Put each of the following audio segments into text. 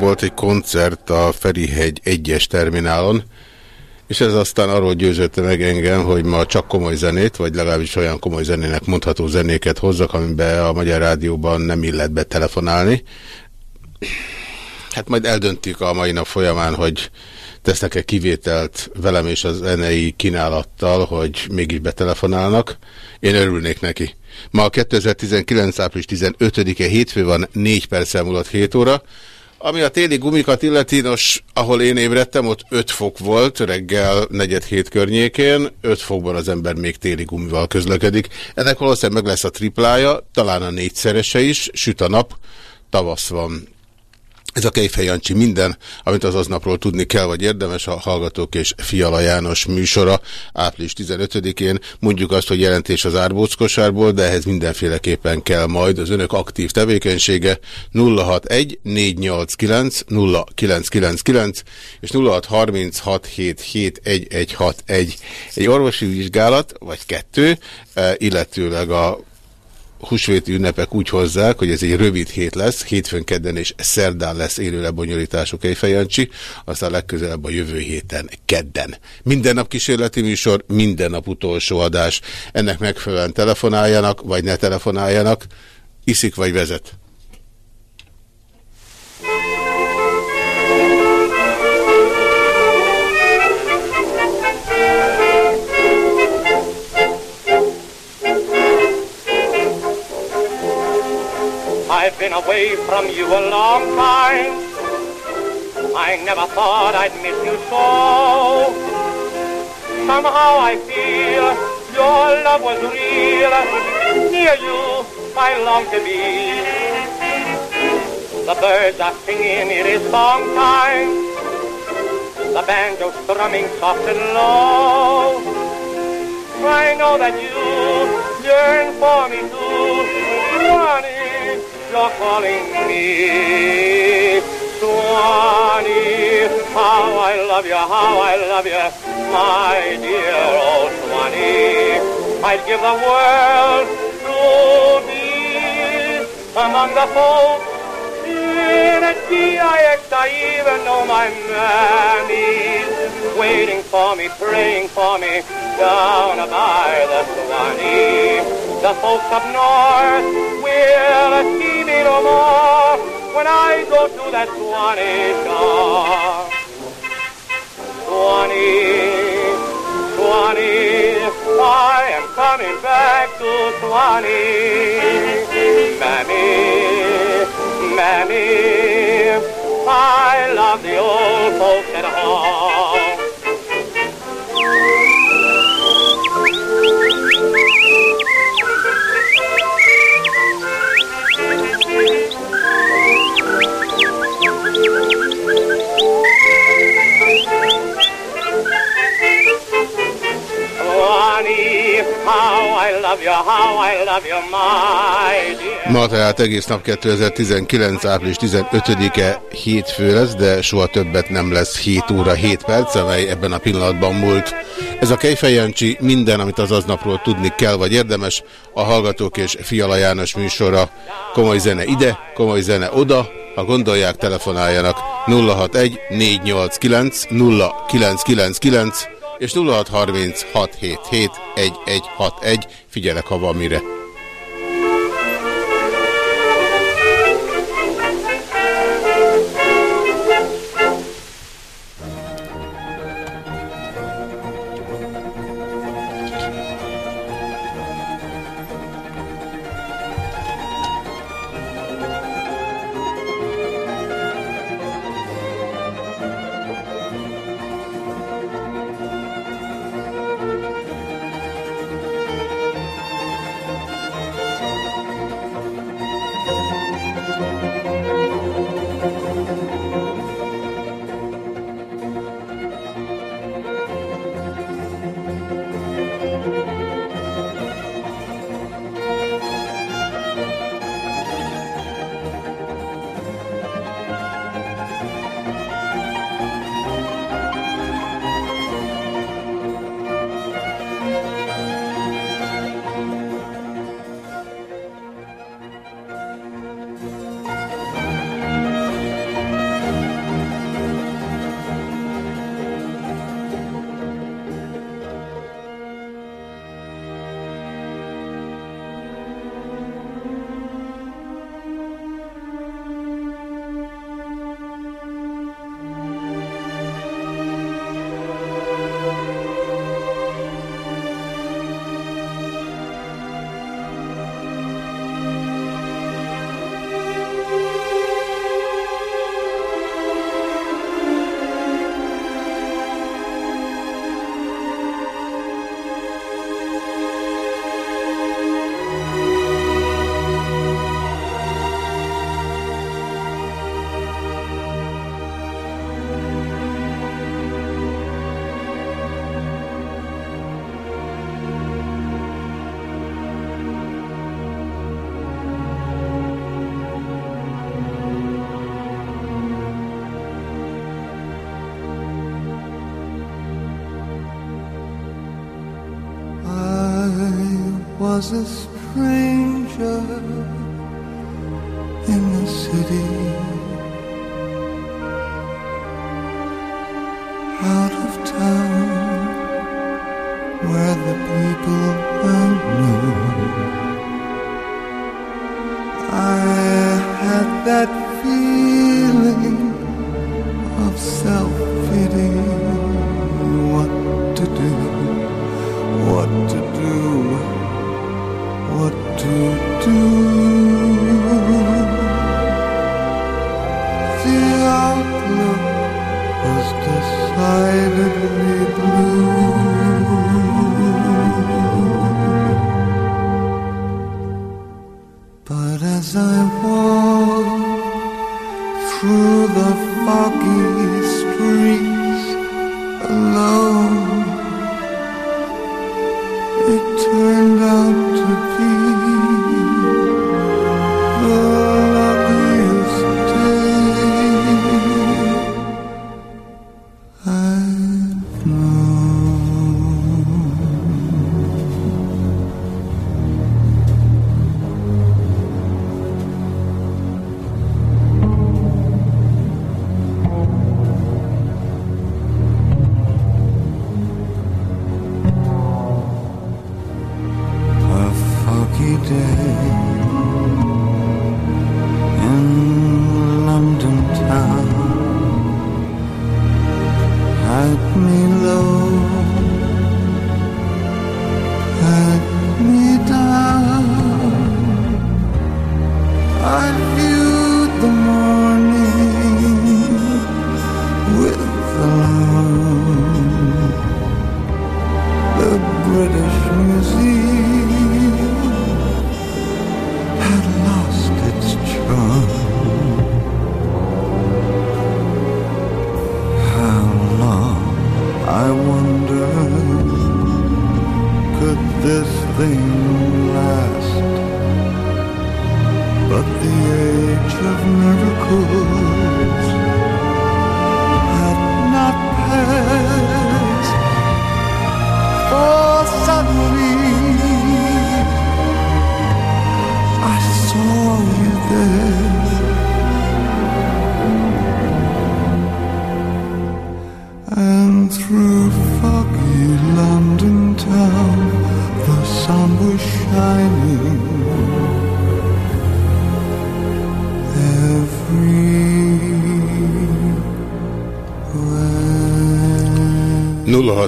volt egy koncert a Ferihegy 1-es terminálon, és ez aztán arról győzötte meg engem, hogy ma csak komoly zenét, vagy legalábbis olyan komoly zenének mondható zenéket hozzak, amiben a Magyar Rádióban nem illet betelefonálni. Hát majd eldöntjük a mai nap folyamán, hogy tesznek-e kivételt velem és az zenei kínálattal, hogy mégis betelefonálnak. Én örülnék neki. Ma a 2019. április 15-e hétfő van, 4 perc múlott 7 óra. Ami a téli gumikat illeti, nos, ahol én ébredtem, ott 5 fok volt reggel negyed hét környékén, 5 fokban az ember még téli gumival közlekedik. Ennek valószínűleg meg lesz a triplája, talán a négyszerese is, süt a nap, tavasz van. Ez a Kejfej Jancsi minden, amit az aznapról tudni kell, vagy érdemes, a Hallgatók és Fiala János műsora április 15-én. Mondjuk azt, hogy jelentés az árbóckosárból, de ehhez mindenféleképpen kell majd az önök aktív tevékenysége 061 489 0999 és 0636771161. Egy orvosi vizsgálat, vagy kettő, eh, illetőleg a húsvéti ünnepek úgy hozzák, hogy ez egy rövid hét lesz, hétfőn, kedden és szerdán lesz élő lebonyolítású Kejfejancsi, aztán legközelebb a jövő héten kedden. Minden nap kísérleti műsor, minden nap utolsó adás. Ennek megfelelően telefonáljanak, vagy ne telefonáljanak, iszik vagy vezet. I've been away from you a long time. I never thought I'd miss you so. Somehow I feel your love was real. Near you, I long to be. The birds are singing, it is song time. The banjo strumming soft and low. I know that you yearn for me too. You're calling me. Swanee, how I love you, how I love you, my dear old Swanee. I'd give the world to be among the folks in a GIX. I even know my mammy's waiting for me, praying for me down by the Swanee. The folks up north will see no more when I go to that Swanee shore. Swanee, Swanee, I am coming back to Swanee. Mammy, Mammy, I love the old folks at home. Ma tehát egész nap 2019. április 15-e hétfő lesz, de soha többet nem lesz 7 óra 7 perc, amely ebben a pillanatban múlt. Ez a Kejfej Jancsi, minden, amit az aznapról tudni kell, vagy érdemes, a Hallgatók és Fiala János műsora. Komoly zene ide, komoly zene oda, ha gondolják, telefonáljanak 061 489 0999 és 0636771161. Figyelek, ha van mire. was a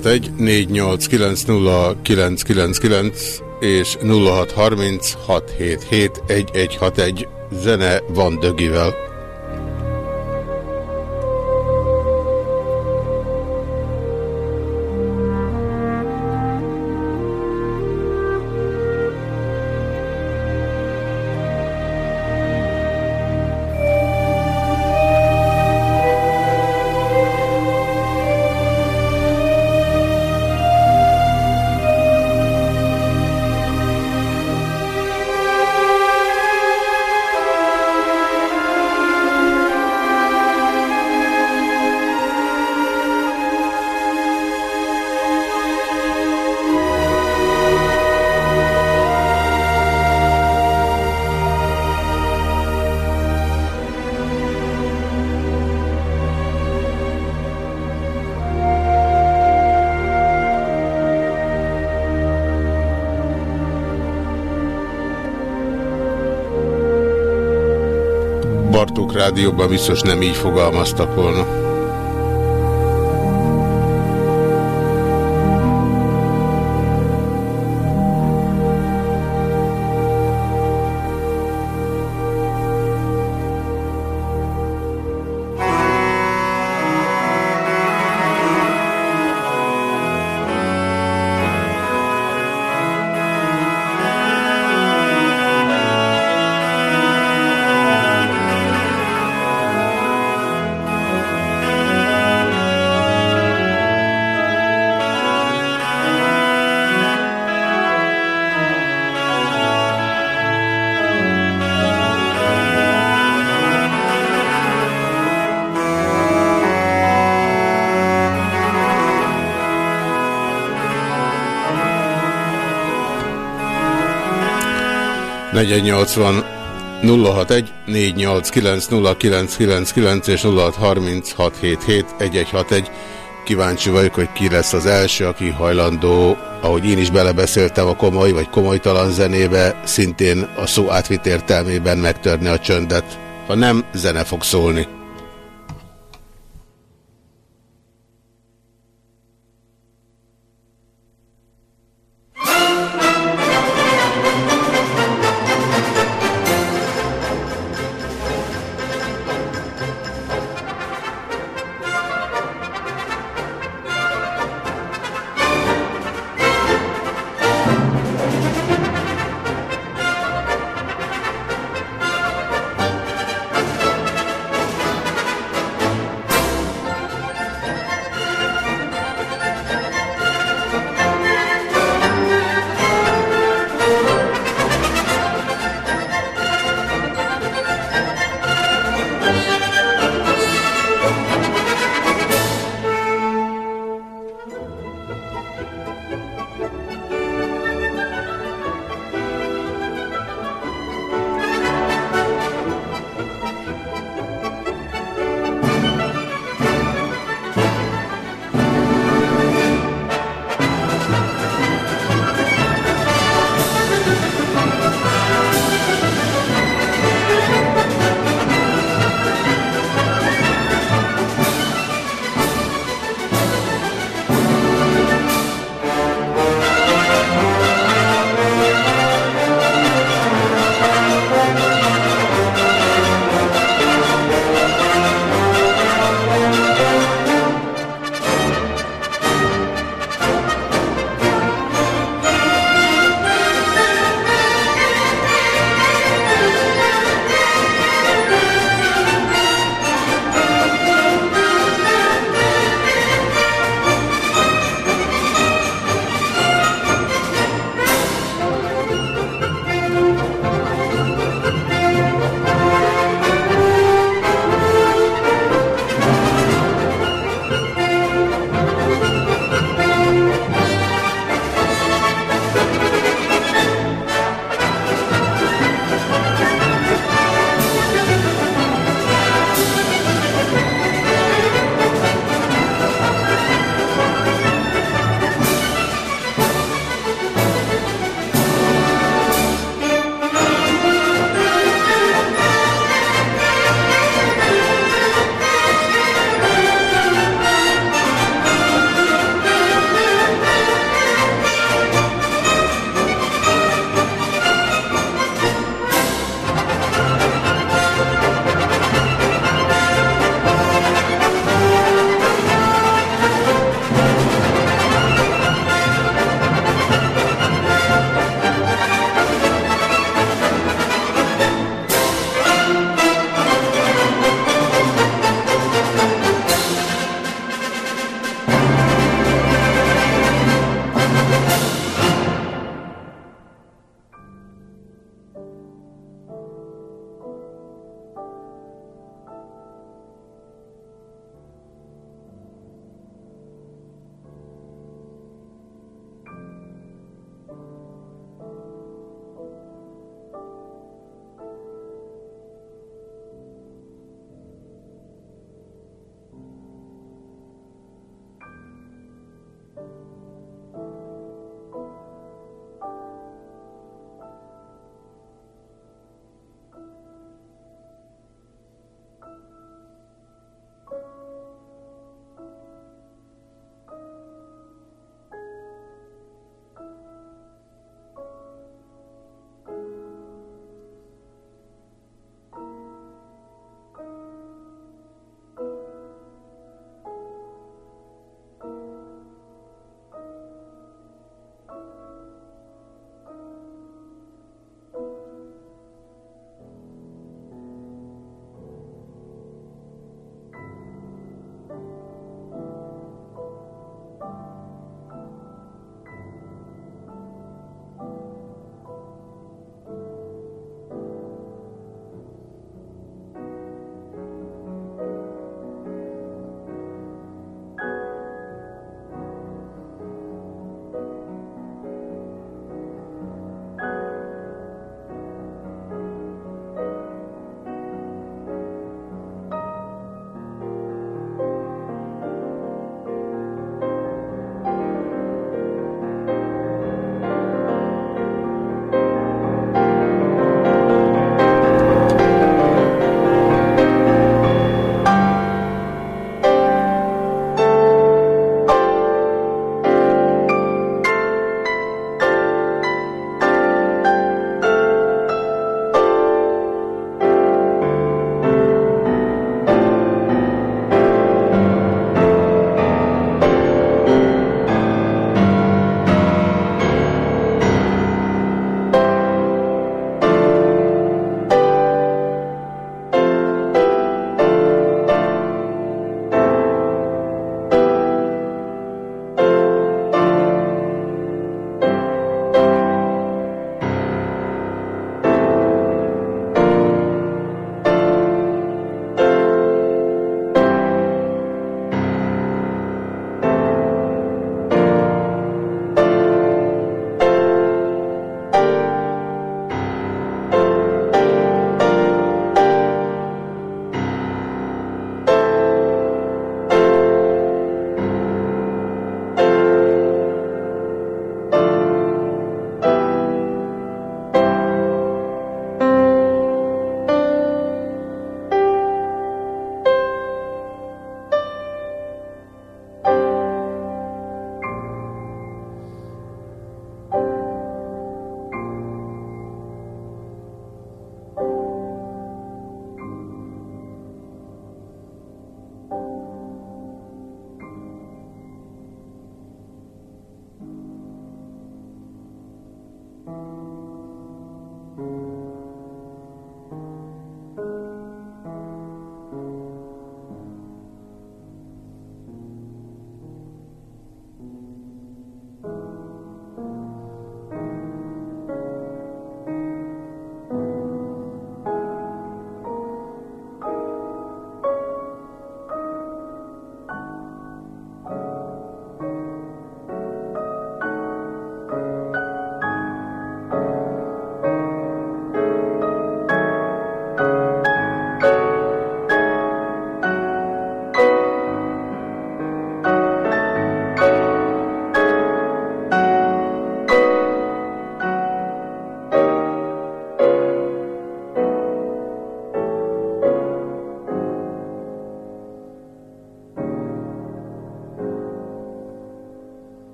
061-489-0999 és 0636771161 zene van dögivel. Rádióban biztos nem így fogalmaztak volna. 480 061 489 és 0636771161. Kíváncsi vagyok, hogy ki lesz az első, aki hajlandó, ahogy én is belebeszéltem a komoly vagy komolytalan zenébe, szintén a szó átvit értelmében megtörni a csöndet. Ha nem, zene fog szólni.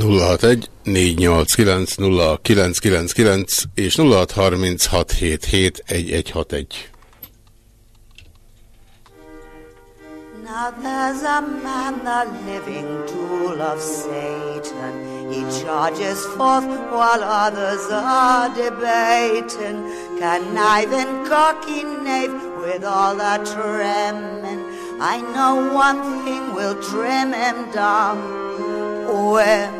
061 489 0999 és 0636771161. Now there's a man, the living tool of Satan. He charges forth while others are debating. Conniving, cocky knave with all that trimming. I know one thing will trim him down. Women.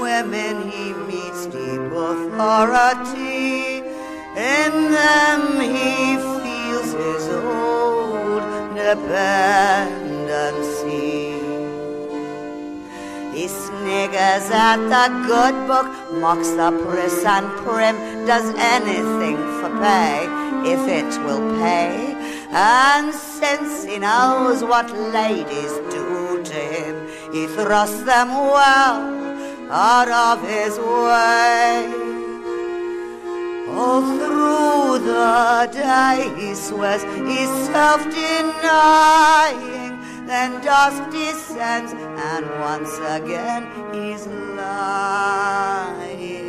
Women he meets deep authority. In them he feels his old dependency. He sniggers at the good book, mocks the pris and prim, does anything for pay, if it will pay. And since he knows what ladies do to him, he thrusts them well out of his way. All through the day he swears he's self-denying, then dusk descends and once again he's lying.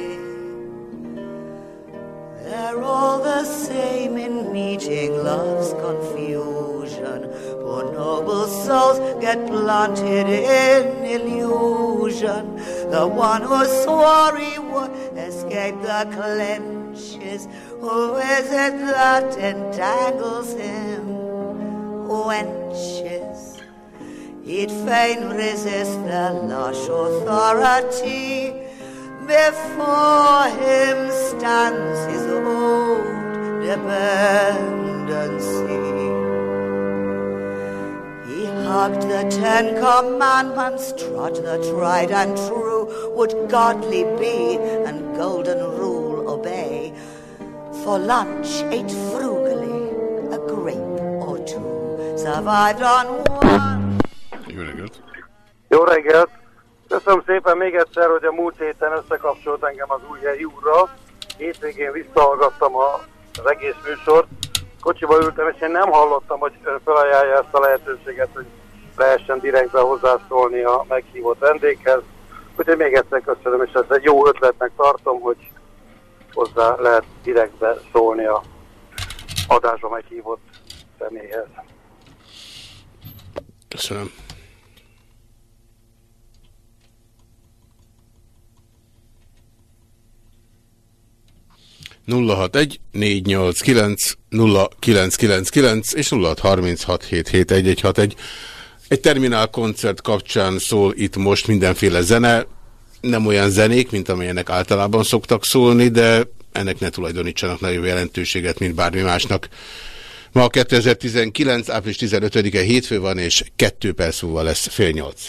They're all the same in meeting love's confusion. For noble souls get planted in illusion. The one who swore he would escape the clinches. Who is it that entangles him? Wenches. He'd fain resist the lush authority. Before him stands his old dependency. He hugged the Ten Commandments, trod the tried and true, would godly be and golden rule obey. For lunch ate frugally a grape or two, survived on one. Jó reggelt! Jó reggelt! Köszönöm szépen még egyszer, hogy a múlt héten összekapcsolt engem az újhelyi úrra. Hétvégén visszahallgattam a, az egész műsort. Kocsiba ültem, és én nem hallottam, hogy felajánlja ezt a lehetőséget, hogy lehessen direktbe hozzászólni a meghívott vendéghez. Úgyhogy még egyszer köszönöm, és ezt egy jó ötletnek tartom, hogy hozzá lehet direktbe szólni a adásba meghívott személyhez. Köszönöm. Nulla hat egy négy nyolc kilenc nulla kilenc kilenc kilenc és nulla harminc hat hét hét egy egy hat egy egy terminál koncert kapcsán szól itt most mindenféle zene, nem olyan zenék, mint amilyenek általában szoktak szólni, de ennek ne tulajdonítsanak nagyobb jelentőséget, mint bármi másnak. Ma 2019. április 15-e hétfő van, és kettő perc múlva lesz fél nyolc.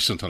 Viszont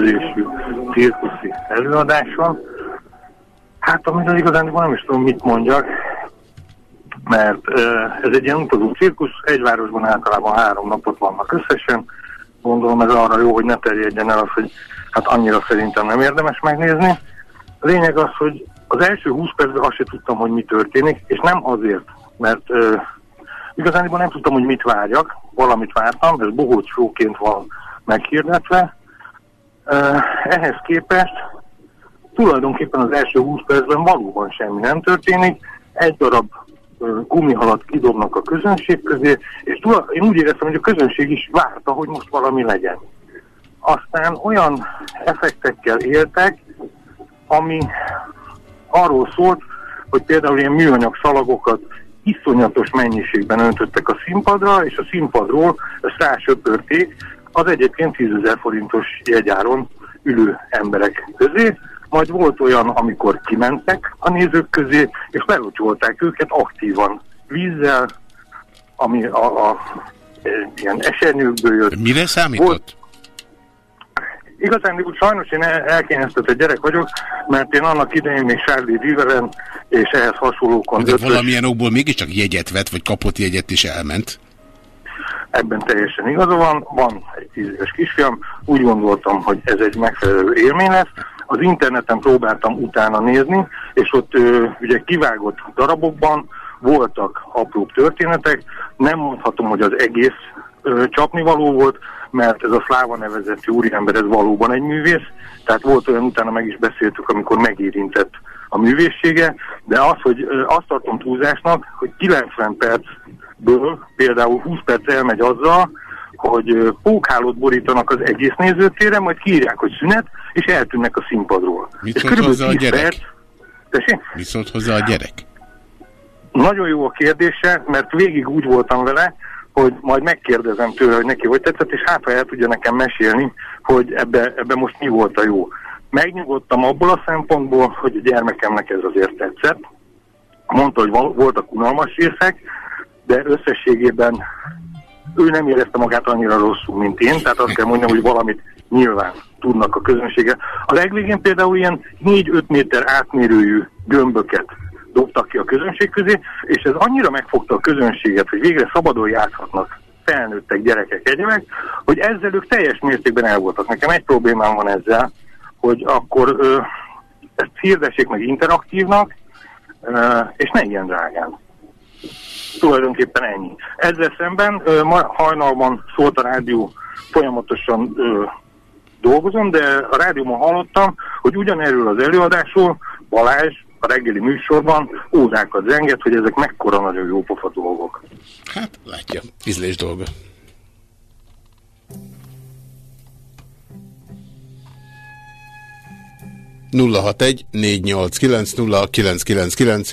elnevezésű cirkuszi előadáson. Hát, amiről igazán nem is tudom, mit mondjak, mert ez egy ilyen utazó cirkusz, egy városban általában három napot vannak összesen. Gondolom ez arra jó, hogy ne terjedjen el az, hogy hát annyira szerintem nem érdemes megnézni. A lényeg az, hogy az első 20 percben azt sem tudtam, hogy mi történik, és nem azért, mert uh, igazán nem tudtam, hogy mit várjak, valamit vártam, ez bohóc showként van meghirdetve. Ehhez képest tulajdonképpen az első 20 percben valóban semmi nem történik, egy darab gumihalat kidobnak a közönség közé, és tula, én úgy éreztem, hogy a közönség is várta, hogy most valami legyen. Aztán olyan effektekkel éltek, ami arról szólt, hogy például ilyen műanyag szalagokat iszonyatos mennyiségben öntöttek a színpadra, és a színpadról ezt rásöpörték az egyébként 10 ezer forintos jegyáron ülő emberek közé, majd volt olyan, amikor kimentek a nézők közé, és lelocsolták őket aktívan vízzel, ami a, a, a ilyen esernyőkből jött. Mire számított? Volt, Igazán sajnos én elkényeztetett gyerek vagyok, mert én annak idején még Charlie Riveren és ehhez hasonlókon... De valamilyen okból mégiscsak jegyet vett, vagy kapott jegyet is elment? Ebben teljesen igaza van, van egy tíz éves kisfiam, úgy gondoltam, hogy ez egy megfelelő élmény lesz. Az interneten próbáltam utána nézni, és ott ö, ugye kivágott darabokban voltak apró történetek, nem mondhatom, hogy az egész ö, csapnivaló volt, mert ez a Szláva nevezetű úriember, ez valóban egy művész, tehát volt olyan, utána meg is beszéltük, amikor megérintett a művészsége, de az, hogy azt tartom túlzásnak, hogy 90 percből például 20 perc elmegy azzal, hogy pókhálót borítanak az egész nézőtére, majd kiírják, hogy szünet, és eltűnnek a színpadról. Mit szólt hozzá a gyerek? Perc... Mit szólt hozzá a gyerek? Nagyon jó a kérdése, mert végig úgy voltam vele, hogy majd megkérdezem tőle, hogy neki hogy tetszett, és hát ha el tudja nekem mesélni, hogy ebbe, ebbe most mi volt a jó. Megnyugodtam abból a szempontból, hogy a gyermekemnek ez azért tetszett. Mondta, hogy voltak unalmas részek, de összességében ő nem érezte magát annyira rosszul, mint én, tehát azt kell mondjam, hogy valamit nyilván tudnak a közönsége. A legvégén például ilyen 4-5 méter átmérőjű gömböket dobtak ki a közönség közé, és ez annyira megfogta a közönséget, hogy végre szabadon játszhatnak felnőttek, gyerekek, egyebek, hogy ezzel ők teljes mértékben el voltak. Nekem egy problémám van ezzel, hogy akkor ö, ezt hirdessék meg interaktívnak, ö, és ne ilyen drágán. Tulajdonképpen ennyi. Ezzel szemben ö, ma hajnalban szólt a rádió folyamatosan ö, dolgozom, de a rádióban hallottam, hogy ugyanerről az előadásról Balázs a reggeli műsorban órákat zenget, hogy ezek mekkora nagyon jó pofa dolgok. Hát, látja, ízlés dolga. nulla hat egy négy nyolc kilenc nulla kilenc kilenc kilenc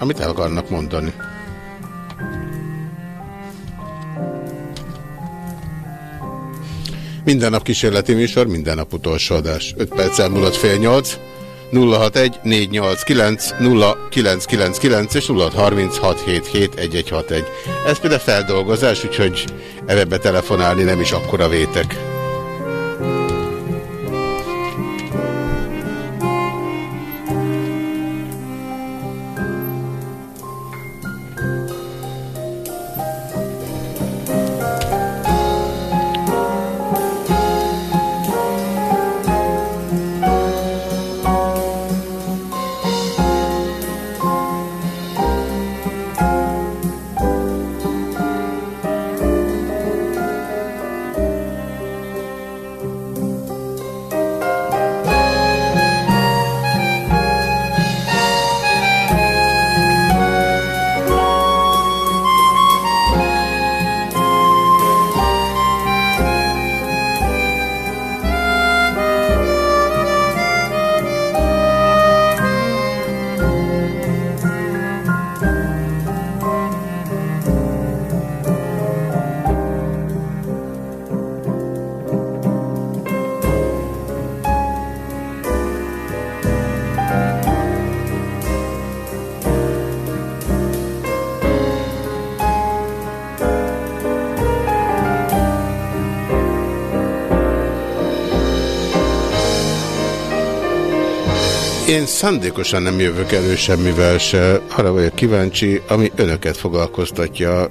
Amit el akarnak mondani. Minden nap kísérleti műsor, minden nap utolsó adás. 5 perccel múlott fél 8. 061 489 0999 és 0636771161. Ez például feldolgozás, úgyhogy ebbe telefonálni nem is akkora vétek. Szándékosan nem jövök elő semmivel se, arra vagyok kíváncsi, ami önöket foglalkoztatja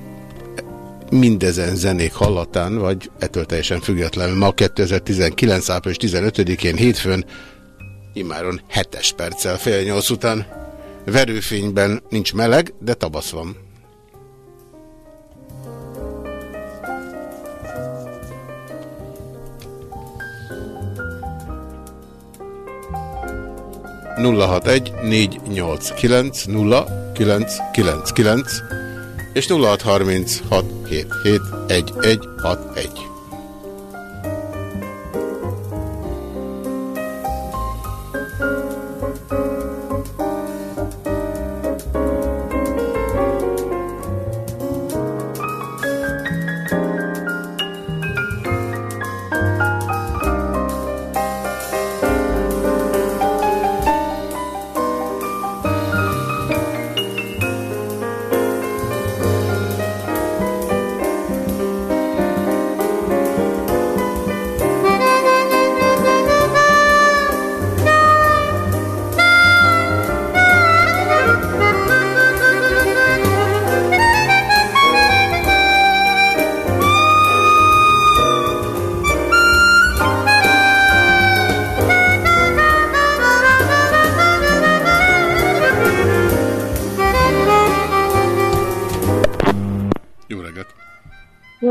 mindezen zenék hallatán, vagy ettől teljesen függetlenül. Ma 2019. április 15-én hétfőn, immáron 7 perccel fél nyolc után. Verőfényben nincs meleg, de tabasz van. 061 489 0999 és 0636 77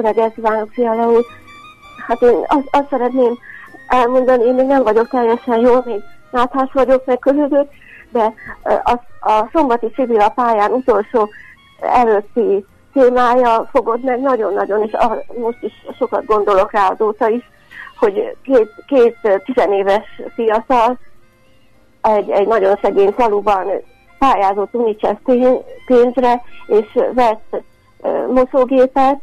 1161. reggelt kívánok, Fiala úr. Hát én azt, azt szeretném elmondani, én még nem vagyok teljesen jól, még náthás vagyok, meg közöttük, de a, a szombati a pályán utolsó előtti témája fogod meg nagyon-nagyon, és a, most is sokat gondolok rá azóta is, hogy két, két tizenéves fiatal egy, egy nagyon szegény faluban pályázott UNICEF pénzre, és vett mosógépet,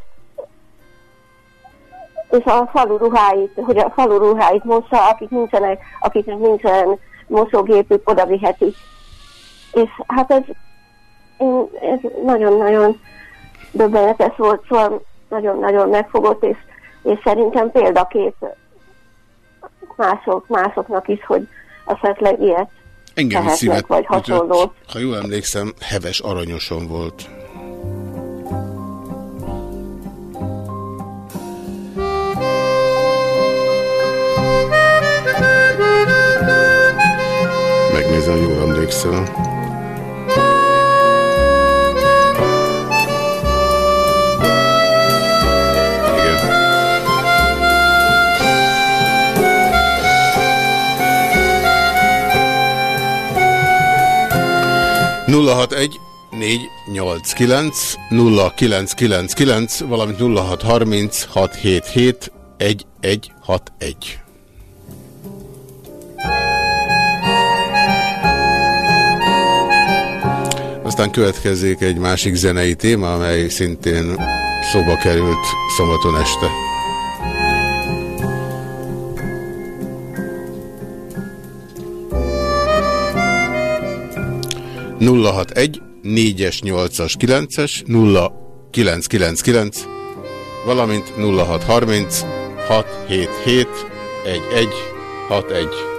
és a falu ruháit, hogy a falu ruháit mossa, akik nincsenek, akiknek nincsen mosógépük, oda vihetik. És hát ez, ez nagyon-nagyon döbbenetes volt, szóval nagyon-nagyon megfogott, és, és szerintem példakép mások, másoknak is, hogy esetleg ilyet Engem is szívet, vagy hasonló. Ha jól emlékszem, heves aranyoson volt. Megnézem, jól emlékszem. Nulla hat egy 489 0999, valamint 0630 Aztán következzék egy másik zenei téma, amely szintén szóba került szombaton este. nulla hat egy négyes nyolcas kilences nulla kilenc kilenc kilenc valamint nulla hat harminc hat hét hét egy egy hat egy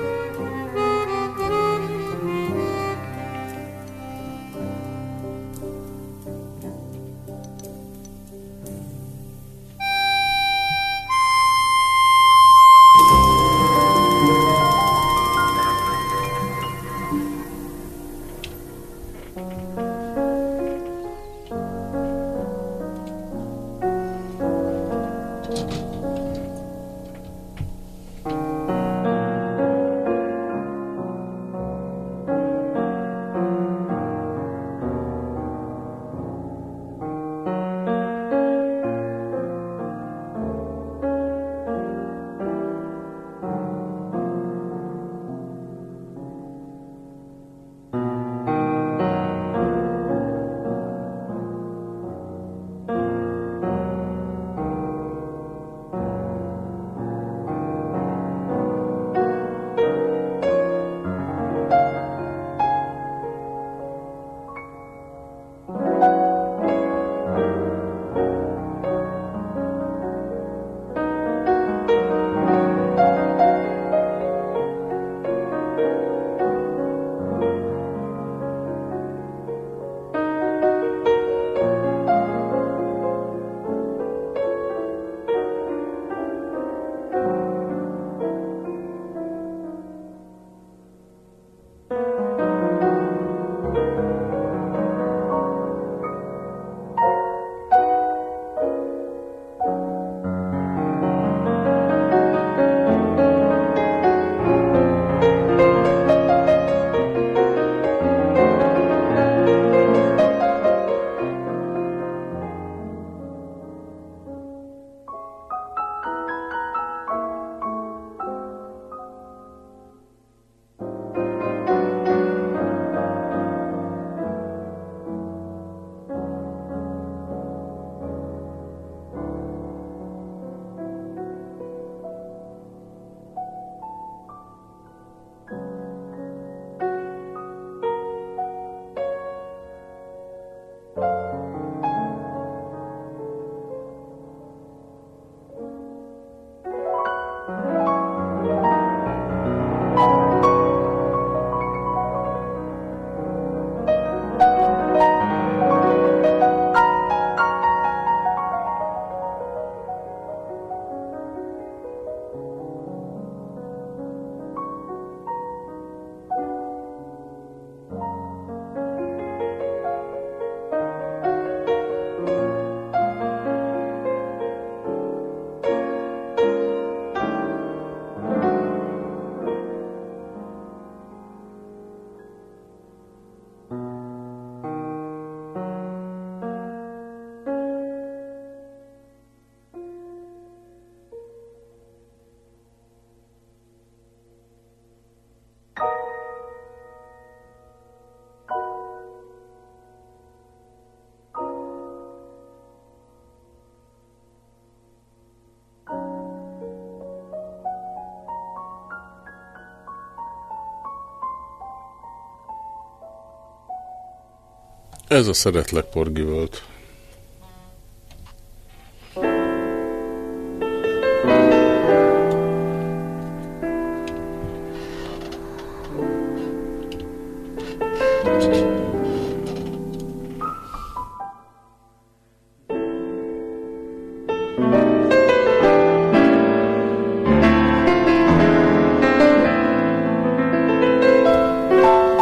Ez a Szeretlek Porgi volt.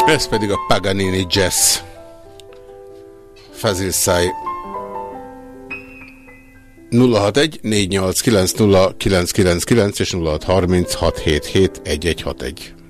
Ez pedig a Paganini Jazz. Fazil Száj 061 489 és 0636771161.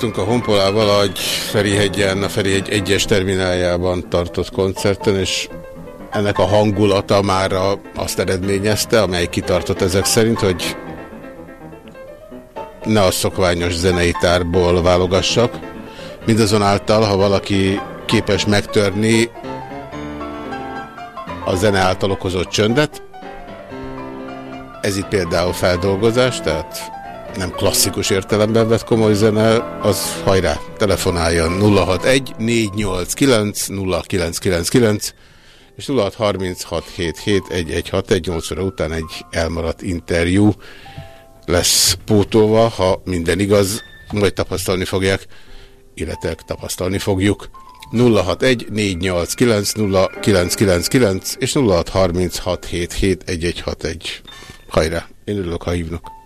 Voltunk a Honpolával, egy Ferihegyen, a Ferihegy egyes termináljában tartott koncerten, és ennek a hangulata már azt eredményezte, amely kitartott ezek szerint, hogy ne a szokványos zenei tárból válogassak. Mindazonáltal, ha valaki képes megtörni a zene által okozott csöndet, ez itt például feldolgozás, tehát nem klasszikus értelemben vett komoly zene, az hajrá, telefonáljon 061 489 0999 és 0636771161 8 óra után egy elmaradt interjú lesz pótolva, ha minden igaz, majd tapasztalni fogják, illetve tapasztalni fogjuk. 061 489 0999 és 0636771161. Hajrá, én örülök, ha hívnak.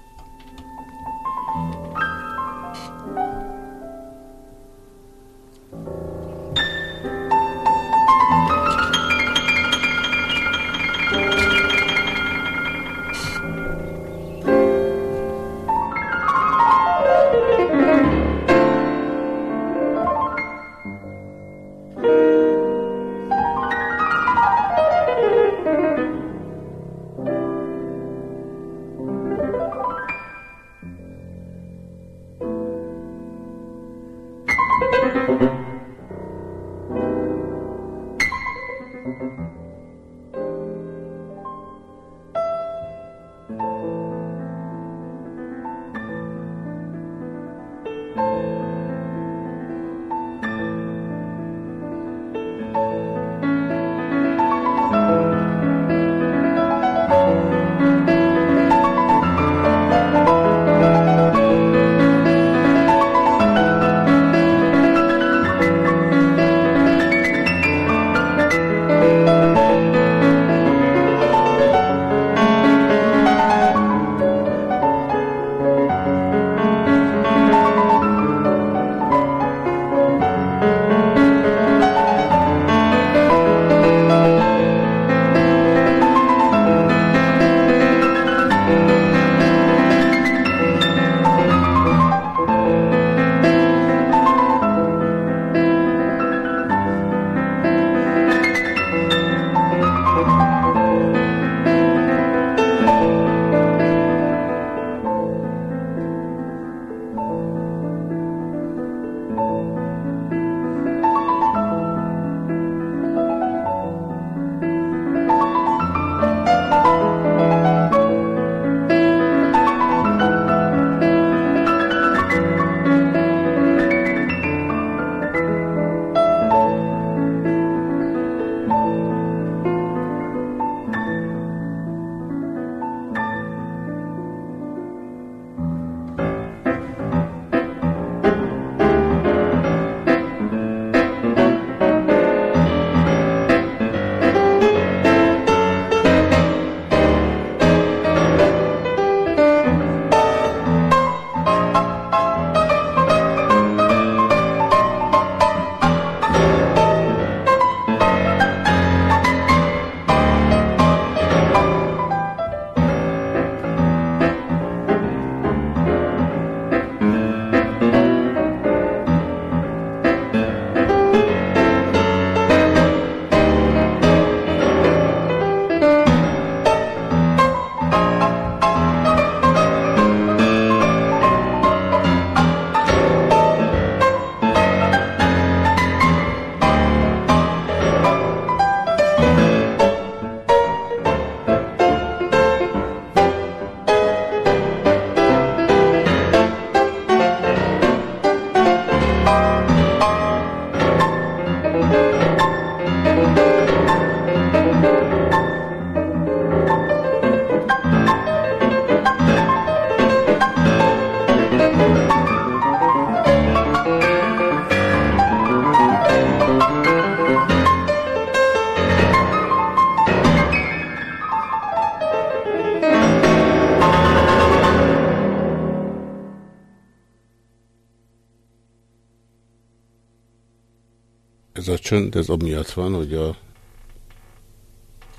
A csönd, ez amiatt van, hogy a...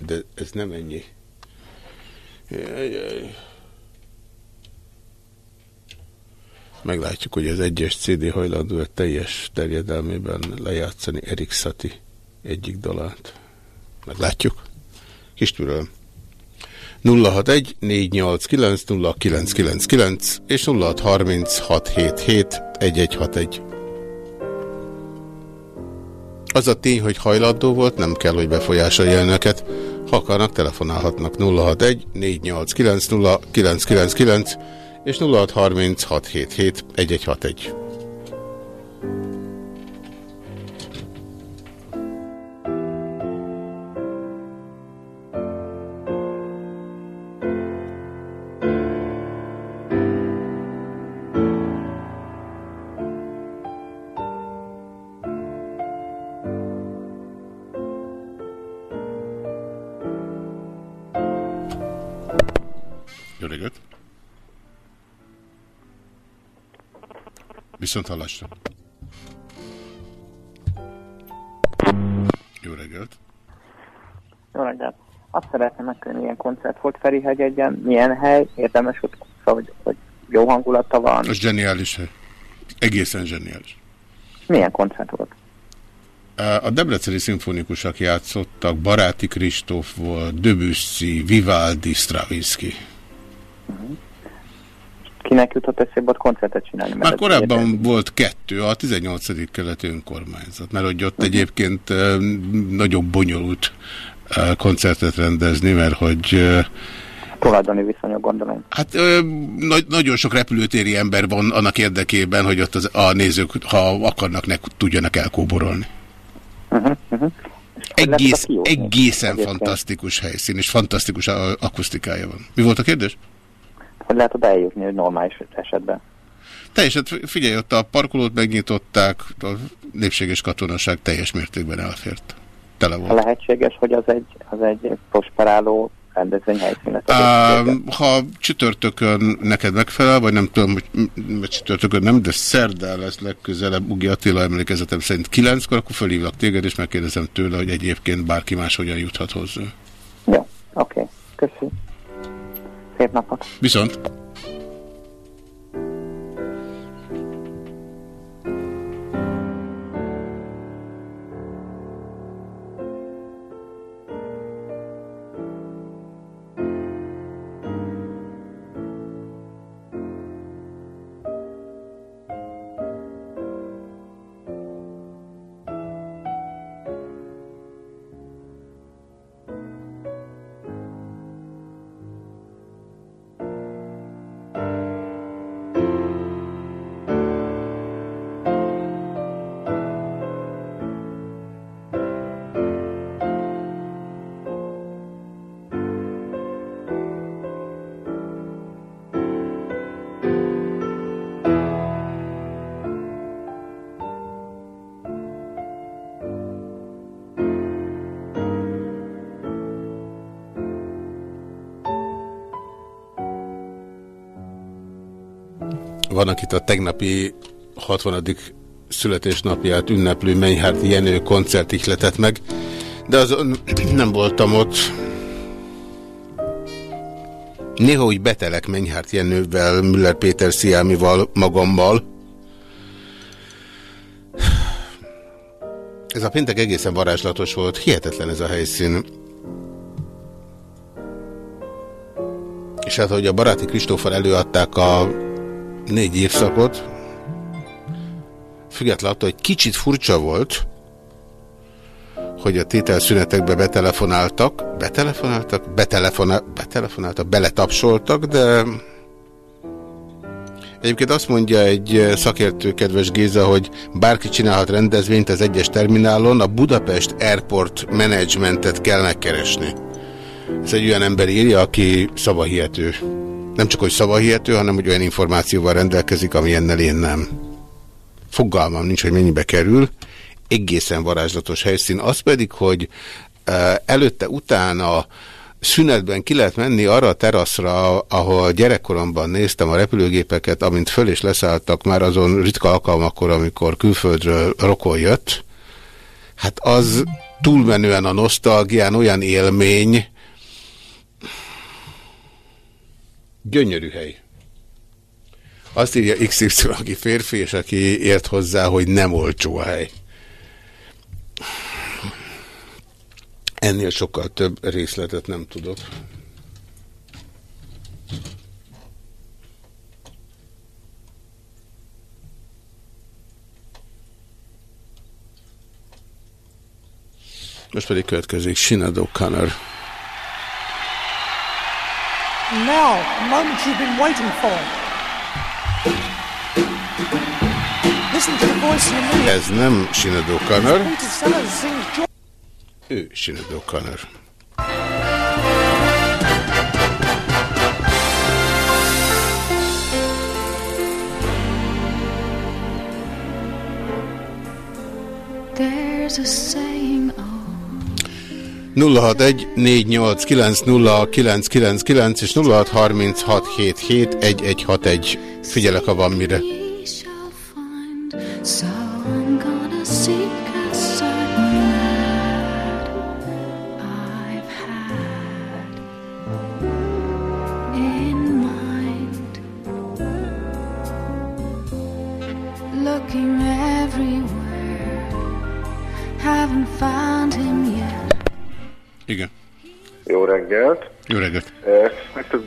De ez nem ennyi. Jajjaj. Meglátjuk, hogy az egyes CD hajlandó a teljes terjedelmében lejátszani Erik Szati egyik dalát. Meglátjuk. Kis türelem. 061 489 0999 és 0630 677 1161. Az a tény, hogy hajlandó volt, nem kell, hogy befolyásolja önöket. Ha akarnak, telefonálhatnak 061 489 0999 és 0630 Viszont hallásra. Jó reggelt! Jó reggelt! Azt szeretném megkérni, milyen koncert volt Ferihegyen, milyen hely, érdemes ott, hogy, hogy jó hangulata van. Az zseniális hely. Egészen zseniális. Milyen koncert volt? A Debreceni szimfonikusak játszottak, Baráti Kristóf volt, Debussy, Vivaldi, Stravinsky. Kinek jutott eszébe ott koncertet csinálni? Már korábban egyértelmű. volt kettő, a 18. keleti önkormányzat, mert hogy ott egyébként eh, nagyon bonyolult koncertet rendezni, mert hogy eh, Tulajdoni viszonyok gondolom. Hát ö, nagy, nagyon sok repülőtéri ember van annak érdekében, hogy ott az, a nézők, ha akarnak, ne tudjanak elkóborolni. Uh-huh, uh-huh. Egész, kiútni? egészen Egyébként. fantasztikus helyszín, és fantasztikus akusztikája van. Mi volt a kérdés? Hogy lehet oda eljutni, hogy normális esetben? Teljesen, figyelj, ott a parkolót megnyitották, a népséges katonaság teljes mértékben elfért. Tele volt. Lehetséges, hogy az egy, az egy prosperáló rendezvény helyszíne. Um, ha csütörtökön neked megfelel, vagy nem tudom, hogy csütörtökön nem, de szerdán lesz legközelebb Ugi Attila emlékezetem szerint kilenckor, akkor fölhívlak téged, és megkérdezem tőle, hogy egyébként bárki más hogyan juthat hozzá. Jó, oké. Okay. Köszi. Szép napot. Viszont. Van, akit a tegnapi 60. születésnapját ünneplő Menyhárt Jenő koncert ihletett meg, de azon nem voltam ott. Néha úgy betelek Menyhárt Jenővel, Müller Péter Sziámival, magammal. Ez a péntek egészen varázslatos volt, hihetetlen ez a helyszín. És hát, hogy a baráti Kristóffal előadták a négy évszakot, függetlenül attól, hogy kicsit furcsa volt, hogy a tételszünetekbe betelefonáltak, betelefonáltak, betelefona, betelefonáltak, beletapsoltak, de egyébként azt mondja egy szakértő, kedves Géza, hogy bárki csinálhat rendezvényt az egyes terminálon, a Budapest Airport Managementet kell megkeresni. Ez egy olyan ember írja, aki szavahihető. Nem csak, hogy szavahihető, hanem, hogy olyan információval rendelkezik, ami ennel én nem. Fogalmam nincs, hogy mennyibe kerül. Egészen varázslatos helyszín. Az pedig, hogy uh, előtte, utána szünetben ki lehet menni arra a teraszra, ahol gyerekkoromban néztem a repülőgépeket, amint föl és leszálltak már azon ritka alkalmakkor, amikor külföldről rokon jött. Hát az túlmenően a nosztalgián olyan élmény, gyönyörű hely. Azt írja XY, aki férfi, és aki ért hozzá, hogy nem olcsó a hely. Ennél sokkal több részletet nem tudok. Most pedig következik Sinead O'Connor. Now, a moment you've been waiting for. Listen to the voice you need. Ez nem Sinead O'Connor, Peter Sellers sings joy. ő Sinead O'Connor. There's a saying, 061 489 és 0636771161. Figyelek, ha van mire. so I'm gonna seek a certain. Looking everywhere, haven't found him. Igen. Jó reggelt! Jó reggelt! Eh, Hát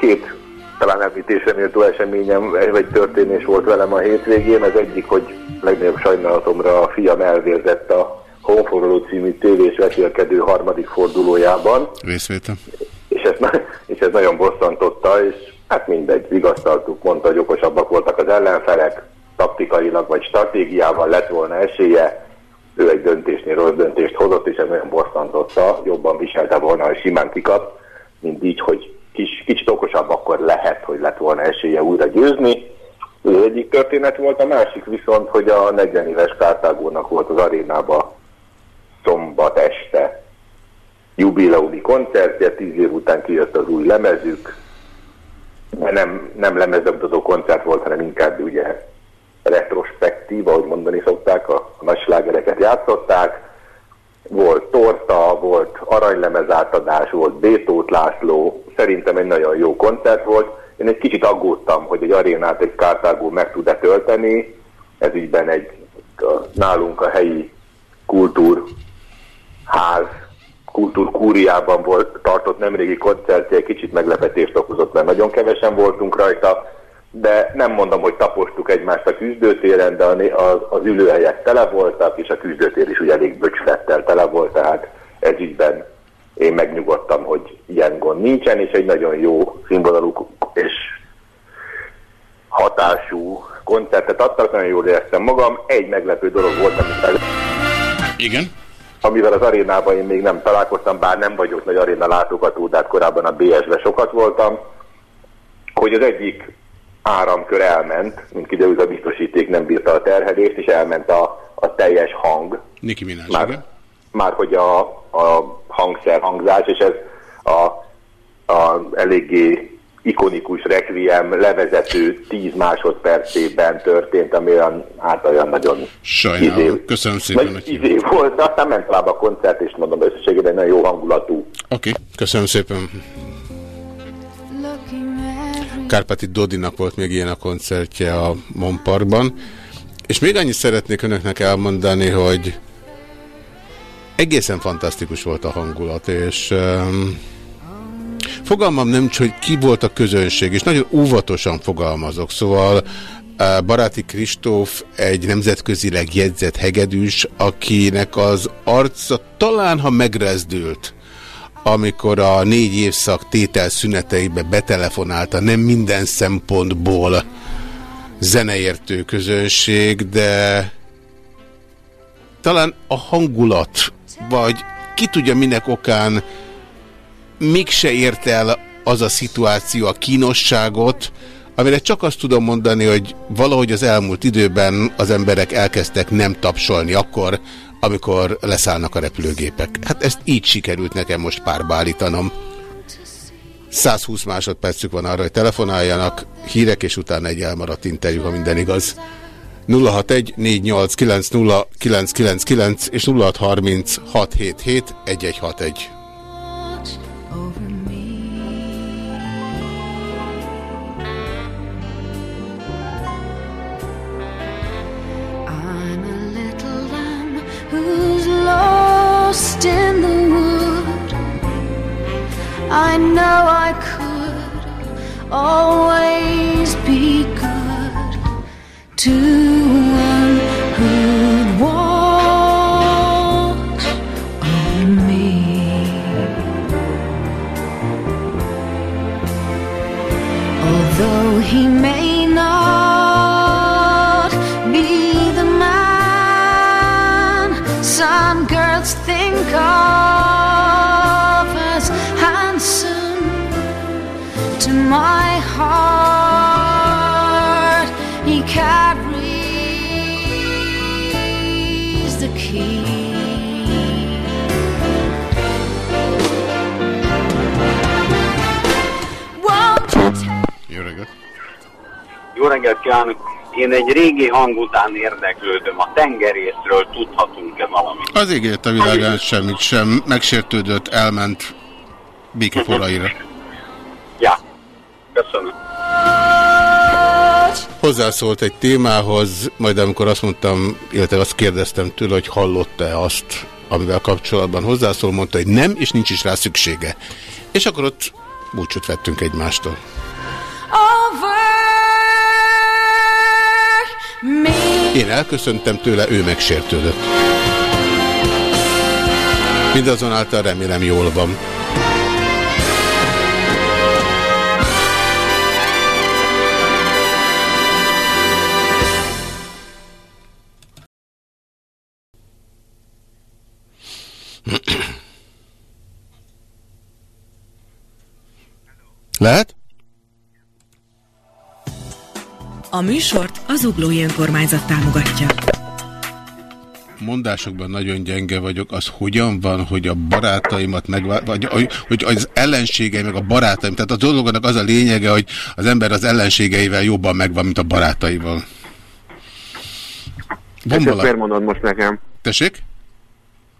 két talán említésre méltó eseményem, vagy történés volt velem a hétvégén. Az egyik, hogy legnagyobb sajnálatomra a fiam elvérzett a Honforoló című tévés vetélkedő harmadik fordulójában, Részvétel. és ez, és ez nagyon bosszantotta, és hát mindegy, vigasztaltuk, mondta, hogy okosabbak voltak az ellenfelek, taktikailag vagy stratégiával lett volna esélye, ő egy döntésnél rossz döntést hozott, és ez nagyon bosszantotta, jobban viselte volna, hogy simán kikap, mint így, hogy kis, kicsit okosabb akkor lehet, hogy lett volna esélye újra győzni. Ez egyik történet volt, a másik viszont, hogy a 40 éves Kártágónak volt az arénába szombat este jubileumi koncertje, tíz év után kijött az új lemezük, de nem, nem lemezbemutató koncert volt, hanem inkább ugye retrospektív, ahogy mondani szokták, a, a játszották. Volt torta, volt aranylemez átadás, volt Bétót László, szerintem egy nagyon jó koncert volt. Én egy kicsit aggódtam, hogy egy arénát egy kártágó meg tud-e tölteni, ez ügyben egy a, nálunk a helyi kultúrház, kultúrkúriában volt tartott nemrégi koncertje, kicsit meglepetést okozott, mert nagyon kevesen voltunk rajta, de nem mondom, hogy tapostuk egymást a küzdőtéren, de az, az ülőhelyek tele voltak, és a küzdőtér is ugye elég böcslettel tele volt, tehát ez ügyben én megnyugodtam, hogy ilyen gond nincsen, és egy nagyon jó színvonalú és hatású koncertet adtak, nagyon jól éreztem magam. Egy meglepő dolog volt, amit. Igen. Amivel az arénában én még nem találkoztam, bár nem vagyok nagy aréna látogató, de hát korábban a BS-be sokat voltam, hogy az egyik áramkör elment, mint kiderült a biztosíték nem bírta a terhelést, és elment a, a teljes hang. Niki Minaj, Már, már hogy a, a hangszer hangzás, és ez a, a eléggé ikonikus requiem levezető 10 másodpercében történt, ami olyan, hát olyan nagyon Sajnálom. Köszönöm szépen. nagy izé volt, aztán ment tovább a koncert, és mondom összességében nagyon jó hangulatú. Oké, köszönöm szépen. Kárpáti Dodinak volt még ilyen a koncertje a Monparkban. És még annyit szeretnék önöknek elmondani, hogy egészen fantasztikus volt a hangulat, és um, fogalmam nem, hogy ki volt a közönség, és nagyon óvatosan fogalmazok, szóval uh, Baráti Kristóf egy nemzetközileg jegyzett hegedűs, akinek az arca talán, ha megrezdült, amikor a négy évszak tétel szüneteibe betelefonálta, nem minden szempontból zeneértő közönség, de talán a hangulat, vagy ki tudja minek okán mégse ért el az a szituáció a kínosságot, amire csak azt tudom mondani, hogy valahogy az elmúlt időben az emberek elkezdtek nem tapsolni akkor, amikor leszállnak a repülőgépek. Hát ezt így sikerült nekem most párba állítanom. 120 másodpercük van arra, hogy telefonáljanak, hírek és utána egy elmaradt interjú, ha minden igaz. 061 489 és 0636771161. Lost in the wood. I know I could always be good to one who'd watch think of as handsome, to my heart Jó reggelt kívánok! Én egy régi hang után érdeklődöm. A tengerészről tudhatunk-e valamit? Az égért a világán semmit sem. Megsértődött, elment békeporaira. Ja, köszönöm. Hozzászólt egy témához, majd amikor azt mondtam, illetve azt kérdeztem tőle, hogy hallotta-e azt, amivel kapcsolatban hozzászól, mondta, hogy nem, és nincs is rá szüksége. És akkor ott búcsút vettünk egymástól. Én elköszöntem tőle, ő megsértődött. Mindazonáltal remélem jól van. Lehet? A műsort az Uglói Önkormányzat támogatja. mondásokban nagyon gyenge vagyok, az hogyan van, hogy a barátaimat megvál, vagy hogy- az ellenségei meg a barátaim, tehát a dolognak az a lényege, hogy az ember az ellenségeivel jobban megvan, mint a barátaival. Van És ezt valami- miért mondod most nekem? Tessék?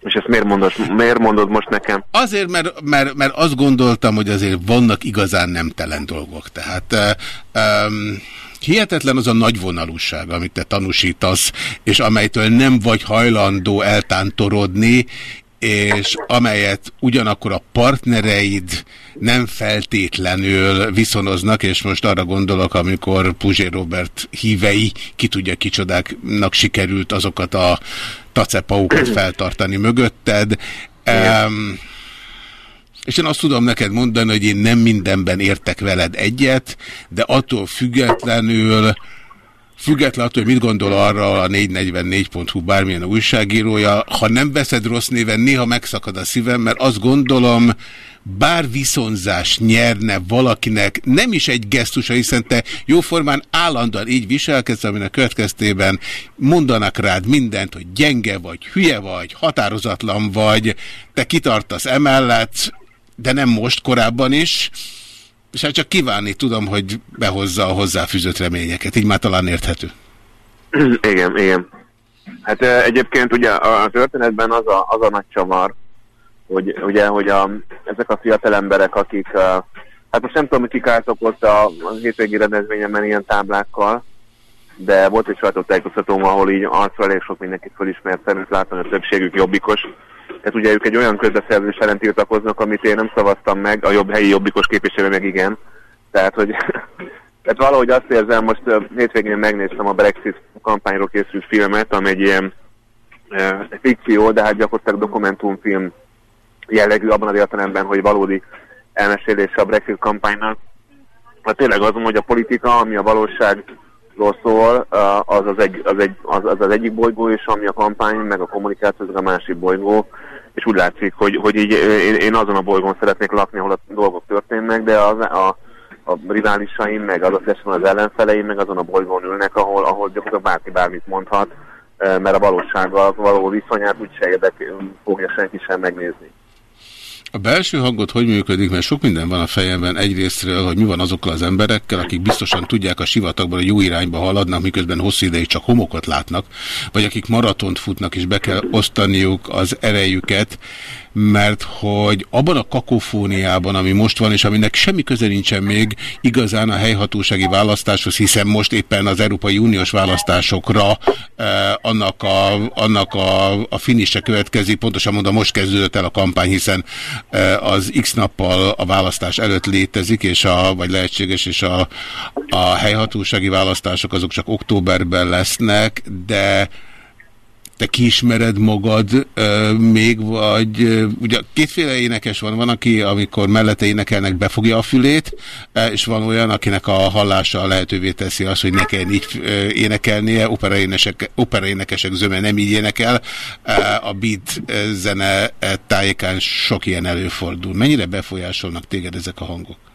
És ezt miért mondod, miért mondod most nekem? Azért, mert, mert, mert azt gondoltam, hogy azért vannak igazán nemtelen dolgok. Tehát um, hihetetlen az a nagyvonalúság, amit te tanúsítasz, és amelytől nem vagy hajlandó eltántorodni, és amelyet ugyanakkor a partnereid nem feltétlenül viszonoznak, és most arra gondolok, amikor Puzsé Robert hívei, ki tudja kicsodáknak sikerült azokat a tacepaukat feltartani mögötted. Um, és én azt tudom neked mondani, hogy én nem mindenben értek veled egyet, de attól függetlenül Független hogy mit gondol arra a 444.hu bármilyen újságírója, ha nem veszed rossz néven, néha megszakad a szívem, mert azt gondolom, bár viszonzás nyerne valakinek, nem is egy gesztusa, hiszen te jóformán állandóan így viselkedsz, aminek következtében mondanak rád mindent, hogy gyenge vagy, hülye vagy, határozatlan vagy, te kitartasz emellett, de nem most, korábban is, és hát csak kívánni tudom, hogy behozza a hozzáfűzött reményeket. Így már talán érthető. igen, igen. Hát egyébként ugye a a történetben az a, az a nagy csavar, hogy ugye, hogy a, ezek a fiatal emberek, akik, ö, hát most nem tudom, hogy kik álltak ott a, a hétvégi rendezvényemben ilyen táblákkal, de volt egy sajtótájékoztatóm, ahol így arcra sok mindenkit fölismertem, és látom, hogy a többségük jobbikos. Tehát ugye ők egy olyan közbeszerzés ellen tiltakoznak, amit én nem szavaztam meg, a jobb helyi jobbikos képviselő meg igen. Tehát, hogy tehát valahogy azt érzem, most hétvégén megnéztem a Brexit kampányról készült filmet, ami egy ilyen ö, fikció, de hát gyakorlatilag dokumentumfilm jellegű abban az értelemben, hogy valódi elmesélése a Brexit kampánynak. Hát tényleg azon, hogy a politika, ami a valóságról szól, az az, egy, az, egy, az, az az egyik bolygó, és ami a kampány, meg a kommunikáció, az a másik bolygó. És úgy látszik, hogy, hogy így én, én azon a bolygón szeretnék lakni, ahol a dolgok történnek, de az, a, a riválisaim, meg az esetben az ellenfeleim, meg azon a bolygón ülnek, ahol, ahol gyakorlatilag bárki bármit mondhat, mert a valósággal való viszonyát úgyse érdek, fogja senki sem megnézni. A belső hangot hogy működik, mert sok minden van a fejemben. Egyrésztről, hogy mi van azokkal az emberekkel, akik biztosan tudják a sivatagban, hogy jó irányba haladnak, miközben hosszú ideig csak homokot látnak, vagy akik maratont futnak, és be kell osztaniuk az erejüket, mert hogy abban a kakofóniában, ami most van, és aminek semmi köze nincsen még igazán a helyhatósági választáshoz, hiszen most éppen az Európai Uniós választásokra eh, annak, a, annak a, a finise következik, pontosan mondom, most kezdődött el a kampány, hiszen az x nappal a választás előtt létezik, és a, vagy lehetséges, és a, a helyhatósági választások azok csak októberben lesznek, de te kiismered magad ö, még, vagy ugye kétféle énekes van, van, aki amikor mellette énekelnek befogja a fülét, és van olyan, akinek a hallása lehetővé teszi azt, hogy ne kell így ö, énekelnie, operaénekesek, operaénekesek zöme nem így énekel, a beat zene tájékán sok ilyen előfordul. Mennyire befolyásolnak téged ezek a hangok?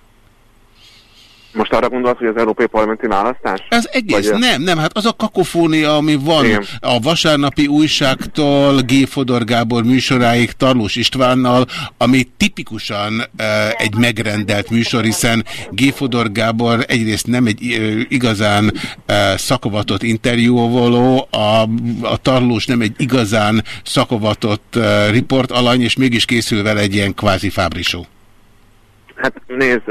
Most arra gondolsz, hogy az európai parlamenti választás? Ez egész, Vagy, nem, nem, hát az a kakofónia, ami van Igen. a vasárnapi újságtól G. Fodor Gábor műsoráig Tarlós Istvánnal, ami tipikusan e, egy megrendelt műsor, hiszen G. Fodor Gábor egyrészt nem egy e, igazán e, szakavatott interjúvoló, a, a Tarlós nem egy igazán szakavatott e, riport alany, és mégis készül vele egy ilyen kvázi fábrisó. Hát nézd,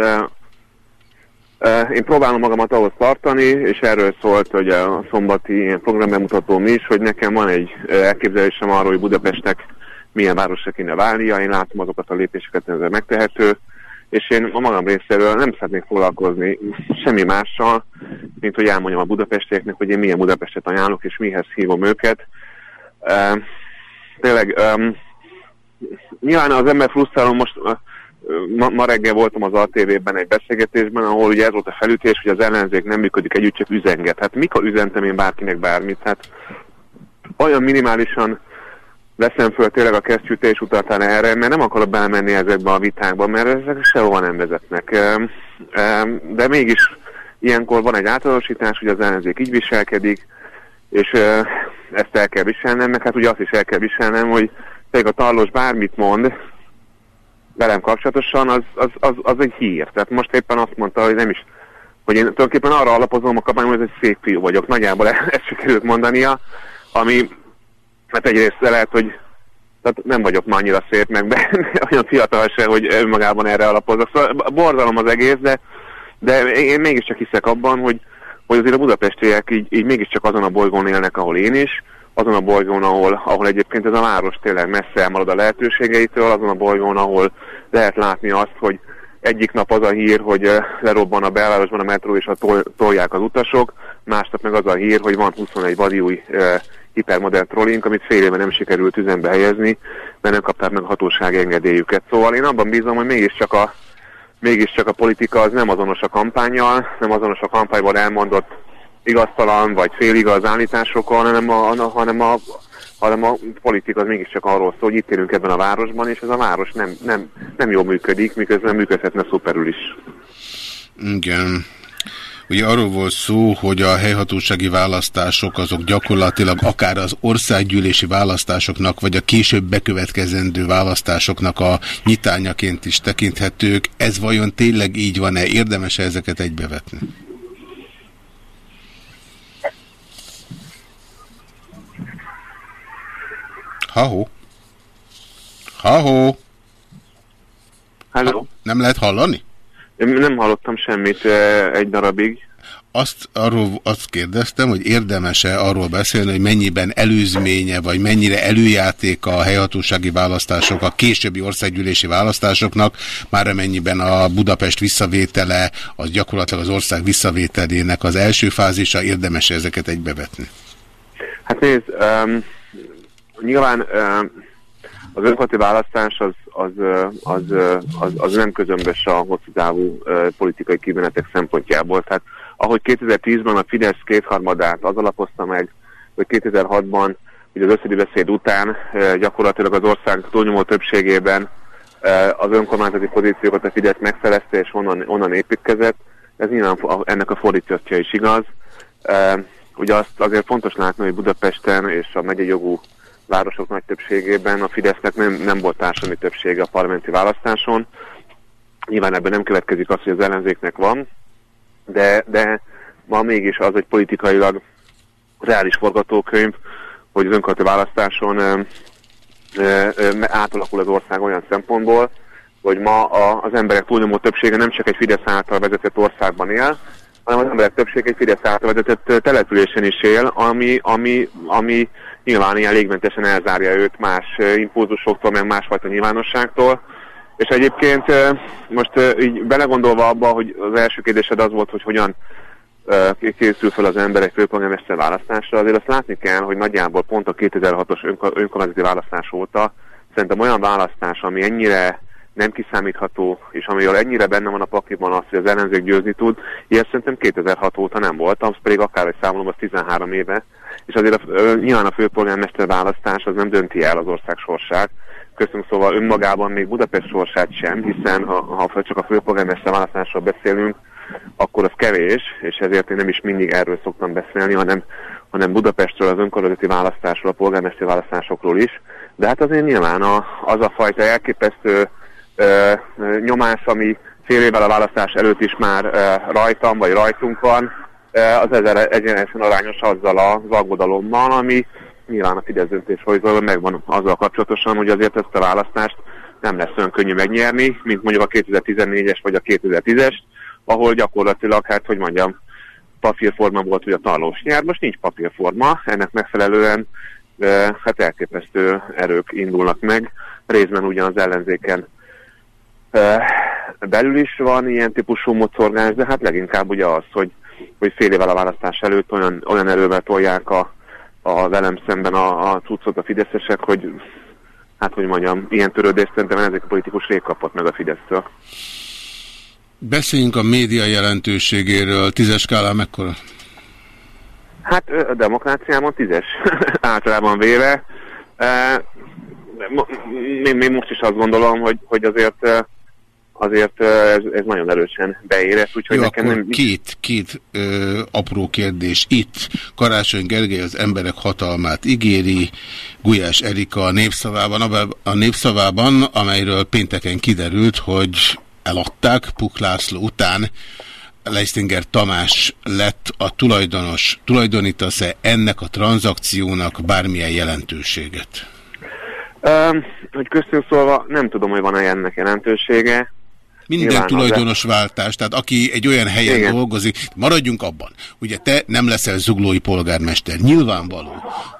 én próbálom magamat ahhoz tartani, és erről szólt hogy a szombati ilyen programbemutatóm is, hogy nekem van egy elképzelésem arról, hogy Budapestnek milyen városra kéne válnia, én látom azokat a lépéseket, ez megtehető, és én a magam részéről nem szeretnék foglalkozni semmi mással, mint hogy elmondjam a budapestieknek, hogy én milyen Budapestet ajánlok, és mihez hívom őket. Tényleg, nyilván az ember frusztráló most, ma, ma reggel voltam az ATV-ben egy beszélgetésben, ahol ugye ez volt a felütés, hogy az ellenzék nem működik együtt, csak üzenget. Hát mikor üzentem én bárkinek bármit? Hát olyan minimálisan veszem föl tényleg a kesztyűtés utaltál erre, mert nem akarok belemenni ezekbe a vitákba, mert ezek sehova nem vezetnek. De mégis ilyenkor van egy általánosítás, hogy az ellenzék így viselkedik, és ezt el kell viselnem, meg hát ugye azt is el kell viselnem, hogy tényleg a Tarlós bármit mond, velem kapcsolatosan, az, az, az, az egy hír. Tehát most éppen azt mondta, hogy nem is, hogy én tulajdonképpen arra alapozom a kampányom, hogy ez egy szép fiú vagyok. Nagyjából ezt sikerült mondania, ami hát egyrészt lehet, hogy tehát nem vagyok ma annyira szép, meg be, olyan fiatal se, hogy önmagában erre alapozok. Szóval borzalom az egész, de, de én mégiscsak hiszek abban, hogy, hogy azért a budapestiek így, így mégiscsak azon a bolygón élnek, ahol én is, azon a bolygón, ahol, ahol egyébként ez a város tényleg messze elmarad a lehetőségeitől, azon a bolygón, ahol lehet látni azt, hogy egyik nap az a hír, hogy lerobban a belvárosban a metró és a tol, tolják az utasok, másnap meg az a hír, hogy van 21 vadiúj eh, hipermodern trollink, amit fél éve nem sikerült üzembe helyezni, mert nem kapták meg hatóság engedélyüket. Szóval én abban bízom, hogy mégiscsak a, mégiscsak a politika az nem azonos a kampányjal, nem azonos a kampányban elmondott igaztalan vagy féligaz állításokkal, hanem a, hanem a, hanem a politika az mégiscsak arról szól, hogy itt élünk ebben a városban, és ez a város nem, nem, nem jól működik, miközben működhetne szuperül is. Igen. Ugye arról volt szó, hogy a helyhatósági választások azok gyakorlatilag akár az országgyűlési választásoknak, vagy a később bekövetkezendő választásoknak a nyitányaként is tekinthetők. Ez vajon tényleg így van-e? Érdemes -e ezeket egybevetni? Ha-ho. Ha-ho. Hello. Nem lehet hallani? Én nem hallottam semmit egy darabig. Azt, arról azt kérdeztem, hogy érdemes-e arról beszélni, hogy mennyiben előzménye, vagy mennyire előjáték a helyhatósági választások, a későbbi országgyűlési választásoknak, már amennyiben a Budapest visszavétele, az gyakorlatilag az ország visszavételének az első fázisa, érdemes ezeket egybevetni? Hát nézd, um, nyilván az önkormányzati választás az, az, az, az, az nem közömbös a hosszú távú politikai kimenetek szempontjából. Tehát ahogy 2010-ben a Fidesz kétharmadát az alapozta meg, hogy 2006-ban ugye az összedi beszéd után gyakorlatilag az ország túlnyomó többségében az önkormányzati pozíciókat a Fidesz megszerezte és onnan, onnan építkezett. Ez nyilván ennek a fordítottja is igaz. Ugye azt azért fontos látni, hogy Budapesten és a megyei jogú városok nagy többségében a Fidesznek nem, nem volt társadalmi többsége a parlamenti választáson. Nyilván ebben nem következik az, hogy az ellenzéknek van, de, de ma mégis az egy politikailag reális forgatókönyv, hogy az önkormányzati választáson ö, ö, ö, átalakul az ország olyan szempontból, hogy ma a, az emberek túlnyomó többsége nem csak egy Fidesz által vezetett országban él, hanem az emberek többsége egy Fidesz által vezetett településen is él, ami, ami, ami nyilván ilyen légmentesen elzárja őt más impulzusoktól, meg másfajta nyilvánosságtól. És egyébként most így belegondolva abba, hogy az első kérdésed az volt, hogy hogyan készül fel az ember egy főpolgármester választásra, azért azt látni kell, hogy nagyjából pont a 2006-os önkormányzati választás óta szerintem olyan választás, ami ennyire nem kiszámítható, és amiről ennyire benne van a pakliban az, hogy az ellenzék győzni tud, ilyen szerintem 2006 óta nem volt, az pedig akár egy számolom, az 13 éve, és azért a, nyilván a főpolgármester választás az nem dönti el az ország sorsát, köszönöm szóval önmagában még Budapest sorsát sem, hiszen ha, ha csak a főpolgármester választásról beszélünk, akkor az kevés, és ezért én nem is mindig erről szoktam beszélni, hanem, hanem Budapestről, az önkormányzati választásról, a polgármesteri választásokról is. De hát azért nyilván a, az a fajta elképesztő ö, nyomás, ami fél évvel a választás előtt is már ö, rajtam vagy rajtunk van, az ezzel egyenesen arányos azzal az aggodalommal, ami nyilván a Fidesz döntéshozóban megvan azzal kapcsolatosan, hogy azért ezt a választást nem lesz olyan könnyű megnyerni, mint mondjuk a 2014-es vagy a 2010-es, ahol gyakorlatilag, hát hogy mondjam, papírforma volt, hogy a talós nyer, most nincs papírforma, ennek megfelelően e, hát elképesztő erők indulnak meg, részben ugyan az ellenzéken e, belül is van ilyen típusú mocorgás, de hát leginkább ugye az, hogy, hogy fél évvel a választás előtt olyan, olyan erővel tolják a, a velem szemben a, a cuccot a fideszesek, hogy hát hogy mondjam, ilyen törődést szerintem ezek a politikus rég kapott meg a Fidesztől. Beszéljünk a média jelentőségéről. Tízes skálán mekkora? Hát a demokráciában tízes általában véve. Még most is azt gondolom, hogy, hogy azért azért ez, ez nagyon erősen beérett, úgyhogy Jó, nekem nem... Két, két ö, apró kérdés. Itt Karácsony Gergely az emberek hatalmát ígéri, Gulyás Erika a népszavában, a népszavában, amelyről pénteken kiderült, hogy eladták Puk László után, Leistinger Tamás lett a tulajdonos. Tulajdonítasz-e ennek a tranzakciónak bármilyen jelentőséget? Um, hogy köztünk szólva nem tudom, hogy van-e ennek jelentősége. Minden Nyilván tulajdonosváltás, tehát aki egy olyan helyen Igen. dolgozik, maradjunk abban. Ugye te nem leszel zuglói polgármester. Nyilvánvaló,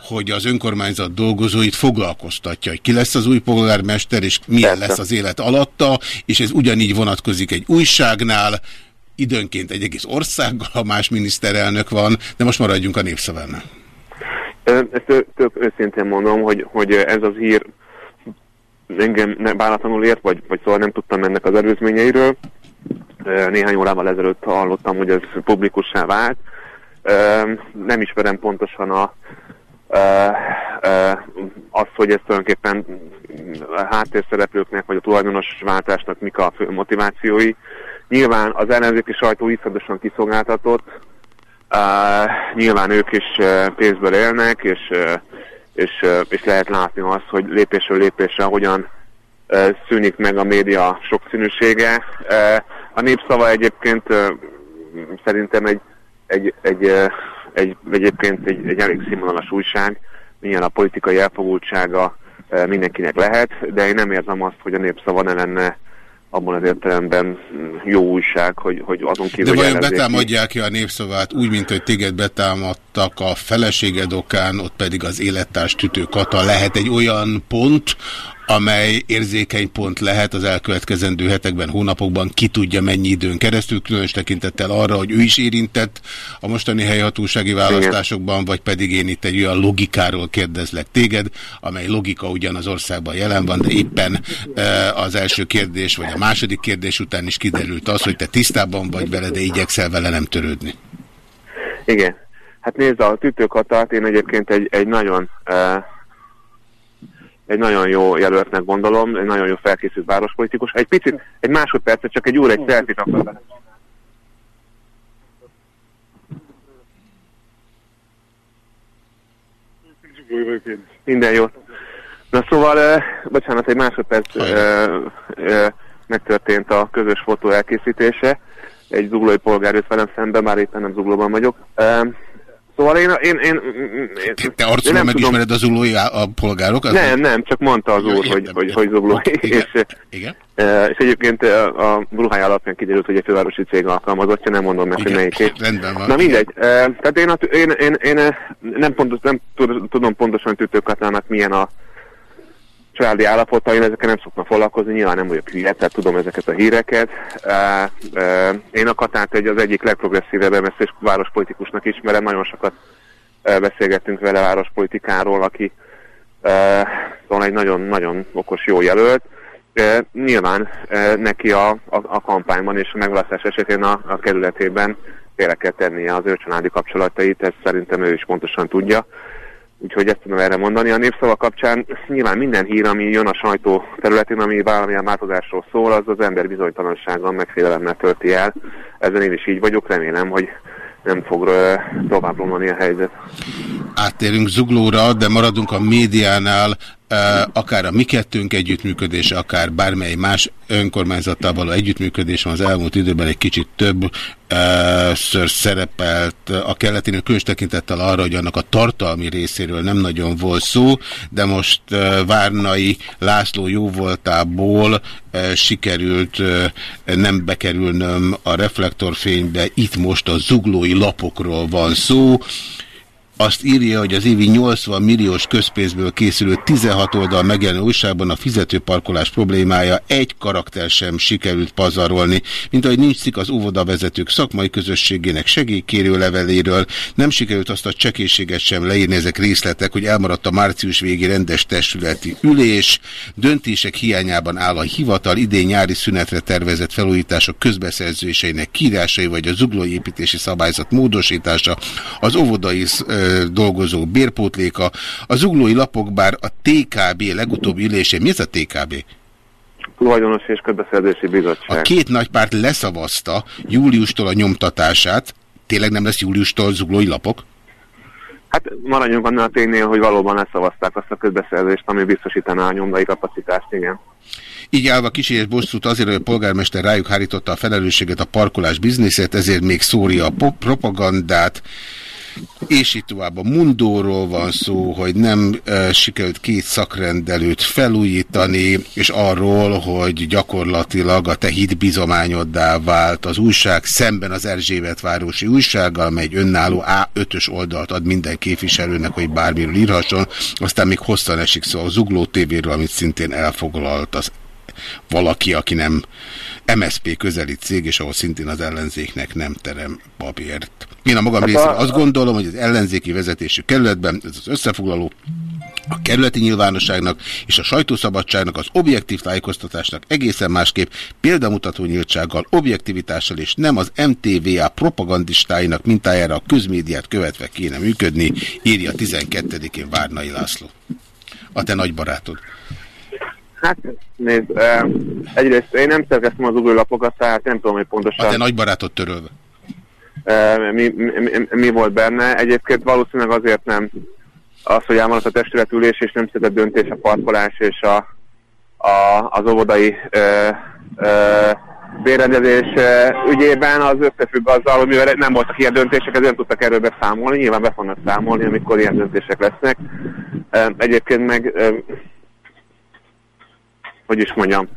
hogy az önkormányzat dolgozóit foglalkoztatja, hogy ki lesz az új polgármester, és milyen Persze. lesz az élet alatta, és ez ugyanígy vonatkozik egy újságnál, időnként egy egész országgal, ha más miniszterelnök van, de most maradjunk a népszavánál. Ezt több őszintén mondom, hogy, hogy ez az hír engem bánatlanul ért, vagy, vagy szóval nem tudtam ennek az előzményeiről. Néhány órával ezelőtt hallottam, hogy ez publikussá vált. Nem ismerem pontosan a, az, hogy ez tulajdonképpen háttérszereplőknek, vagy a tulajdonos váltásnak mik a fő motivációi. Nyilván az ellenzéki sajtó iszonyosan kiszolgáltatott, nyilván ők is pénzből élnek, és és, és lehet látni azt, hogy lépésről lépésre hogyan szűnik meg a média sokszínűsége. A népszava egyébként szerintem egy, egy, egy, egy, egyébként egy, egy elég színvonalas újság, milyen a politikai elfogultsága mindenkinek lehet, de én nem érzem azt, hogy a népszava ne lenne abban az értelemben jó újság, hogy, hogy azon kívül... De vajon betámadják ki a népszavát úgy, mint hogy téged betámadtak a feleséged okán, ott pedig az élettárs tütő kata? Lehet egy olyan pont, amely érzékeny pont lehet az elkövetkezendő hetekben, hónapokban, ki tudja mennyi időn keresztül, különös tekintettel arra, hogy ő is érintett a mostani helyhatósági választásokban, vagy pedig én itt egy olyan logikáról kérdezlek téged, amely logika ugyan az országban jelen van, de éppen e, az első kérdés, vagy a második kérdés után is kiderült az, hogy te tisztában vagy vele, de igyekszel vele nem törődni. Igen. Hát nézd, a tütőkatát én egyébként egy, egy nagyon uh, egy nagyon jó jelöltnek gondolom, egy nagyon jó felkészült várospolitikus. Egy picit, egy másodpercet, csak egy úr egy szelfit akar Minden jót. Na szóval, eh, bocsánat, egy másodperc eh, eh, megtörtént a közös fotó elkészítése. Egy zuglói polgár jött velem szembe, bár éppen nem zuglóban vagyok. Eh, szóval én... én, én, én Te én arcról nem megismered a zuglói á- a polgárokat? Nem, nem, csak mondta az úr, hogy, hogy, hogy zuglói. És, Igen. eh, és egyébként eh, a ruhája alapján kiderült, hogy egy fővárosi cég alkalmazottja, nem mondom meg, hogy melyiké. Rendben van. Na mindegy. Eh, Tehát én, én, én, én eh, nem, pontos, nem tud- tudom pontosan tütőkatlának milyen a családi állapota, én ezekkel nem szoktam foglalkozni, nyilván nem vagyok hülye, tehát tudom ezeket a híreket. Én a Katát egy az egyik legprogresszívebb MSZ várospolitikusnak ismerem, nagyon sokat beszélgettünk vele várospolitikáról, aki szóval egy nagyon-nagyon okos, jó jelölt. Nyilván neki a, a, a kampányban és a megválasztás esetén a, a kerületében félre kell tennie az ő családi kapcsolatait, ezt szerintem ő is pontosan tudja. Úgyhogy ezt tudom erre mondani. A népszava kapcsán nyilván minden hír, ami jön a sajtó területén, ami valamilyen változásról szól, az az ember bizonytalansággal, meg félelemmel tölti el. Ezen én is így vagyok, remélem, hogy nem fog tovább romlani a helyzet. Áttérünk Zuglóra, de maradunk a médiánál, akár a mi kettőnk együttműködése, akár bármely más önkormányzattal való együttműködés az elmúlt időben egy kicsit több ször szerepelt a kelleténél, különös tekintettel arra, hogy annak a tartalmi részéről nem nagyon volt szó, de most Várnai László jóvoltából eh, sikerült nem bekerülnöm a reflektorfénybe, itt most a zuglói lapokról van szó, azt írja, hogy az évi 80 milliós közpénzből készülő 16 oldal megjelenő újságban a fizetőparkolás problémája egy karakter sem sikerült pazarolni, mint ahogy nincs cikk az óvodavezetők szakmai közösségének segélykérő leveléről, nem sikerült azt a csekészséget sem leírni ezek részletek, hogy elmaradt a március végi rendes testületi ülés, döntések hiányában áll a hivatal, idén nyári szünetre tervezett felújítások közbeszerzéseinek kírásai vagy a zuglói építési szabályzat módosítása, az óvodai dolgozók bérpótléka, a zuglói lapok, bár a TKB legutóbbi ülésén, mi ez a TKB? Tulajdonos és közbeszerzési bizottság. A két nagy párt leszavazta júliustól a nyomtatását, tényleg nem lesz júliustól zuglói lapok? Hát maradjunk annál a ténynél, hogy valóban leszavazták azt a közbeszerzést, ami biztosítaná a nyomdai kapacitást, igen. Így állva kísérés bosszút azért, hogy a polgármester rájuk hárította a felelősséget a parkolás bizniszét, ezért még szórja a propagandát, és itt tovább. A Mundóról van szó, hogy nem e, sikerült két szakrendelőt felújítani, és arról, hogy gyakorlatilag a te hitbizományoddá vált az újság. Szemben az Erzsébet városi újsággal, amely egy önálló A5-ös oldalt ad minden képviselőnek, hogy bármiről írhasson, aztán még hosszan esik szó a Zugló TV-ről, amit szintén elfoglalt az valaki, aki nem MSP közeli cég, és ahol szintén az ellenzéknek nem terem papírt. Én a magam Hát részéről azt gondolom, hogy az ellenzéki vezetésű kerületben, ez az összefoglaló, a kerületi nyilvánosságnak és a sajtószabadságnak, az objektív tájékoztatásnak egészen másképp példamutató nyíltsággal, objektivitással és nem az MTVA propagandistáinak mintájára a közmédiát követve kéne működni, írja 12-én Várnai László. A te nagy barátod. Hát, nézd, egyrészt én nem szerkeztem az ugrólapokat, tehát nem tudom, hogy pontosan... A te nagy barátod törölve. mi, mi, mi, mi volt benne. Egyébként valószínűleg azért nem az, hogy elmaradt a testületülés, és nem született döntés a parkolás és a, a, az óvodai ö, ö, bérrendezés ügyében, az összefügg azzal, hogy mivel nem voltak ilyen döntések, ezért nem tudtak erről beszámolni. Nyilván be fognak számolni, amikor ilyen döntések lesznek. Egyébként meg, hogy is mondjam,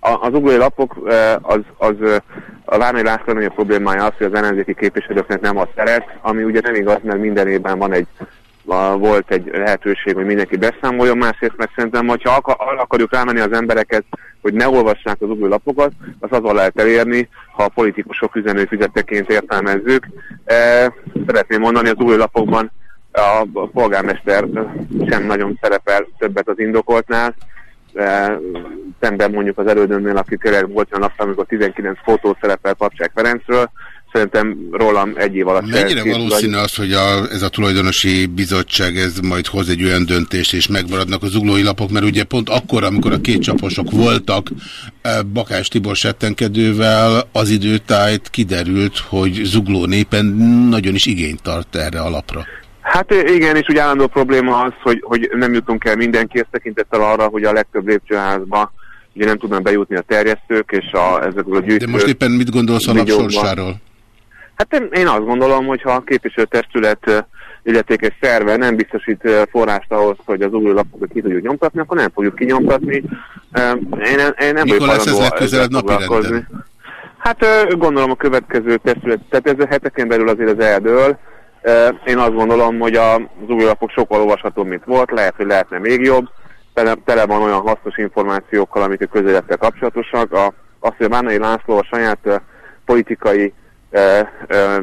az uglói lapok az, az a Várnai László nagyobb problémája az, hogy az ellenzéki képviselőknek nem ad teret, ami ugye nem igaz, mert minden évben van egy volt egy lehetőség, hogy mindenki beszámoljon, másrészt meg szerintem, hogyha akar, akarjuk rámenni az embereket, hogy ne olvassák az uglói lapokat, az azzal lehet elérni, ha a politikusok üzenőfüzeteként értelmezzük. E, szeretném mondani, az uglói lapokban a polgármester sem nagyon szerepel többet az indokoltnál, szemben mondjuk az elődömnél, aki tényleg volt olyan nap, amikor 19 fotó szerepel Papcsák Ferencről, szerintem rólam egy év alatt Mennyire valószínű az, hogy a, ez a tulajdonosi bizottság ez majd hoz egy olyan döntést, és megmaradnak az zuglói lapok, mert ugye pont akkor, amikor a két csaposok voltak eh, Bakás Tibor settenkedővel, az időtájt kiderült, hogy zugló népen nagyon is igényt tart erre a lapra. Hát igen, és ugye állandó probléma az, hogy, hogy nem jutunk el mindenkihez tekintettel arra, hogy a legtöbb lépcsőházba ugye nem tudnak bejutni a terjesztők és a, ezekből a gyűjtők. De most éppen mit gondolsz a sorsáról? Hát én, én azt gondolom, hogy ha a képviselőtestület illetékes szerve nem biztosít forrást ahhoz, hogy az új lapokat ki tudjuk nyomtatni, akkor nem fogjuk kinyomtatni. Én, én nem Mikor lesz ez legközelebb napi renden? Hát gondolom a következő testület, tehát ez a heteken belül azért az eldől. Én azt gondolom, hogy az új lapok sokkal olvashatóbb, mint volt, lehet, hogy lehetne még jobb. Tele, tele van olyan hasznos információkkal, amik a közelettel kapcsolatosak. A, azt, hogy a Bánai László a saját politikai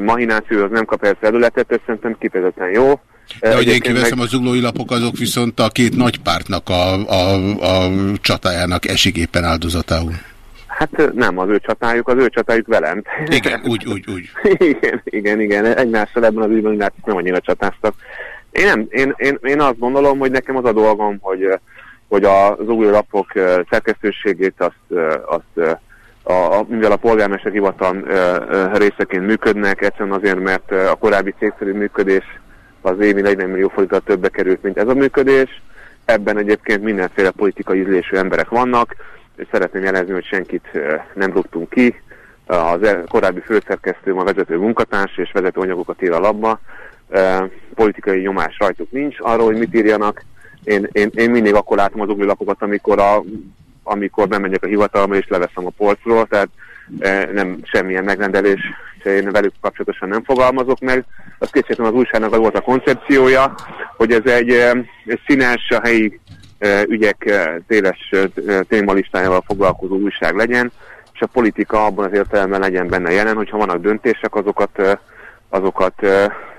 mahinációhoz nem kap el felületet, ez szerintem kifejezetten jó. De hogy én kiveszem meg... a zuglói lapok, azok viszont a két nagy pártnak a, a, a csatájának esik éppen áldozatául. Hát nem az ő csatájuk, az ő csatájuk velem. Igen, úgy, úgy, úgy. igen, igen, igen. Egymással ebben az ügyben látszik nem annyira csatáztak. Én, nem, én, én, én azt gondolom, hogy nekem az a dolgom, hogy, hogy az új lapok szerkesztőségét azt, azt a, a, mivel a polgármester hivatal részeként működnek, egyszerűen azért, mert a korábbi cégszerű működés az évi 40 millió forintra többbe került, mint ez a működés. Ebben egyébként mindenféle politikai ízlésű emberek vannak, szeretném jelezni, hogy senkit nem rúgtunk ki. Az korábbi főszerkesztőm a vezető munkatárs és vezető anyagokat ír a labba. Politikai nyomás rajtuk nincs arról, hogy mit írjanak. Én, én, én mindig akkor látom az uglilapokat, amikor a amikor bemegyek a hivatalba és leveszem a polcról, tehát nem semmilyen megrendelés, én velük kapcsolatosan nem fogalmazok meg. Az kétségtelen az újságnak az volt a koncepciója, hogy ez egy, egy színes, a helyi ügyek téles e, témalistájával foglalkozó újság legyen, és a politika abban az értelemben legyen benne jelen, hogyha vannak döntések, azokat, azokat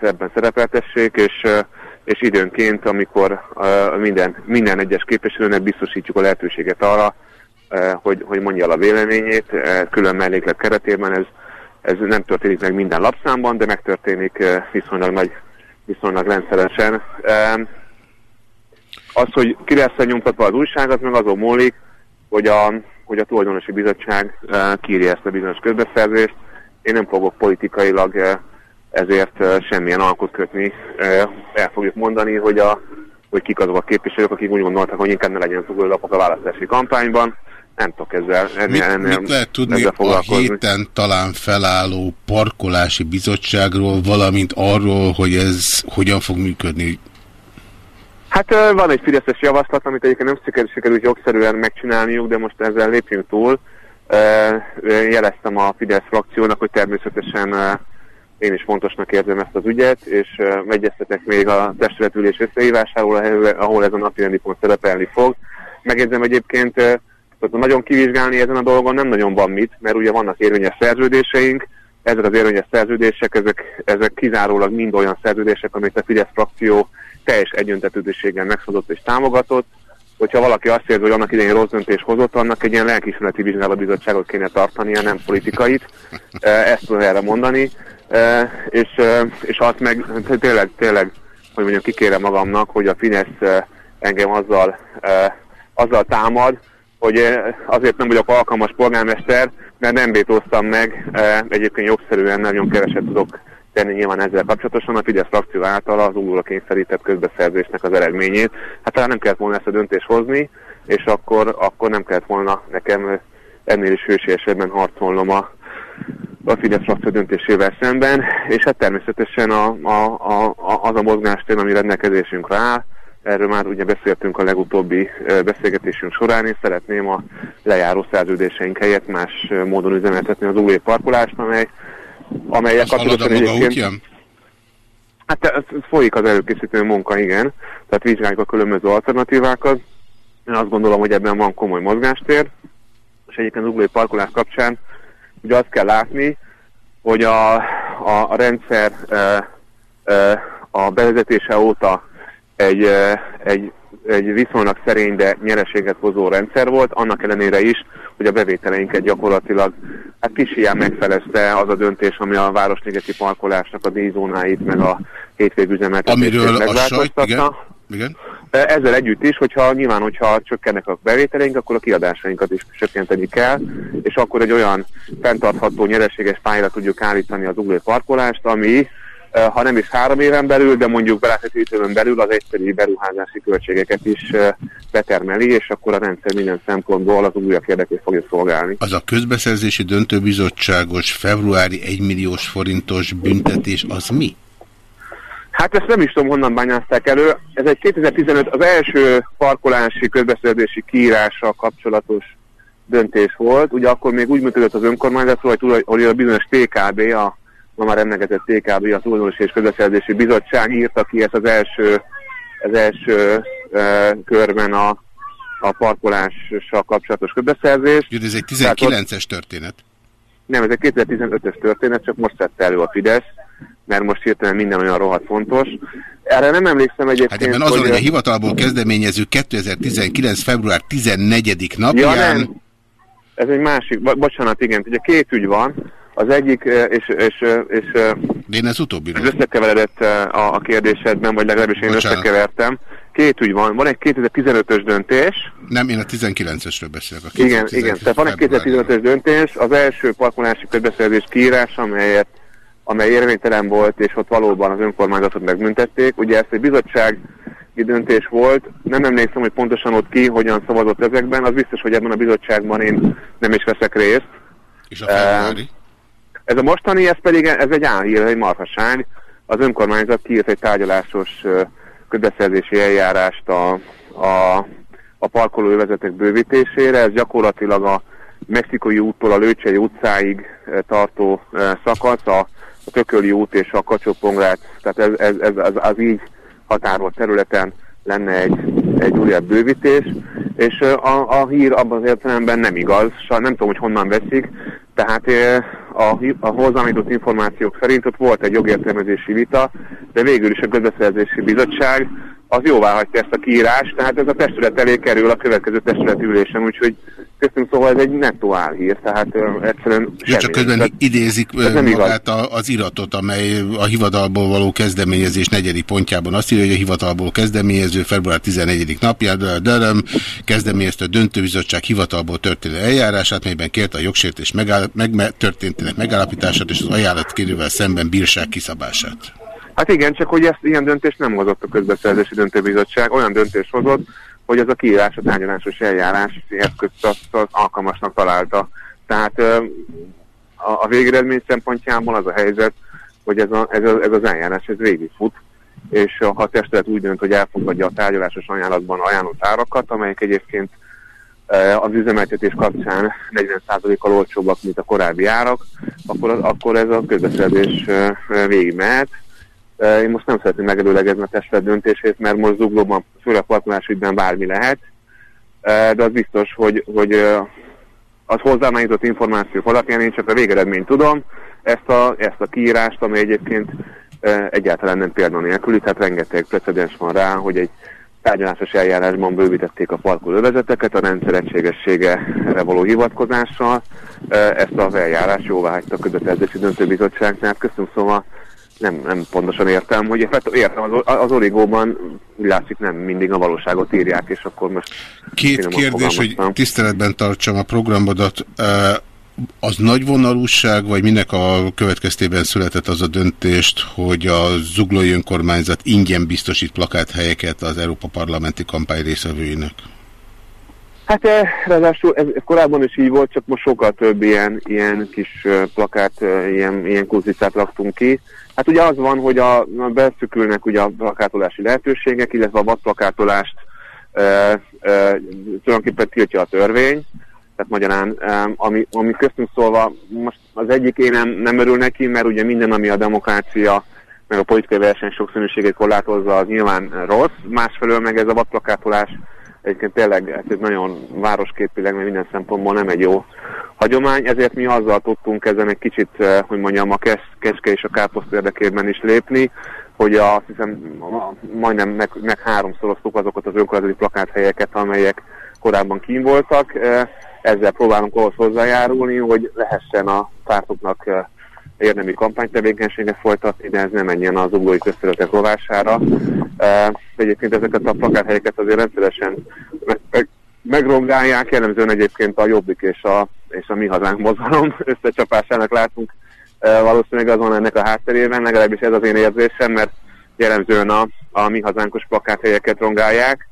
ebben szerepeltessék, és és időnként, amikor minden, minden egyes képviselőnek biztosítjuk a lehetőséget arra, hogy, hogy mondja el a véleményét, külön melléklet keretében, ez, ez nem történik meg minden lapszámban, de megtörténik viszonylag nagy, viszonylag rendszeresen. Uh, az, hogy ki lesz -e nyomtatva az újság, az meg azon múlik, hogy a, hogy a tulajdonosi bizottság uh, kírja ezt a bizonyos közbeszerzést. Én nem fogok politikailag uh, ezért semmilyen alkot kötni. El fogjuk mondani, hogy, a, hogy kik azok a képviselők, akik úgy gondoltak, hogy inkább ne legyen lapok a választási kampányban. Nem tudok ezzel ennél, mit, ennél, mit lehet tudni a héten talán felálló parkolási bizottságról, valamint arról, hogy ez hogyan fog működni? Hát van egy fideszes javaslat, amit egyébként nem sikerült, sikerült jogszerűen megcsinálniuk, de most ezzel lépjünk túl. Jeleztem a Fidesz frakciónak, hogy természetesen én is fontosnak érzem ezt az ügyet, és uh, egyeztetek még a testületülés összehívásáról, ahol ez a napi pont szerepelni fog. Megjegyzem egyébként, uh, nagyon kivizsgálni ezen a dolgon nem nagyon van mit, mert ugye vannak érvényes szerződéseink, ezek az érvényes szerződések, ezek, ezek kizárólag mind olyan szerződések, amit a Fidesz frakció teljes egyöntetődőséggel megszadott és támogatott. Hogyha valaki azt érzi, hogy annak idején rossz döntés hozott, annak egy ilyen lelkismereti vizsgálóbizottságot kéne tartania, nem politikait. Ezt tudom erre mondani és, és azt meg tényleg, tényleg, hogy mondjam, kikérem magamnak, hogy a Fidesz engem azzal, azzal támad, hogy azért nem vagyok alkalmas polgármester, mert nem bétóztam meg, egyébként jogszerűen nagyon keveset tudok tenni nyilván ezzel kapcsolatosan a Fidesz frakció által az újra kényszerített közbeszerzésnek az eredményét. Hát talán nem kellett volna ezt a döntést hozni, és akkor, akkor nem kellett volna nekem ennél is hősiesebben harcolnom a, a Fidesz frakció döntésével szemben, és hát természetesen a, a, a, az a mozgástér, ami rendelkezésünkre áll, erről már ugye beszéltünk a legutóbbi beszélgetésünk során, és szeretném a lejáró szerződéseink helyett más módon üzemeltetni az új parkolást, amely amelyek kapcsolatban egyébként... Hát ez, ez folyik az előkészítő munka, igen. Tehát vizsgáljuk a különböző alternatívákat. Én azt gondolom, hogy ebben van komoly mozgástér, és egyébként az uglói parkolás kapcsán ugye azt kell látni, hogy a, a, a rendszer e, e, a bevezetése óta egy, e, egy, egy viszonylag szerény, de nyereséget hozó rendszer volt, annak ellenére is, hogy a bevételeinket gyakorlatilag hát kis ilyen megfelezte az a döntés, ami a Városligeti parkolásnak a díjzónáit, meg a hétvégüzemeltetését megváltoztatta. Igen. Igen. Ezzel együtt is, hogyha nyilván, hogyha csökkennek a bevételeink, akkor a kiadásainkat is csökkenteni kell, és akkor egy olyan fenntartható, nyereséges pályára tudjuk állítani az uglói parkolást, ami ha nem is három éven belül, de mondjuk időn belül az egyszerű beruházási költségeket is eh, betermeli, és akkor a rendszer minden szempontból az újak érdekét fogja szolgálni. Az a közbeszerzési döntőbizottságos februári 1 milliós forintos büntetés az mi? Hát ezt nem is tudom, honnan bányázták elő. Ez egy 2015 az első parkolási közbeszerzési kiírással kapcsolatos döntés volt. Ugye akkor még úgy működött az önkormányzatról, hogy, hogy a bizonyos TKB, a ma már emlegetett TKB, a Tulajdonos és Közbeszerzési Bizottság írta ki ezt az első, az első e, körben a, a parkolással kapcsolatos közbeszerzést. Jó, ez egy 19-es történet. Nem, ez egy 2015-ös történet, csak most tette elő a Fidesz, mert most hirtelen minden olyan rohadt fontos. Erre nem emlékszem egyébként, Hát ebben azon, hogy a hivatalból kezdeményező 2019. február 14. Ja, napján... nem. Ez egy másik, bo bocsánat, igen, ugye két ügy van. Az egyik, és, és, és De én ez utóbbi. ez összekeveredett a, a kérdésedben, vagy legalábbis én Bocsánat. összekevertem. Két ügy van. Van egy 2015-ös döntés, Nem, én a 19-esről beszélek. A igen, 2019-es igen. Tehát van egy február. 2015-ös döntés, az első parkolási közbeszerzés kiírás, amelyet, amely érvénytelen volt, és ott valóban az önkormányzatot megbüntették. Ugye ezt egy bizottsági döntés volt, nem emlékszem, hogy pontosan ott ki, hogyan szavazott ezekben, az biztos, hogy ebben a bizottságban én nem is veszek részt. És a februári? Ez a mostani, ez pedig ez egy álhír, egy marhaság. Az önkormányzat kiírt egy tárgyalásos közbeszerzési eljárást a, a, a parkolóövezetek bővítésére. Ez gyakorlatilag a Mexikói úttól a Lőcsei utcáig tartó szakasz, a, a Tököli út és a kacsó tehát ez, ez, ez az, az így határolt területen lenne egy, egy újabb bővítés, és a, a hír abban az értelemben nem igaz, nem tudom, hogy honnan veszik, tehát a, a hozzám jutott információk szerint ott volt egy jogértelmezési vita, de végül is a közbeszerzési bizottság az jóvá hagyta ezt a kiírást, tehát ez a testület elé kerül a következő testület ülésen, úgyhogy köztünk szóval ez egy nettó álhír, tehát ö, egyszerűen Jó, semmi. csak közben Tehát- idézik ö, ez nem igaz. magát a, az iratot, amely a hivatalból való kezdeményezés negyedik pontjában azt írja, hogy a hivatalból kezdeményező február 14. napján Döröm kezdeményezte a döntőbizottság hivatalból történő eljárását, melyben kérte a jogsértés megáll, meg, me, történtének megállapítását és az ajánlatkérővel szemben bírság kiszabását. Hát igen, csak hogy ezt ilyen döntést nem hozott a közbeszerzési döntőbizottság, olyan döntés hozott, hogy az a kiírás, a tárgyalásos eljárás eszközt azt, azt alkalmasnak találta. Tehát a, a végeredmény szempontjából az a helyzet, hogy ez, a, ez, a, ez az eljárás ez végigfut, és ha a testület úgy dönt, hogy elfogadja a tárgyalásos ajánlatban ajánlott árakat, amelyek egyébként az üzemeltetés kapcsán 40%-kal olcsóbbak, mint a korábbi árak, akkor, az- akkor ez a közbeszerzés végigmehet. Én most nem szeretném megelőlegezni a testület döntését, mert most zuglóban, főleg parkolás ügyben bármi lehet, de az biztos, hogy, hogy az hozzám jutott információk alapján én csak a végeredményt tudom, ezt a, ezt a kiírást, ami egyébként egyáltalán nem példanélküli, tehát rengeteg precedens van rá, hogy egy tárgyalásos eljárásban bővítették a parkolóvezeteket a rendszer egységességre való hivatkozással. Ezt az eljárás jóvá hagyta a közbeszerzési döntőbizottság, tehát köszönöm szóval nem, nem pontosan értem, hogy hát értem, az, az origóban úgy látszik nem mindig a valóságot írják, és akkor most Két kérdés, hogy tiszteletben tartsam a programodat. Az nagy vonalúság, vagy minek a következtében született az a döntést, hogy a zuglói önkormányzat ingyen biztosít plakáthelyeket az Európa Parlamenti kampány részvevőinek? Hát eh, ráadásul ez, korábban is így volt, csak most sokkal több ilyen, ilyen kis eh, plakát, eh, ilyen, ilyen kuzicát raktunk ki. Hát ugye az van, hogy a, a beszükülnek ugye a plakátolási lehetőségek, illetve a vadplakátolást eh, eh, tulajdonképpen tiltja a törvény. Tehát magyarán, eh, ami, ami köztünk szólva, most az egyik én nem, nem örül neki, mert ugye minden, ami a demokrácia, meg a politikai verseny sokszínűségét korlátozza, az nyilván rossz. Másfelől meg ez a vadplakátolás egyébként tényleg ez egy nagyon városképileg, mert minden szempontból nem egy jó hagyomány, ezért mi azzal tudtunk ezen egy kicsit, eh, hogy mondjam, a kes, keske és a káposzt érdekében is lépni, hogy a, azt hiszem ma- majdnem meg, meg háromszoroztuk azokat az önkormányzati plakáthelyeket, amelyek korábban kín voltak. Eh, Ezzel próbálunk ahhoz hozzájárulni, hogy lehessen a pártoknak eh, érdemi kampánytevékenységet folytatni, de ez nem menjen az uglói közterületek rovására. Egyébként ezeket a plakáthelyeket azért rendszeresen meg, meg, megrongálják, jellemzően egyébként a Jobbik és a, és a Mi Hazánk mozgalom összecsapásának látunk valószínűleg az van ennek a hátterében, legalábbis ez az én érzésem, mert jellemzően a, a mi hazánkos plakáthelyeket rongálják.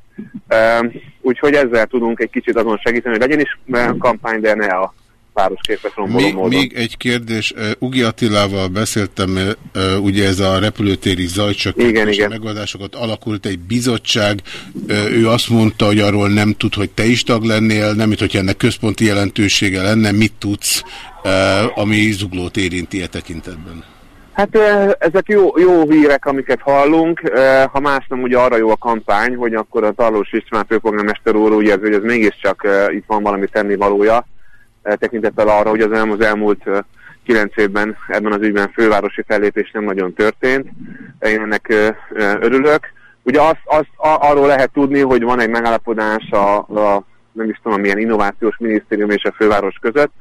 E, úgyhogy ezzel tudunk egy kicsit azon segíteni, hogy legyen is kampány, de ne a városképes romboló Még, módon. még egy kérdés. Ugi Attilával beszéltem, ugye ez a repülőtéri zajcsökkentési megoldásokat alakult egy bizottság. Ő azt mondta, hogy arról nem tud, hogy te is tag lennél, nem itt, hogy ennek központi jelentősége lenne. Mit tudsz, ami zuglót érinti e tekintetben? Hát ezek jó, jó hírek, amiket hallunk. Ha más nem, ugye arra jó a kampány, hogy akkor a Tarlós István főpolgármester úr úgy érzi, hogy ez mégiscsak itt van valami tennivalója, tekintettel arra, hogy az, az elmúlt ö, kilenc évben ebben az ügyben fővárosi fellépés nem nagyon történt. Én ennek ö, örülök. Ugye azt, azt arról lehet tudni, hogy van egy megállapodás a, a nem is tudom, milyen innovációs minisztérium és a főváros között,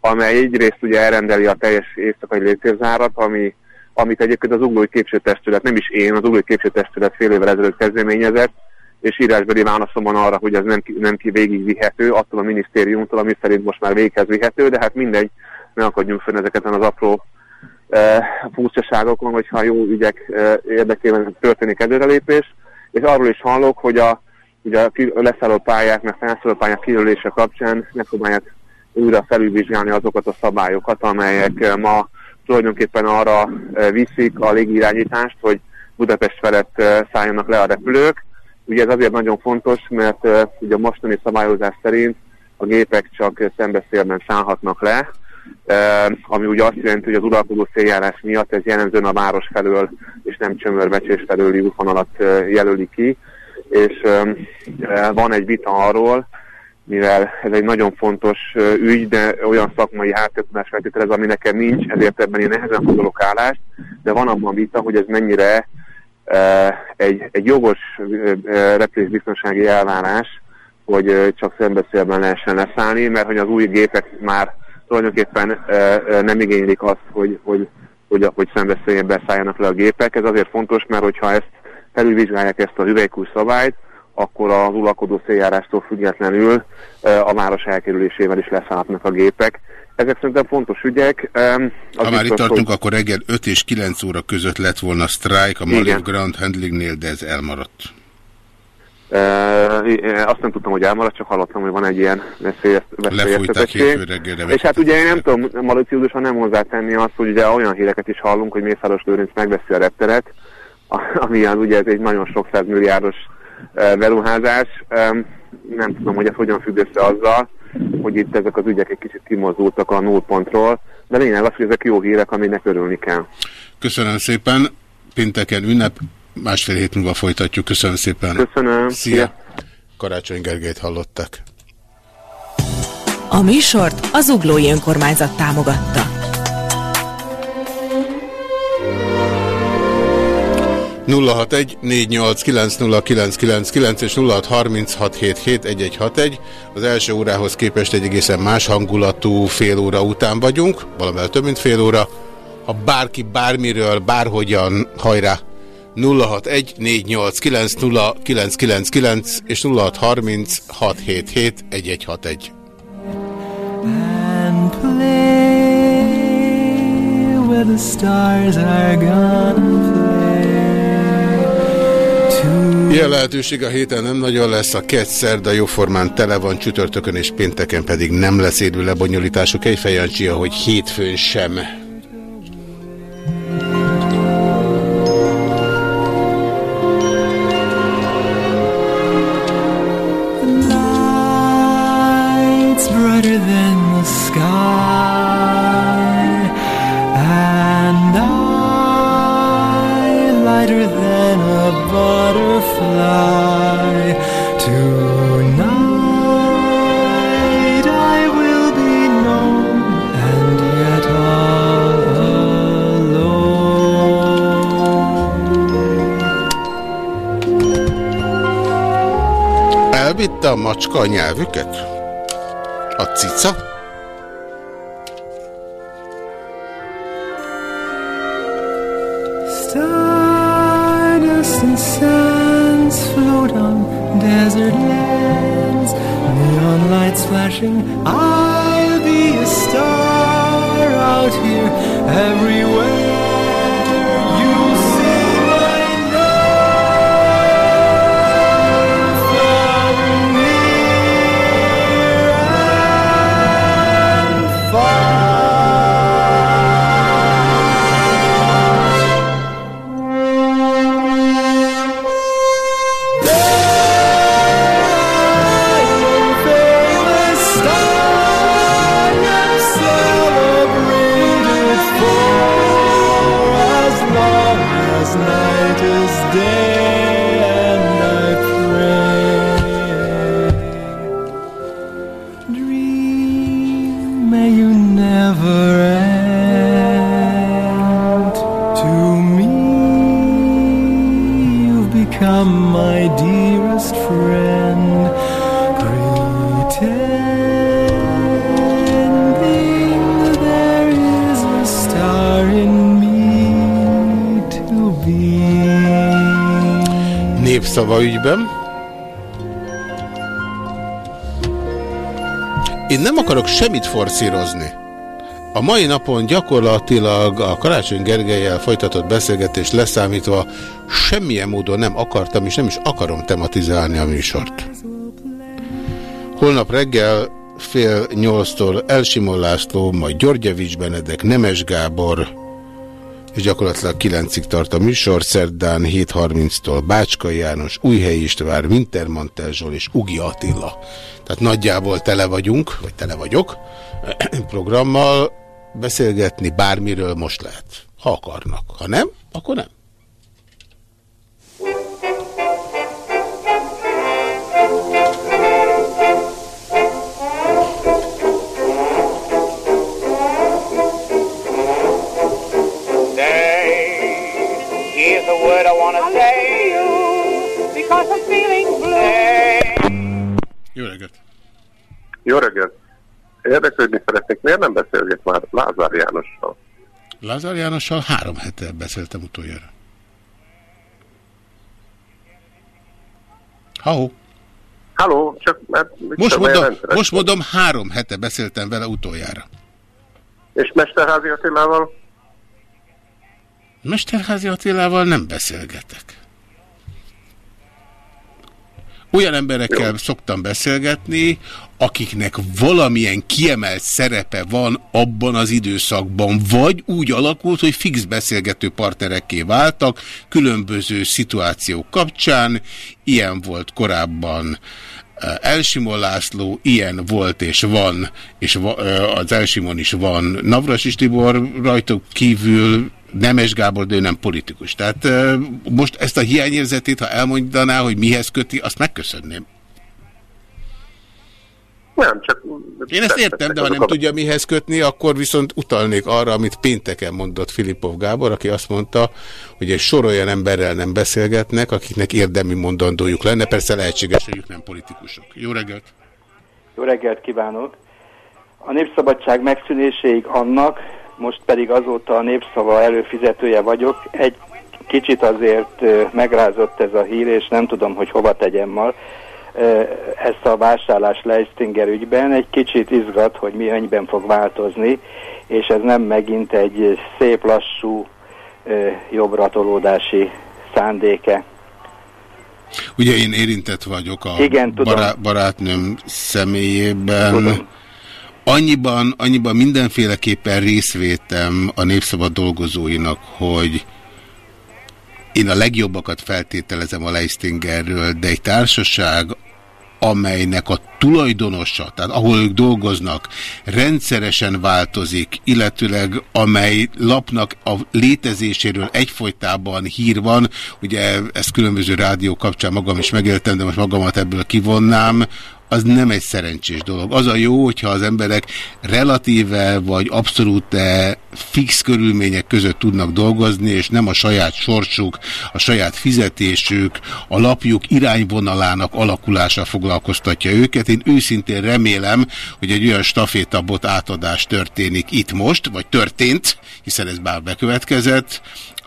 amely egyrészt ugye elrendeli a teljes éjszakai légtérzárat, ami, amit egyébként az Uglói Képzőtestület, nem is én, az Uglói Képzőtestület fél évvel ezelőtt kezdeményezett, és írásbeli válaszom van arra, hogy ez nem, nem ki végigvihető, attól a minisztériumtól, ami szerint most már véghez vihető, de hát mindegy, ne akadjunk fönn ezeken az apró e, furcsaságokon, hogyha jó ügyek e, érdekében történik előrelépés, és arról is hallok, hogy a, ugye a leszálló pályák, meg felszálló pályák kijelölése kapcsán megpróbálják újra felülvizsgálni azokat a szabályokat, amelyek eh, ma tulajdonképpen arra eh, viszik a légirányítást, hogy Budapest felett eh, szálljanak le a repülők. Ugye ez azért nagyon fontos, mert ugye a mostani szabályozás szerint a gépek csak szembeszélben szállhatnak le, ami ugye azt jelenti, hogy az uralkodó széljárás miatt ez jellemzően a város felől és nem csömörbecsés felőli útvonalat jelöli ki, és van egy vita arról, mivel ez egy nagyon fontos ügy, de olyan szakmai háttértudás feltételez, ami nekem nincs, ezért ebben én nehezen foglalok állást, de van abban vita, hogy ez mennyire egy, egy jogos repülésbiztonsági elvárás, hogy csak szembeszélben lehessen leszállni, mert hogy az új gépek már tulajdonképpen nem igénylik azt, hogy, hogy, hogy, hogy szembeszéljen beszálljanak le a gépek. Ez azért fontos, mert hogyha ezt felülvizsgálják ezt a hüvelykúj szabályt, akkor az uralkodó széljárástól függetlenül a város elkerülésével is leszállhatnak a gépek. Ezek szerintem fontos ügyek. Az Ha már itt tartunk, hogy- akkor reggel 5 és 9 óra között lett volna sztrájk a Igen. Malib Ground Handlingnél, de ez elmaradt. Eh, azt nem tudtam, hogy elmaradt, csak hallottam, hogy van egy ilyen veszélyeztetettség. És hát ugye én nem tudom maliciózusan nem hozzátenni azt, hogy ugye olyan híreket is hallunk, hogy Mészáros Lőrinc megveszi a repteret, ami az ugye ez egy nagyon sok százmilliárdos beruházás. Em, Nem tudom, hogy ez hogyan függ össze azzal, hogy itt ezek az ügyek egy kicsit kimozdultak a nullpontról, de lényeg az, hogy ezek jó hírek, aminek örülni kell. Köszönöm szépen. Pinteken ünnep, másfél hét múlva folytatjuk. Köszönöm szépen. Köszönöm. Szia. Karácsony Gergelyt hallottak. A műsort az Uglói Önkormányzat támogatta. És 0636771161. Az első órához képest egy egészen más hangulatú fél óra után vagyunk, valamivel több mint fél óra. Ha bárki bármiről, bárhogyan, hajrá! 0614890999 és 0636771161. and play where the stars are gonna Ilyen lehetőség a héten nem nagyon lesz, a kett szerda jóformán tele van, csütörtökön és pénteken pedig nem lesz élő lebonyolításuk. Egy fejancsia, hogy hétfőn sem. Elvitte a macska a nyelvüket? A cica? Stardust and sands float on desert lands, neon lights flashing. I'll be a star out here Everywhere Népszava ügyben. Én nem akarok semmit forszírozni. A mai napon gyakorlatilag a Karácsony Gergelyel folytatott beszélgetést leszámítva semmilyen módon nem akartam és nem is akarom tematizálni a műsort. Holnap reggel fél nyolctól Elsimon László, majd Györgyevics Benedek, Nemes Gábor, és gyakorlatilag 9-ig tart a műsor, szerdán 7.30-tól Bácskai János, Újhelyi István, Wintermantel Zsol és Ugi Attila. Tehát nagyjából tele vagyunk, vagy tele vagyok programmal, beszélgetni bármiről most lehet, ha akarnak. Ha nem. Lázár Jánossal három hete beszéltem utoljára. Halló! Halló, csak mert... mit Most mondom, rendszeres most mondom, három hete beszéltem vele utoljára. És Mesterházi Attilával? Mesterházi Attilával nem beszélgetek. Olyan emberekkel Jó. szoktam beszélgetni, akiknek valamilyen kiemelt szerepe van abban az időszakban, vagy úgy alakult, hogy fix beszélgető partnerekké váltak különböző szituációk kapcsán. Ilyen volt korábban eh, Elsimon László, ilyen volt és van, és eh, az Elsimon is van Navras Tibor rajtuk kívül Nemes Gábor, de ő nem politikus. Tehát eh, most ezt a hiányérzetét, ha elmondaná, hogy mihez köti, azt megköszönném. Nem, csak... Én ezt értem, de ha nem tudja mihez kötni, akkor viszont utalnék arra, amit pénteken mondott Filipov Gábor, aki azt mondta, hogy egy sor olyan emberrel nem beszélgetnek, akiknek érdemi mondandójuk lenne. Persze lehetséges, hogy ők nem politikusok. Jó reggelt! Jó reggelt kívánok! A népszabadság megszűnéséig annak, most pedig azóta a népszava előfizetője vagyok. Egy kicsit azért megrázott ez a hír, és nem tudom, hogy hova tegyem mal ezt a vásárlás Leistinger ügyben. Egy kicsit izgat, hogy mi ennyiben fog változni, és ez nem megint egy szép lassú ö, jobbra tolódási szándéke. Ugye én érintett vagyok a Igen, tudom. bará barátnőm személyében. Annyiban, annyiban mindenféleképpen részvétem a Népszabad dolgozóinak, hogy én a legjobbakat feltételezem a Leistingerről, de egy társaság, amelynek a tulajdonosa, tehát ahol ők dolgoznak, rendszeresen változik, illetőleg amely lapnak a létezéséről egyfolytában hír van, ugye ezt különböző rádió kapcsán magam is megéltem, de most magamat ebből kivonnám, az nem egy szerencsés dolog. Az a jó, hogyha az emberek relatíve vagy abszolút fix körülmények között tudnak dolgozni, és nem a saját sorsuk, a saját fizetésük, a lapjuk irányvonalának alakulása foglalkoztatja őket. Én őszintén remélem, hogy egy olyan stafétabot átadás történik itt most, vagy történt, hiszen ez bár bekövetkezett,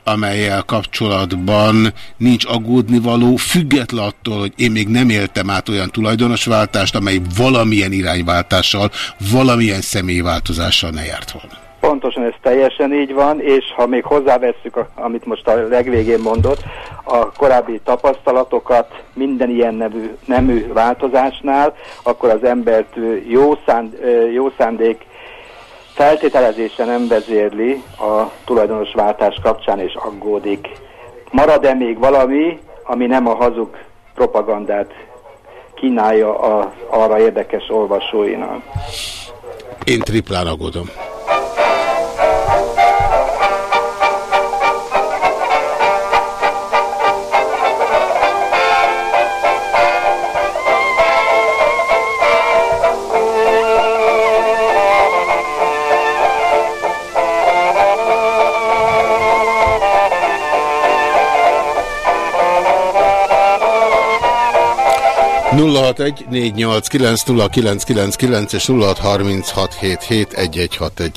amelyel kapcsolatban nincs aggódnivaló, független attól, hogy én még nem éltem át olyan tulajdonosváltást, amely valamilyen irányváltással, valamilyen személyváltozással ne járt volna. Pontosan ez teljesen így van, és ha még hozzávesszük, amit most a legvégén mondott, a korábbi tapasztalatokat minden ilyen nevű, nemű változásnál, akkor az embert jó, szánd, jó szándék feltételezése nem vezérli a tulajdonos váltás kapcsán, és aggódik. Marad-e még valami, ami nem a hazug propagandát kínálja a, arra érdekes olvasóinak? Én triplán aggódom. 061 és 0636771161.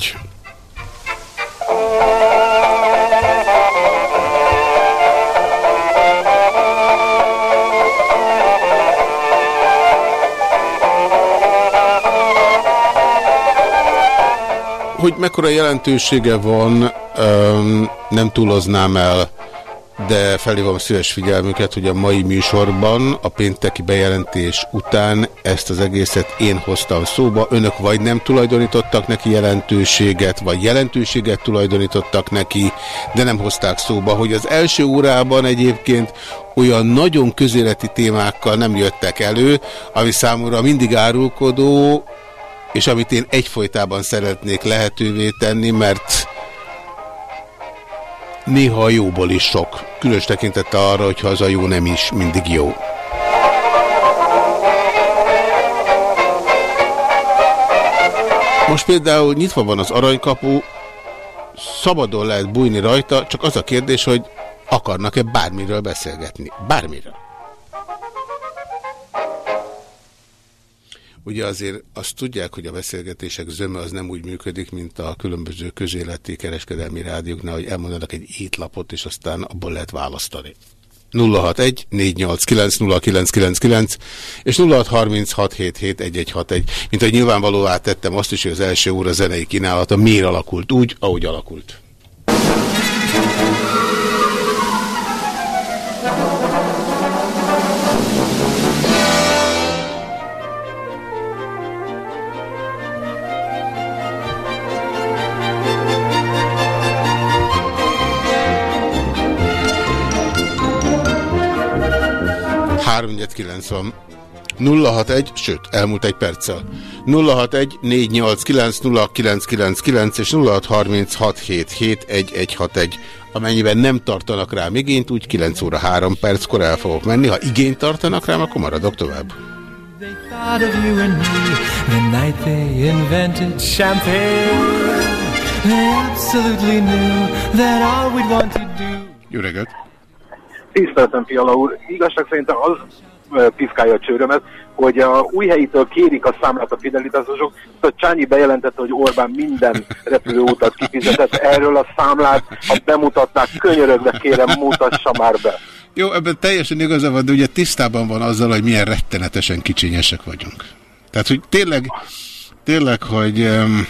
Hogy mekkora jelentősége van, nem túloznám el de felhívom szíves figyelmüket, hogy a mai műsorban a pénteki bejelentés után ezt az egészet én hoztam szóba. Önök vagy nem tulajdonítottak neki jelentőséget, vagy jelentőséget tulajdonítottak neki, de nem hozták szóba, hogy az első órában egyébként olyan nagyon közéleti témákkal nem jöttek elő, ami számomra mindig árulkodó, és amit én egyfolytában szeretnék lehetővé tenni, mert néha a jóból is sok. Különös tekintette arra, hogyha az a jó nem is mindig jó. Most például nyitva van az aranykapu, szabadon lehet bújni rajta, csak az a kérdés, hogy akarnak-e bármiről beszélgetni. Bármiről. Ugye azért azt tudják, hogy a beszélgetések zöme az nem úgy működik, mint a különböző közéleti kereskedelmi rádióknál, hogy elmondanak egy étlapot, és aztán abból lehet választani. 061 489 0999 és 0636771161. Mint hogy nyilvánvalóvá tettem azt is, hogy az első óra zenei kínálata miért alakult úgy, ahogy alakult. Háromnyed kilenc van. 061, sőt, elmúlt egy perccel. 061 489 0999 és 0636771161. Amennyiben nem tartanak rám igényt, úgy 9 óra 3 perckor el fogok menni. Ha igényt tartanak rám, akkor maradok tovább. Jó reggelt! Tiszteltem, Fiala úr. Igazság szerintem az piszkálja a csőrömet, hogy a új helyitől kérik a számlát a fidelitásosok. A Csányi bejelentette, hogy Orbán minden repülőutat kifizetett. Erről a számlát, ha bemutatnák, könyörögve kérem, mutassa már be. Jó, ebben teljesen igaza van, de ugye tisztában van azzal, hogy milyen rettenetesen kicsinyesek vagyunk. Tehát, hogy tényleg, tényleg, hogy, em,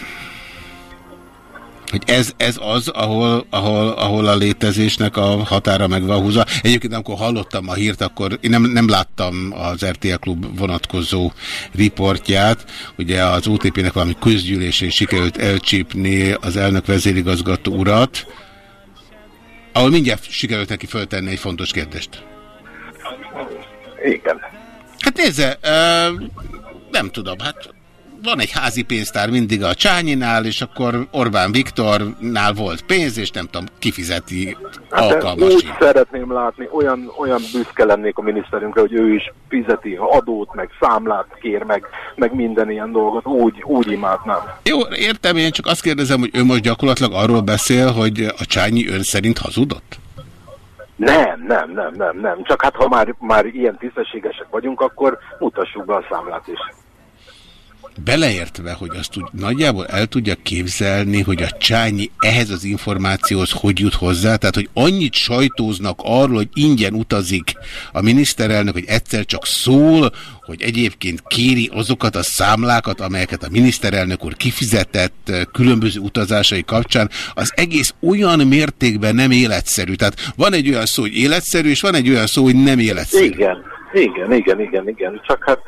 hogy ez, ez az, ahol, ahol, ahol a létezésnek a határa meg van húzva. Egyébként, amikor hallottam a hírt, akkor én nem, nem láttam az RTL Klub vonatkozó riportját. Ugye az OTP-nek valami közgyűlésén sikerült elcsípni az elnök vezérigazgató urat, ahol mindjárt sikerült neki föltenni egy fontos kérdést. Igen. Hát nézze, uh, nem tudom, hát van egy házi pénztár mindig a Csányinál, és akkor Orbán Viktornál volt pénz, és nem tudom, kifizeti Hát úgy szeretném látni, olyan, olyan büszke lennék a miniszterünkre, hogy ő is fizeti adót, meg számlát kér, meg, meg minden ilyen dolgot. Úgy, úgy imádnám. Jó, értem, én csak azt kérdezem, hogy ő most gyakorlatilag arról beszél, hogy a Csányi ön szerint hazudott? Nem, nem, nem, nem, nem. Csak hát ha már, már ilyen tisztességesek vagyunk, akkor mutassuk be a számlát is. Beleértve, hogy azt úgy nagyjából el tudja képzelni, hogy a Csányi ehhez az információhoz hogy jut hozzá, tehát hogy annyit sajtóznak arról, hogy ingyen utazik a miniszterelnök, hogy egyszer csak szól, hogy egyébként kéri azokat a számlákat, amelyeket a miniszterelnök úr kifizetett eh, különböző utazásai kapcsán, az egész olyan mértékben nem életszerű. Tehát van egy olyan szó, hogy életszerű, és van egy olyan szó, hogy nem életszerű. Igen, igen, igen, igen, igen. Csak hát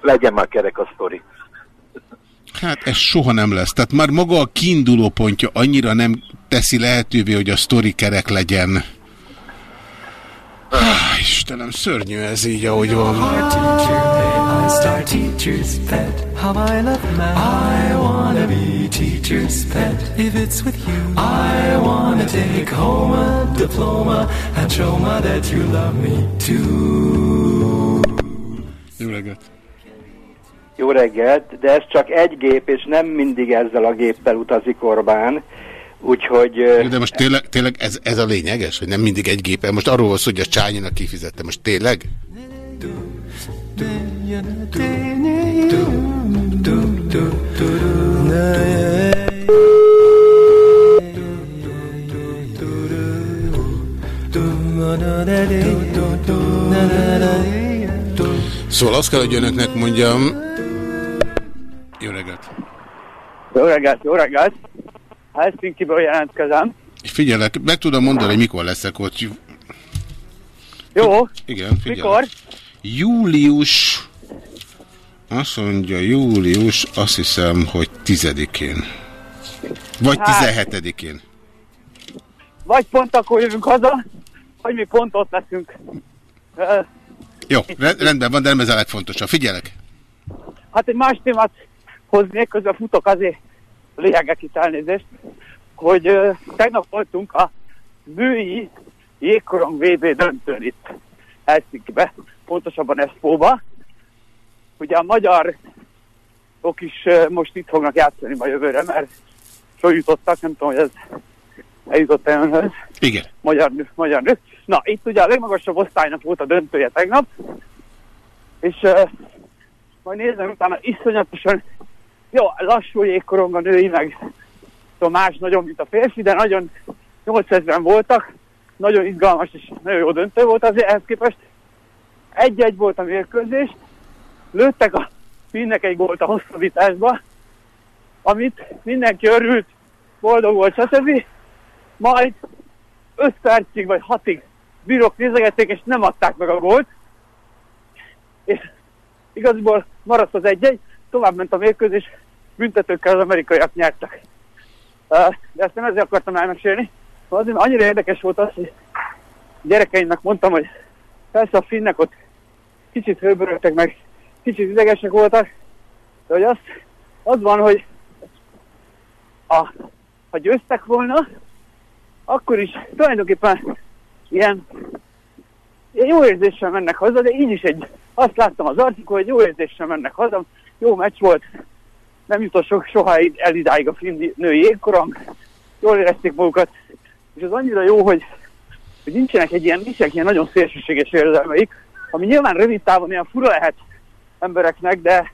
legyen már kerek a sztori. Hát ez soha nem lesz. Tehát már maga a kiinduló pontja annyira nem teszi lehetővé, hogy a sztori kerek legyen. Ah, Istenem, szörnyű ez így, ahogy van. Jó reggelt! Jó reggelt, de ez csak egy gép, és nem mindig ezzel a géppel utazik Orbán. Úgyhogy... De most tényleg, tényleg ez, ez a lényeges, hogy nem mindig egy gépen. Most arról szó, hogy a Csányinak kifizette. Most tényleg? Szóval azt kell, hogy önöknek mondjam... Jó reggelt! Jó reggelt, jó reggelt! Helsinki-ből jelentkezem. És figyelek, meg tudom mondani, hogy mikor leszek ott. Jó, Igen, figyelek. mikor? Július... Azt mondja, július, azt hiszem, hogy 10-én. Vagy Hát. 17-én. Vagy pont akkor jövünk haza, vagy mi pont ott leszünk. Jó, re- rendben van, de nem ez a legfontosabb. Figyelek. Hát egy más témát hoznék, közben futok azért lényegek itt elnézést, hogy ö, tegnap voltunk a női jégkorong VB döntőn itt Helsinki-be, pontosabban Eszpóba. Ugye a magyarok is ö, most itt fognak játszani ma jövőre, mert följutottak, nem tudom, hogy ez eljutott el önhöz. Igen. Magyar, nő- magyar nő. Na, itt ugye a legmagasabb osztálynak volt a döntője tegnap, és uh, majd nézem utána iszonyatosan, jó, lassú jégkorong a női, meg tudom, más nagyon, mint a férfi, de nagyon 8000 voltak, nagyon izgalmas és nagyon jó döntő volt azért ehhez képest. Egy-egy volt a mérkőzés, lőttek a finnek egy gólt a hosszabbításba, amit mindenki örült, boldog volt, stb. Majd 5 percig vagy 6-ig bírók nézegették, és nem adták meg a gólt. És igaziból maradt az egy-egy, tovább ment a mérkőzés, büntetőkkel az amerikaiak nyertek. De ezt nem ezzel akartam elmesélni, azért, annyira érdekes volt az, hogy gyerekeimnek mondtam, hogy persze a finnek ott kicsit hőbörögtek meg, kicsit idegesek voltak, de hogy az, az van, hogy a, ha győztek volna, akkor is tulajdonképpen ilyen, ilyen jó érzéssel mennek haza, de így is egy, azt láttam az arcikon, hogy jó érzéssel mennek haza, jó meccs volt, nem jutott so, soha el idáig a finn női jégkorong, jól érezték magukat, és az annyira jó, hogy, hogy nincsenek egy ilyen, nincsenek ilyen nagyon szélsőséges érzelmeik, ami nyilván rövid távon ilyen fura lehet embereknek, de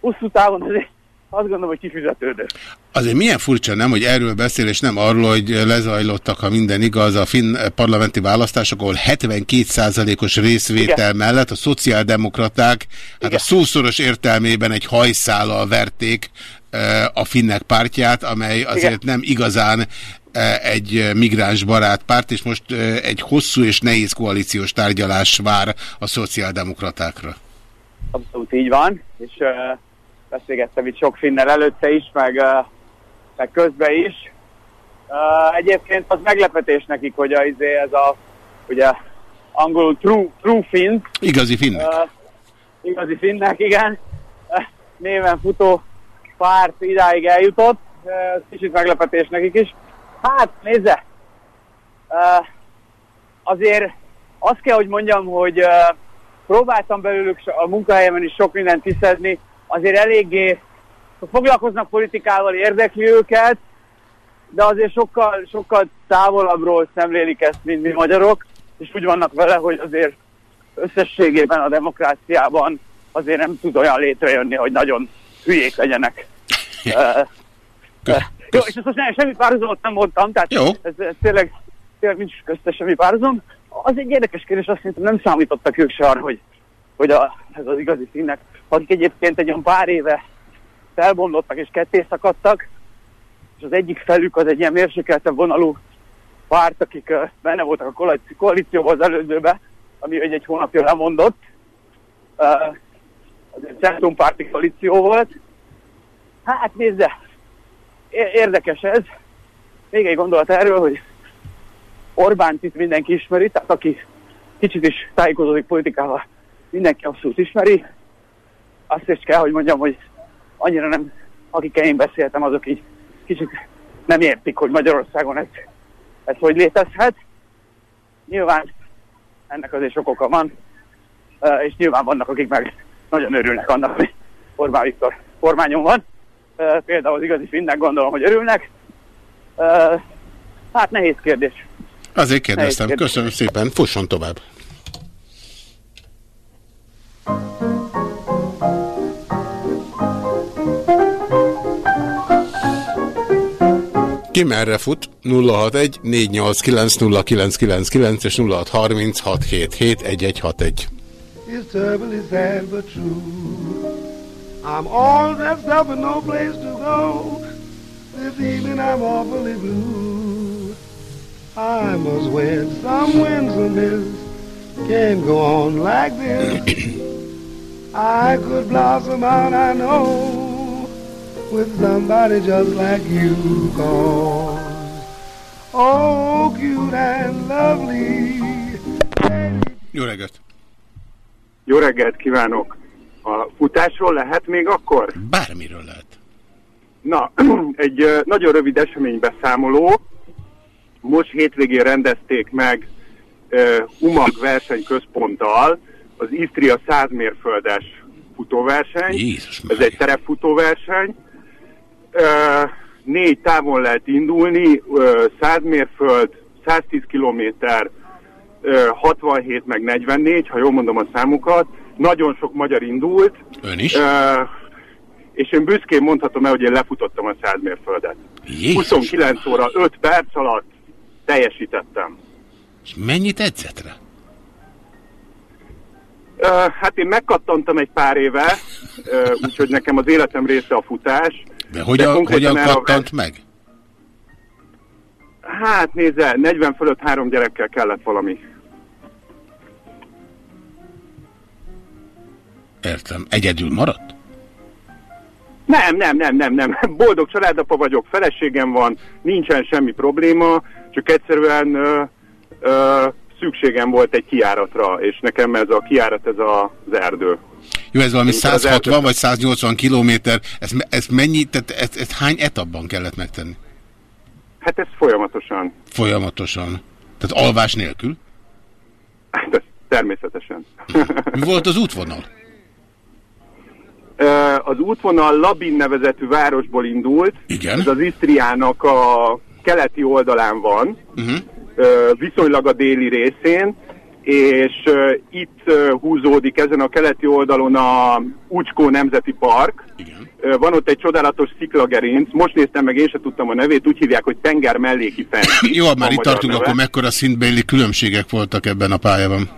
hosszú távon azért azt gondolom, hogy kifizetődő. Azért milyen furcsa nem, hogy erről beszél, és nem arról, hogy lezajlottak, ha minden igaz, a finn parlamenti választások, ahol 72%-os részvétel Igen. mellett a szociáldemokraták, hát a szószoros értelmében egy hajszállal verték eh, a finnek pártját, amely azért nem igazán eh, egy migráns barát párt, és most eh, egy hosszú és nehéz koalíciós tárgyalás vár a szociáldemokratákra. Abszolút így van, és uh, beszélgettem itt sok finnel előtte is, meg, meg közben is. Egyébként az meglepetés nekik, hogy a, izé, ez a ugye, angolul true, true finn, Igazi finnek. uh, igazi finnek, igen, néven futó párt idáig eljutott, ez kicsit meglepetés nekik is. Hát, nézze, uh, azért azt kell, hogy mondjam, hogy uh, próbáltam belőlük a munkahelyemen is sok mindent tisztezni, azért eléggé foglalkoznak politikával, érdekli őket, de azért sokkal, sokkal távolabbról szemlélik ezt, mint mi magyarok, és úgy vannak vele, hogy azért összességében a demokráciában azért nem tud olyan létrejönni, hogy nagyon hülyék legyenek. Jó, és ezt most nem, semmi párhuzamot nem mondtam, tehát Jó. Ez, ez tényleg, tényleg nincs köztes semmi párhuzam. Az egy érdekes kérdés, azt szerintem nem számítottak ők se arra, hogy, hogy a, ez az igazi színnek, akik egyébként egy olyan pár éve felbomlottak és ketté szakadtak, és az egyik felük az egy ilyen mérsékeltebb vonalú párt, akik benne voltak a koalíci- koalícióban az előzőbe, ami egy, egy hónapja lemondott. Az egy centrumpárti koalíció volt. Hát nézze, érdekes ez. Még egy gondolat erről, hogy Orbánt itt mindenki ismeri, tehát aki kicsit is tájékozódik politikával, mindenki abszolút ismeri. Azt is kell, hogy mondjam, hogy annyira nem, akikkel én beszéltem, azok így kicsit nem értik, hogy Magyarországon ez, ez hogy létezhet. Nyilván ennek azért sok oka van, és nyilván vannak, akik meg nagyon örülnek annak, hogy Orbán Viktor kormányon van. Például az igazi finnek gondolom, hogy örülnek. Hát nehéz kérdés. Azért kérdeztem. Nehéz kérdés. Köszönöm szépen. Fusson tovább. Ki merre fut? 061 489 és 0636771161. It's terribly sad but true. I'm all dressed up and no place to go. This evening I'm awfully blue. I must win some win some this. Can't go on like this. I could blossom out, I know, with somebody just like you. Cause oh, cute and lovely. Jó reggelt! Jó reggelt kívánok! A futásról lehet még akkor? Bármiről lehet. Na, egy nagyon rövid eseménybeszámoló. Most hétvégén rendezték meg uh, UMAG versenyközponttal az Isztria 100 mérföldes futóverseny. Jézus Ez egy terepfutóverseny. Négy távon lehet indulni, uh, 100 mérföld, 110 kilométer, uh, 67 meg 44, ha jól mondom a számukat. Nagyon sok magyar indult. Ön is? És én büszkén mondhatom el, hogy én lefutottam a 100 mérföldet. Jézus 29 óra 5 perc alatt teljesítettem. És mennyit edzett rá? Hát én megkattantam egy pár éve, úgyhogy nekem az életem része a futás. De hogyan, konkrétan hogyan a kattant meg? Hát nézze, 40 fölött három gyerekkel kellett valami. Értem. Egyedül maradt? Nem, nem, nem, nem, nem. Boldog családapa vagyok, feleségem van, nincsen semmi probléma, csak egyszerűen ö, ö, szükségem volt egy kiáratra, és nekem ez a kiárat, ez a, az erdő. Jó, ez valami Én az 160 erdő- vagy 180 kilométer. Ez, ez mennyi, tehát ezt, ezt hány etapban kellett megtenni? Hát ez folyamatosan, Folyamatosan. Tehát alvás nélkül? hát ez természetesen. Mi volt az útvonal? Az útvonal Labin nevezetű városból indult. Igen. Ez az Isztriának a keleti oldalán van, Uh-huh. ö, viszonylag a déli részén, és ö, itt ö, húzódik ezen a keleti oldalon a Ucskó Nemzeti Park. Ö, Van ott egy csodálatos sziklagerinc, most néztem meg, én sem tudtam a nevét, úgy hívják, hogy tenger melléki fenn. Jó, már itt tartunk, neve. akkor mekkora szintbéli különbségek voltak ebben a pályában?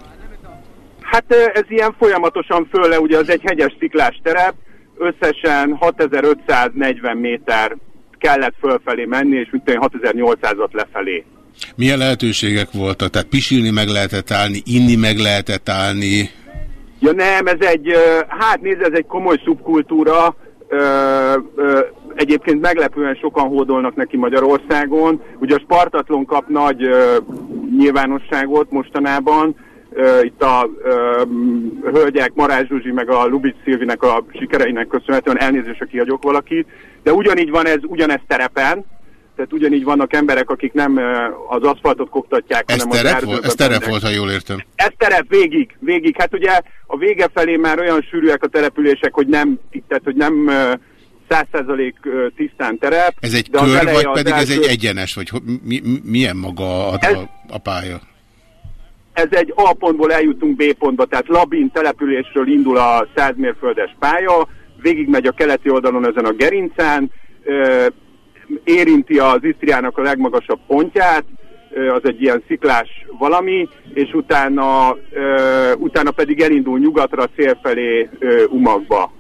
Hát ö, ez ilyen folyamatosan fölle, ugye az egy hegyes sziklás terep, összesen 6540 méter kellett fölfelé menni, és mint 6800-at lefelé. Milyen lehetőségek voltak? Tehát pisilni meg lehetett állni, inni meg lehetett állni. Ja nem, ez egy, hát nézd, ez egy komoly szubkultúra, egyébként meglepően sokan hódolnak neki Magyarországon. Ugye a Spartatlon kap nagy nyilvánosságot mostanában, itt a hölgyek, Marázs Zsuzsi meg a Lubic Szilvinek a sikereinek köszönhetően elnézést, ha kihagyok valakit, de ugyanígy van ez, ugyanez terepen, tehát ugyanígy vannak emberek, akik nem az aszfaltot koptatják, Ez hanem az terep volt, ez terep volt, ha jól értem. Ez terep végig, végig. Hát ugye a vége felé már olyan sűrűek a települések, hogy nem, tehát hogy nem száz százalék tisztán terep. Ez egy az kör, vagy az pedig ez egy első- egyenes, vagy mi, mi, milyen maga a, a, a pálya? ez egy A pontból eljutunk B pontba, tehát Labin településről indul a 100 mérföldes pálya, végigmegy a keleti oldalon ezen a gerincen, ö, érinti az Isztriának a legmagasabb pontját, az egy ilyen sziklás valami, és utána, utána pedig elindul nyugatra, cél felé ö, Umagba.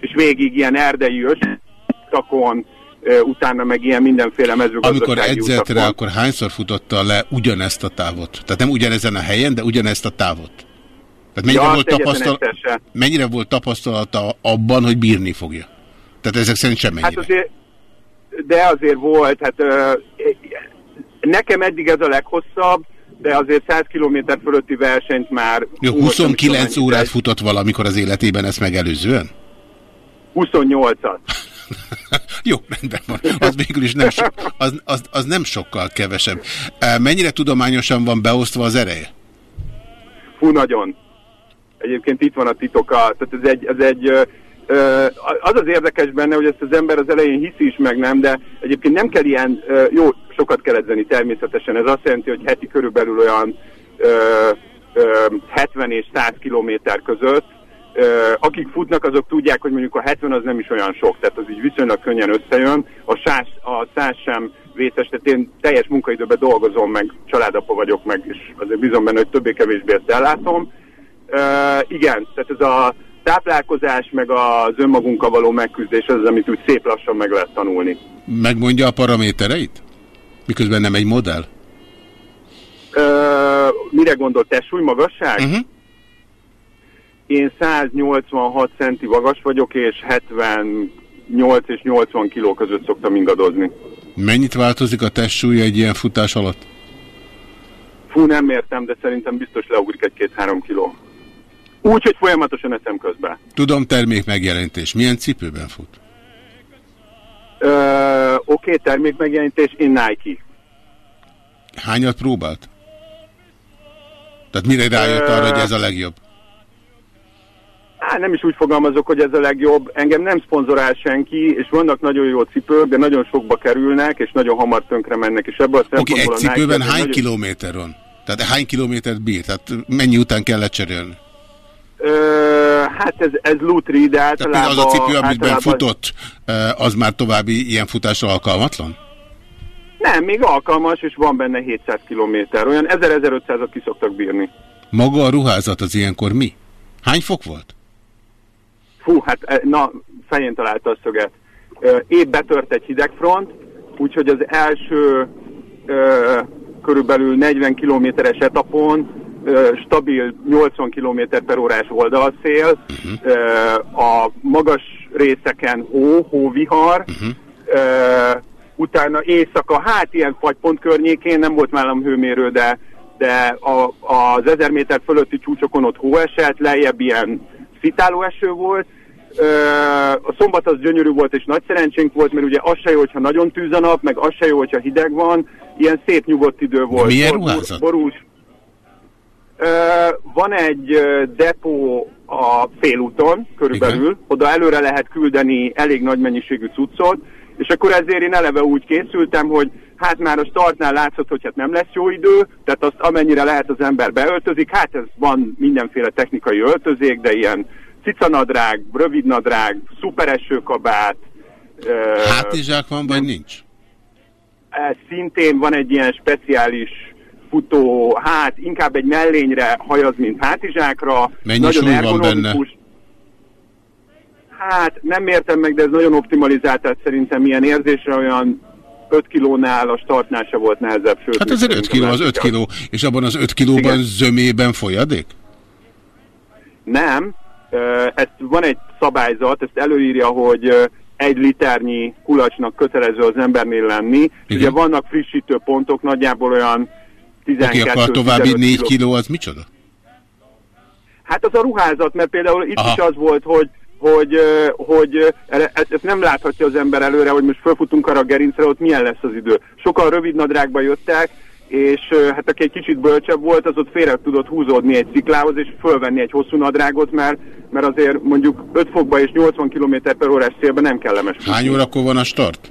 És végig ilyen erdei östakon, utána meg ilyen mindenféle mezőgazdasági Amikor edzett rá, akkor hányszor futotta le ugyanezt a távot? Tehát nem ugyanezen a helyen, de ugyanezt a távot? Tehát mennyire, Ja, volt, tapasztal... mennyire volt tapasztalata abban, hogy bírni fogja? Tehát ezek szerint semmennyire. Hát azért, de azért volt, hát ö, nekem eddig ez a leghosszabb, de azért 100 km fölötti versenyt már... Jó, Hú, most nem 29 tudom, órát futott valamikor az életében ezt megelőzően? 28-at. Jó, rendben van. Az végül is nem, so, az, az, az nem sokkal kevesebb. Mennyire tudományosan van beosztva az ereje? Fú, nagyon. Egyébként itt van a titoka. Tehát ez egy, ez egy az az érdekes benne, hogy ezt az ember az elején hiszi is meg nem, de egyébként nem kell ilyen, jó, sokat kell edzeni természetesen. Ez azt jelenti, hogy heti körülbelül olyan ö, ö, 70 és 100 kilométer között. Akik futnak, azok tudják, hogy mondjuk a 70 az nem is olyan sok, tehát az így viszonylag könnyen összejön. A 100, a 100 sem vészes, tehát én teljes munkaidőben dolgozom, meg családapa vagyok, meg és azért bízom benne, hogy többé-kevésbé ezt ellátom. Igen, tehát ez a táplálkozás, meg az önmagunkkal való megküzdés, az, amit úgy szép lassan meg lehet tanulni. Megmondja a paramétereit? Miközben nem egy modell? Uh, mire gondol, testsúly, magasság? Uh-huh. Én 186 centi magas vagyok, és 78 és 80 kiló között szoktam ingadozni. Mennyit változik a testsúlya egy ilyen futás alatt? Fú, nem mértem, de szerintem biztos leugrik egy-két-három kiló. Úgy, hogy folyamatosan eszem közben. Tudom, termék megjelentés. Milyen cipőben fut? Oké, okay, termék megjelenítés, én Nike. Hányat próbált? Tehát mire rájött arra, hogy ez a legjobb? Á, nem is úgy fogalmazok, hogy ez a legjobb. Engem nem szponzorál senki, és vannak nagyon jó cipők, de nagyon sokba kerülnek, és nagyon hamar tönkre mennek, és ebből a Oké, okay, egy Nike cipőben az hány nagyon... kilométer van? Tehát hány kilométert bír? Tehát mennyi után kell lecserélni? Ö, hát ez, ez lutri, de Tehát általában... például az a cipő, amiben általában- futott, az már további ilyen futásra alkalmatlan? Nem, még alkalmas, és van benne 700 kilométer. Olyan 1000-1500-at ki szoktak bírni. Maga a ruházat az ilyenkor mi? Hány fok volt? Fú, hát eh, na, fején találta a szöget. Épp betört egy hidegfront, úgyhogy az első ö, körülbelül 40 kilométeres etapon stabil 80 km per órás oldalszél, ö, a magas részeken hó, hóvihar, ö, utána éjszaka, hát ilyen fagypont környékén, nem volt nálam hőmérő, de, de a, az 1000 méter fölötti csúcsokon ott hó esett, lejjebb ilyen szitáló eső volt, a szombat az gyönyörű volt és nagy szerencsénk volt, mert ugye az se jó, hogyha nagyon tűz a nap, meg az se jó, hogyha hideg van, ilyen szép nyugodt idő volt. milyen Bor- bor- ruházat? Borús. Van egy depó a félúton körülbelül, Igen. oda előre lehet küldeni elég nagy mennyiségű cuccot, és akkor ezért én eleve úgy készültem, hogy hát már a startnál látszott, hogy hát nem lesz jó idő, tehát azt amennyire lehet az ember beöltözik, hát ez van mindenféle technikai öltözék, de ilyen cicanadrág, rövidnadrág, szuperesőkabát, ö, Hátizsák van, vagy nincs? szintén van egy ilyen speciális futó, hát inkább egy mellényre hajaz, mint hátizsákra. Mennyi nagyon súly van ergonomikus. Hát nem értem meg, de ez nagyon optimalizált, tehát szerintem ilyen érzésre olyan 5 kilónál a startnál se volt nehezebb. Sőt, Hát azért 5 kiló az 5 kiló, és abban az 5 kilóban Igen. zömében folyadék? Nem, ez van egy szabályzat, ezt előírja, hogy egy liternyi kulacsnak kötelező az embernél lenni. Igen. Ugye vannak frissítő pontok, nagyjából olyan 12 Oké, akkor a további 15 4 kiló az micsoda? Hát az a ruházat, mert például itt Aha. is az volt, hogy hogy, hogy ezt, ezt nem láthatja az ember előre, hogy most fölfutunk arra a gerincre, ott milyen lesz az idő. Sokan rövid nadrágba jöttek, és hát aki egy kicsit bölcsebb volt, az ott félre tudott húzódni egy sziklához, és fölvenni egy hosszú nadrágot, mert, mert azért mondjuk 5 fokba és 80 km per órás szélben nem kellemes. Hány órakor van a start?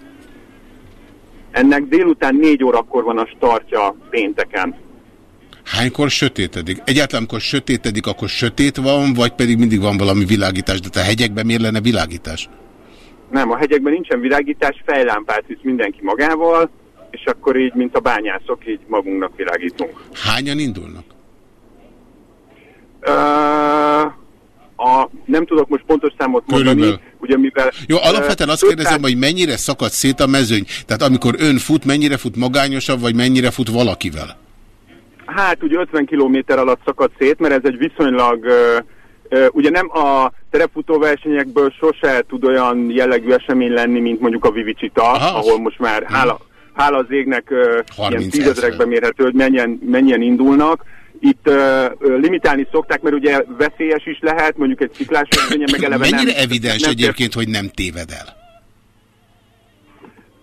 Ennek délután 4 órakor van a startja pénteken. Hánykor sötétedik? Egyáltalán, amikor sötétedik, akkor sötét van, vagy pedig mindig van valami világítás? De a hegyekben miért lenne világítás? Nem, a hegyekben nincsen világítás, fejlámpát visz mindenki magával, és akkor így, mint a bányászok, így magunknak világítunk. Hányan indulnak? Ö, a, nem tudok most pontos számot mondani, Körülbelül. Ugye mivel... Jó, alapvetően azt kérdezem, hogy mennyire szakad szét a mezőny? Tehát amikor ön fut, mennyire fut magányosabb, vagy mennyire fut valakivel? Hát ugye 50 km alatt szakad szét, mert ez egy viszonylag, ugye nem a terepfutó versenyekből sose tud olyan jellegű esemény lenni, mint mondjuk a Vivicita, Aha. ahol most már hála, hála az égnek ö, 30 ilyen tízezrekben mérhető, hogy mennyien, mennyien indulnak. Itt ö, ö, limitálni szokták, mert ugye veszélyes is lehet, mondjuk egy sziklás versenyen meg eleve Mennyire nem, evidens nem egyébként, hogy nem téved el?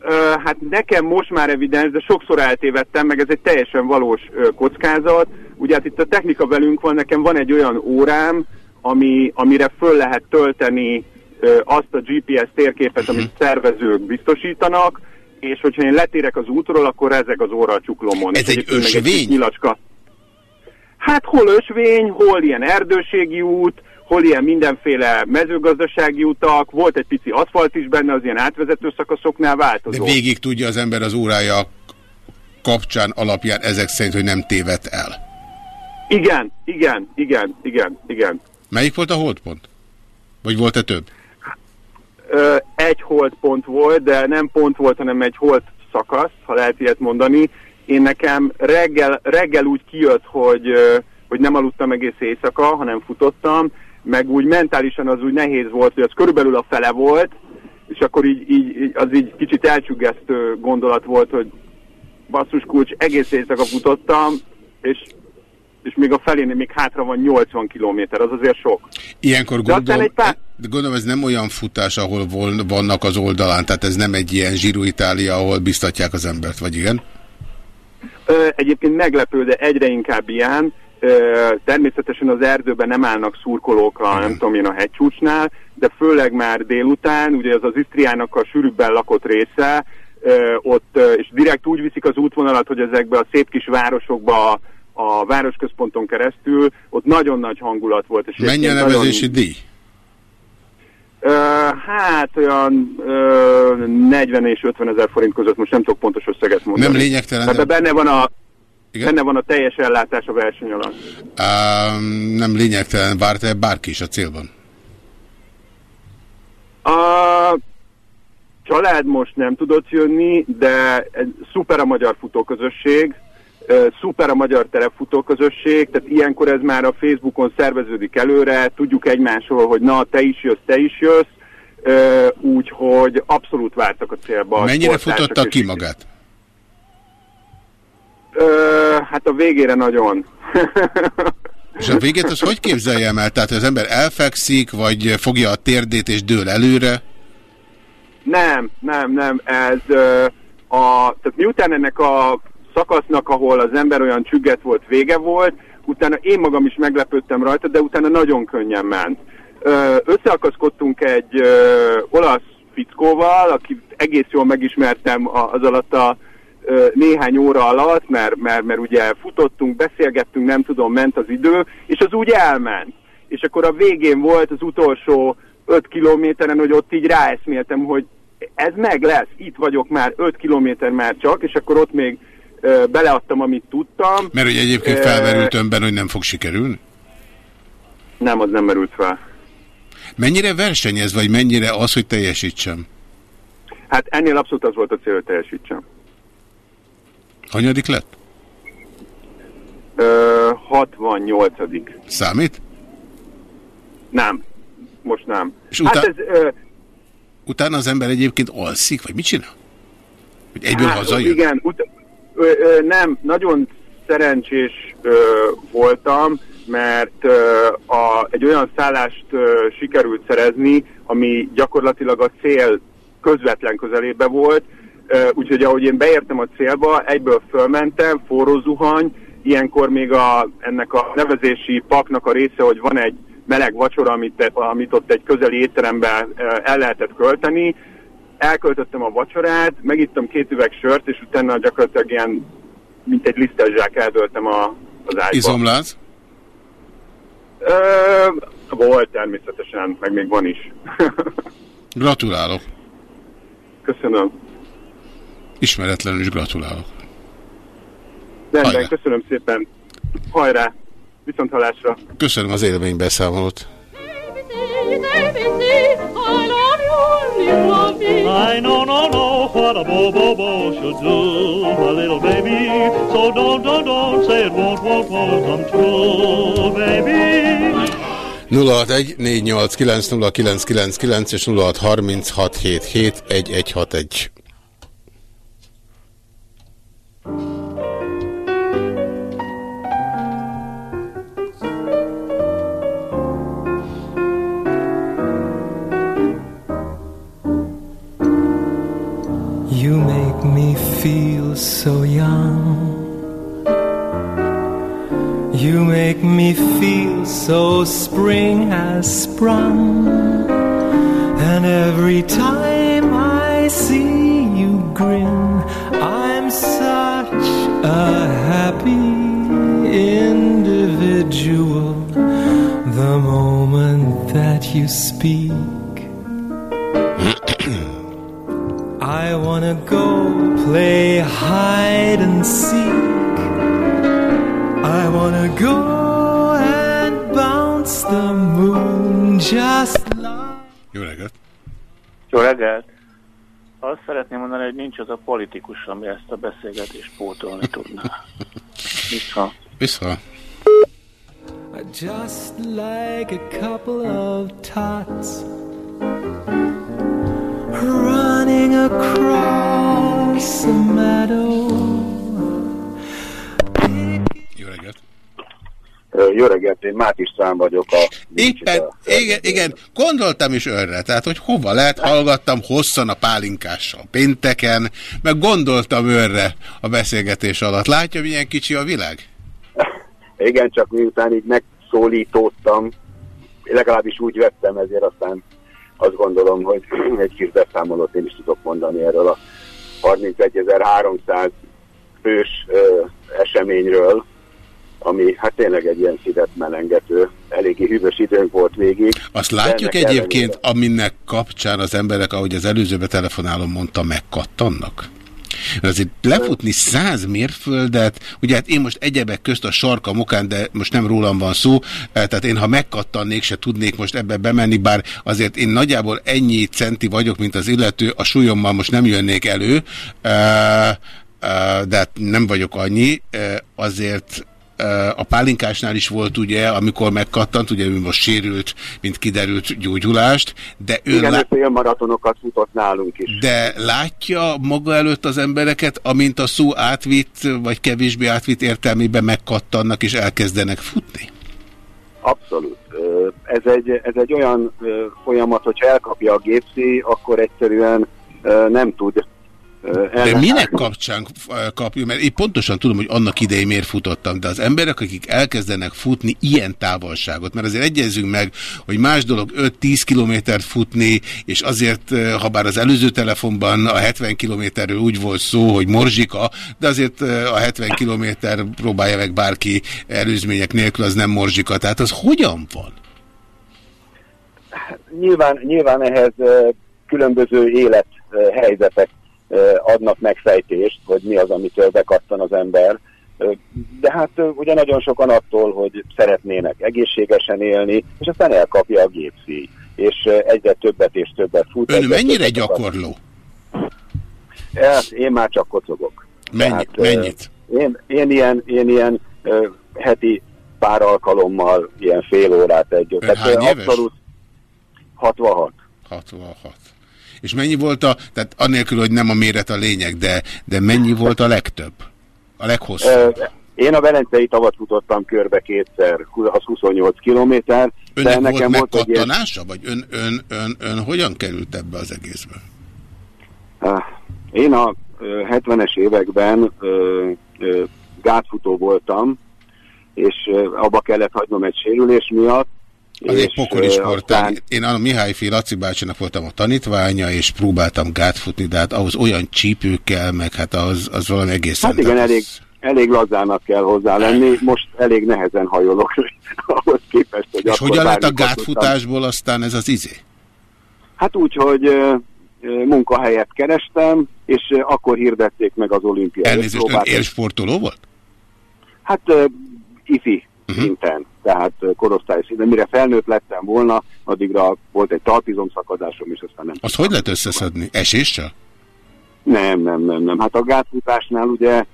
Ö, hát nekem most már evidens, de sokszor eltévedtem, meg ez egy teljesen valós ö, kockázat. Ugye hát itt a technika velünk van, nekem van egy olyan órám, ami, amire föl lehet tölteni ö, azt a GPS térképet, amit szervezők biztosítanak, és hogyha én letérek az útról, akkor ezek az óra a csuklomon. Ez És egy ösvény? kis Nyilacska. Hát hol ösvény, hol ilyen erdőségi út, hol ilyen mindenféle mezőgazdasági utak, volt egy pici aszfalt is benne, az ilyen átvezető szakaszoknál De változó. végig tudja az ember az órája kapcsán alapján ezek szerint, hogy nem tévedt el. Igen, igen, igen, igen, igen. Melyik volt a holdpont? Vagy volt-e több? Egy hold pont volt, de nem pont volt, hanem egy hold szakasz, ha lehet ilyet mondani. Én nekem reggel, reggel úgy kijött, hogy, hogy nem aludtam egész éjszaka, hanem futottam, meg úgy mentálisan az úgy nehéz volt, hogy az körülbelül a fele volt, és akkor így, így, az így kicsit elcsüggesztő gondolat volt, hogy basszus kulcs, egész éjszaka futottam, és, és még a felénél még hátra van 80 kilométer, az azért sok. Ilyenkor gondolom, egy pár- de gondolom ez nem olyan futás, ahol vannak az oldalán, tehát ez nem egy ilyen Giro Itália, ahol biztatják az embert, vagy igen? Egyébként meglepő, de egyre inkább ilyen. Természetesen az erdőben nem állnak szurkolók a, nem tudom én, a hegycsúcsnál, de főleg már délután, ugye ez az Isztriának a sűrűbben lakott része, ott, és direkt úgy viszik az útvonalat, hogy ezekbe a szép kis városokba a, a városközponton keresztül, ott nagyon nagy hangulat volt. És Mennyi a nevezési nagyon- díj? Hát olyan ö, 40 és 50 ezer forint között, most nem tudok pontos összeget mondani. Nem lényegtelen, Hát, de benne van a Igen? benne van a teljes ellátás a verseny alatt. Um, nem lényegtelen, várt-e bárki is a célban? A család most nem tudott jönni, de szuper a magyar futóközösség, szuper a magyar terepfutóközösség, tehát ilyenkor ez már a Facebookon szerveződik előre, tudjuk egymásról, hogy na, te is jössz, te is jössz, úgyhogy abszolút vártak a célba. Mennyire futotta ki magát? Ö, hát a végére nagyon. És a végét az hogy képzeljem el? Tehát az ember elfekszik, vagy fogja a térdét és dől előre? Nem, nem, nem, ez ö, a, tehát miután ennek a szakasznak, ahol az ember olyan csügget volt, vége volt, utána én magam is meglepődtem rajta, de utána nagyon könnyen ment. Összeakaszkodtunk egy olasz fickóval, akit egész jól megismertem az alatt a néhány óra alatt, mert, mert, mert ugye futottunk, beszélgettünk, nem tudom, ment az idő, és az úgy elment. És akkor a végén volt az utolsó 5 kilométeren, hogy ott így ráeszméltem, hogy ez meg lesz, itt vagyok már, 5 kilométer már csak, és akkor ott még beleadtam, amit tudtam. Mert hogy egyébként felmerült önben, hogy nem fog sikerülni? Nem, az nem merült fel. Mennyire versenyez, vagy mennyire az, hogy teljesítsem? Hát ennél abszolút az volt a cél, hogy teljesítsem. Hanyadik lett? Ö, 68 Számít? Nem, most nem. És hát utá- ez, ö, Utána az ember egyébként alszik, vagy mit csinál? Hogy egyből Hát, hazajön? Igen, ut- ö, ö, nem, nagyon szerencsés ö, voltam, mert ö, a, egy olyan szállást ö, sikerült szerezni, ami gyakorlatilag a cél közvetlen közelébe volt, ö, úgyhogy ahogy én beértem a célba, egyből fölmentem, forró zuhany, ilyenkor még a, ennek a nevezési paknak a része, hogy van egy meleg vacsora, amit, amit ott egy közeli étteremben el lehetett költeni, elköltöttem a vacsorát, megittem két üveg sört, és utána gyakorlatilag ilyen, mint egy lisztes zsák eldöltem a, az ágyba. Izomláz? Ö, volt természetesen, meg még van is. Gratulálok. Köszönöm. Ismeretlenül is gratulálok. Rendben, köszönöm szépen. Hajrá! Viszont halásra! Köszönöm az élménybeszámolót. I know, no, no, what a bo-bo bo should do, my little baby. So don't, don't, don't say it won't, won't, won't come true, baby. 061 489 és 0636771161. You make me feel so young. You make me feel so spring has sprung. And every time I see you grin, I'm such a happy individual. The moment that you speak. Wanna go play hide and seek. I wanna go and bounce the moon just Jó reggelt! Jó reggelt! Azt szeretném mondani, hogy nincs az a politikus, ami ezt a beszélgetést pótolni tudná. Vissza. Vissza. Just like a couple of tots running across a meadow. Ö, Jó reggelt, én Mát István vagyok a... Éppen, igen, igen, gondoltam is önre, tehát hogy hova lehet, hallgattam hosszan a pálinkással pénteken, meg gondoltam önre a beszélgetés alatt. Látja, milyen kicsi a világ? Igen, csak miután így megszólítódtam, legalábbis úgy vettem, ezért aztán azt gondolom, hogy egy kis beszámolót én is tudok mondani erről a 31.300 fős ö, eseményről, ami hát tényleg egy ilyen szívet melengető, eléggé hűvös időnk volt végig. Azt látjuk egyébként, aminek kapcsán az emberek, ahogy az előzőbe telefonálom mondta, megkattannak? Mert Azért lefutni száz mérföldet, ugye hát én most egyebek közt a sarka mokán, de most nem rólam van szó, eh, tehát én ha megkattannék, se tudnék most ebbe bemenni, bár azért én nagyjából ennyi centi vagyok, mint az illető, a súlyommal most nem jönnék elő, eh, eh, de hát nem vagyok annyi, azért a pálinkásnál is volt ugye, amikor megkattant, ugye ő most sérült, mint kiderült gyógyulást, de ő Igen, lá- maratonokat futott nálunk is. de látja maga előtt az embereket, amint a szó átvitt, vagy kevésbé átvitt értelmében megkattannak és elkezdenek futni? Abszolút. Ez egy, ez egy olyan folyamat, hogyha elkapja a gépszi, akkor egyszerűen nem tud De minek kapcsán kapja? Mert én pontosan tudom, hogy annak idején miért futottam, de az emberek, akik elkezdenek futni ilyen távolságot, mert azért egyezzünk meg, hogy más dolog 5-10 kilométert futni, és azért, ha bár az előző telefonban a 70 kilométerről úgy volt szó, hogy morzsika, de azért a 70 kilométer próbálja meg bárki előzmények nélkül, az nem morzsika. Tehát az hogyan van? Nyilván, nyilván ehhez különböző élethelyzetek ö, adnak megfejtést, hogy mi az, amitől bekattan az ember. De hát ugye nagyon sokan attól, hogy szeretnének egészségesen élni, és aztán elkapja a gépszíj. És egyre többet és többet fut. Ön mennyire gyakorló? Hát, én már csak kocogok. Mennyi, ö, mennyit? Én, én ilyen, én ilyen heti pár alkalommal, ilyen fél órát egy. Ön hány éves? abszolút 66. 66. És mennyi volt a, tehát annélkül, hogy nem a méret a lényeg, de, de mennyi volt a legtöbb? A leghosszabb? Én a Velencei tavat futottam körbe kétszer, az 28 kilométer. de Önnek volt nekem volt egy ilyen, megkattanása, vagy ön, ön, ön, ön hogyan került ebbe az egészbe? Én a ö, 70-es években gátfutó voltam, és abba kellett hagynom egy sérülés miatt. Az egy pokoli sportág. aztán- Én a Mihályfi Laci bácsinak voltam a tanítványa, és próbáltam gátfutni, de hát ahhoz olyan csípő kell, meg hát az, az valami egészen... Hát igen, elég, elég lazának kell hozzá lenni, most elég nehezen hajolok ahhoz képest, hogy És hogyan lett a gátfutásból aztán ez az izé? Hát úgy, hogy munkahelyet kerestem, és akkor hirdették meg az olimpiai Elnézést, ön élsportoló volt? Hát ifi Mhm. szinten, tehát korosztály szinten. Mire felnőtt lettem volna, addigra volt egy talpizomszakadásom, és aztán nem. Az hogy lehet összeszedni? Eséssel? Nem, nem, nem, nem. Hát a gátfutásnál ugye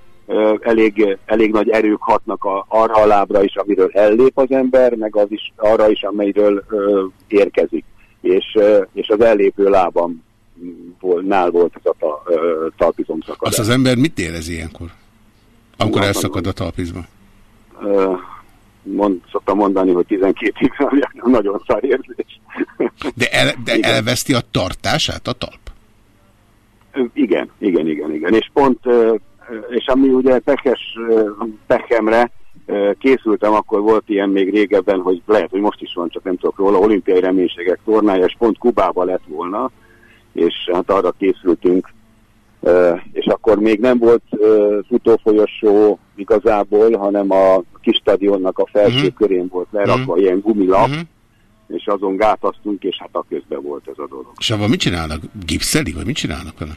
elég, elég nagy erők hatnak a, arra a lábra is, amiről ellép az ember, meg az is arra is, amelyről ö, érkezik. És, ö, és az ellépő lábam nál volt ez a ta, ö, talpizomszakadás. Azt az ember mit érez ilyenkor? Amikor elszakad a talpizma? Ö, mond, szoktam mondani, hogy 12 évvel nagyon szar érzés. De, el, de elveszti a tartását a talp? Igen, igen, igen, igen. És pont, és ami ugye pekes pekemre készültem, akkor volt ilyen még régebben, hogy lehet, hogy most is van, csak nem tudok róla, olimpiai reménységek tornája, és pont Kubába lett volna, és hát arra készültünk, és akkor még nem volt futófolyosó igazából, hanem a kis stadionnak a felső Mhm. körén volt lerakva Mhm. ilyen gumilap, Mhm. és azon gátasztunk, és hát a közben volt ez a dolog. És abban mit csinálnak? Gipszeli, vagy mit csinálnak vele?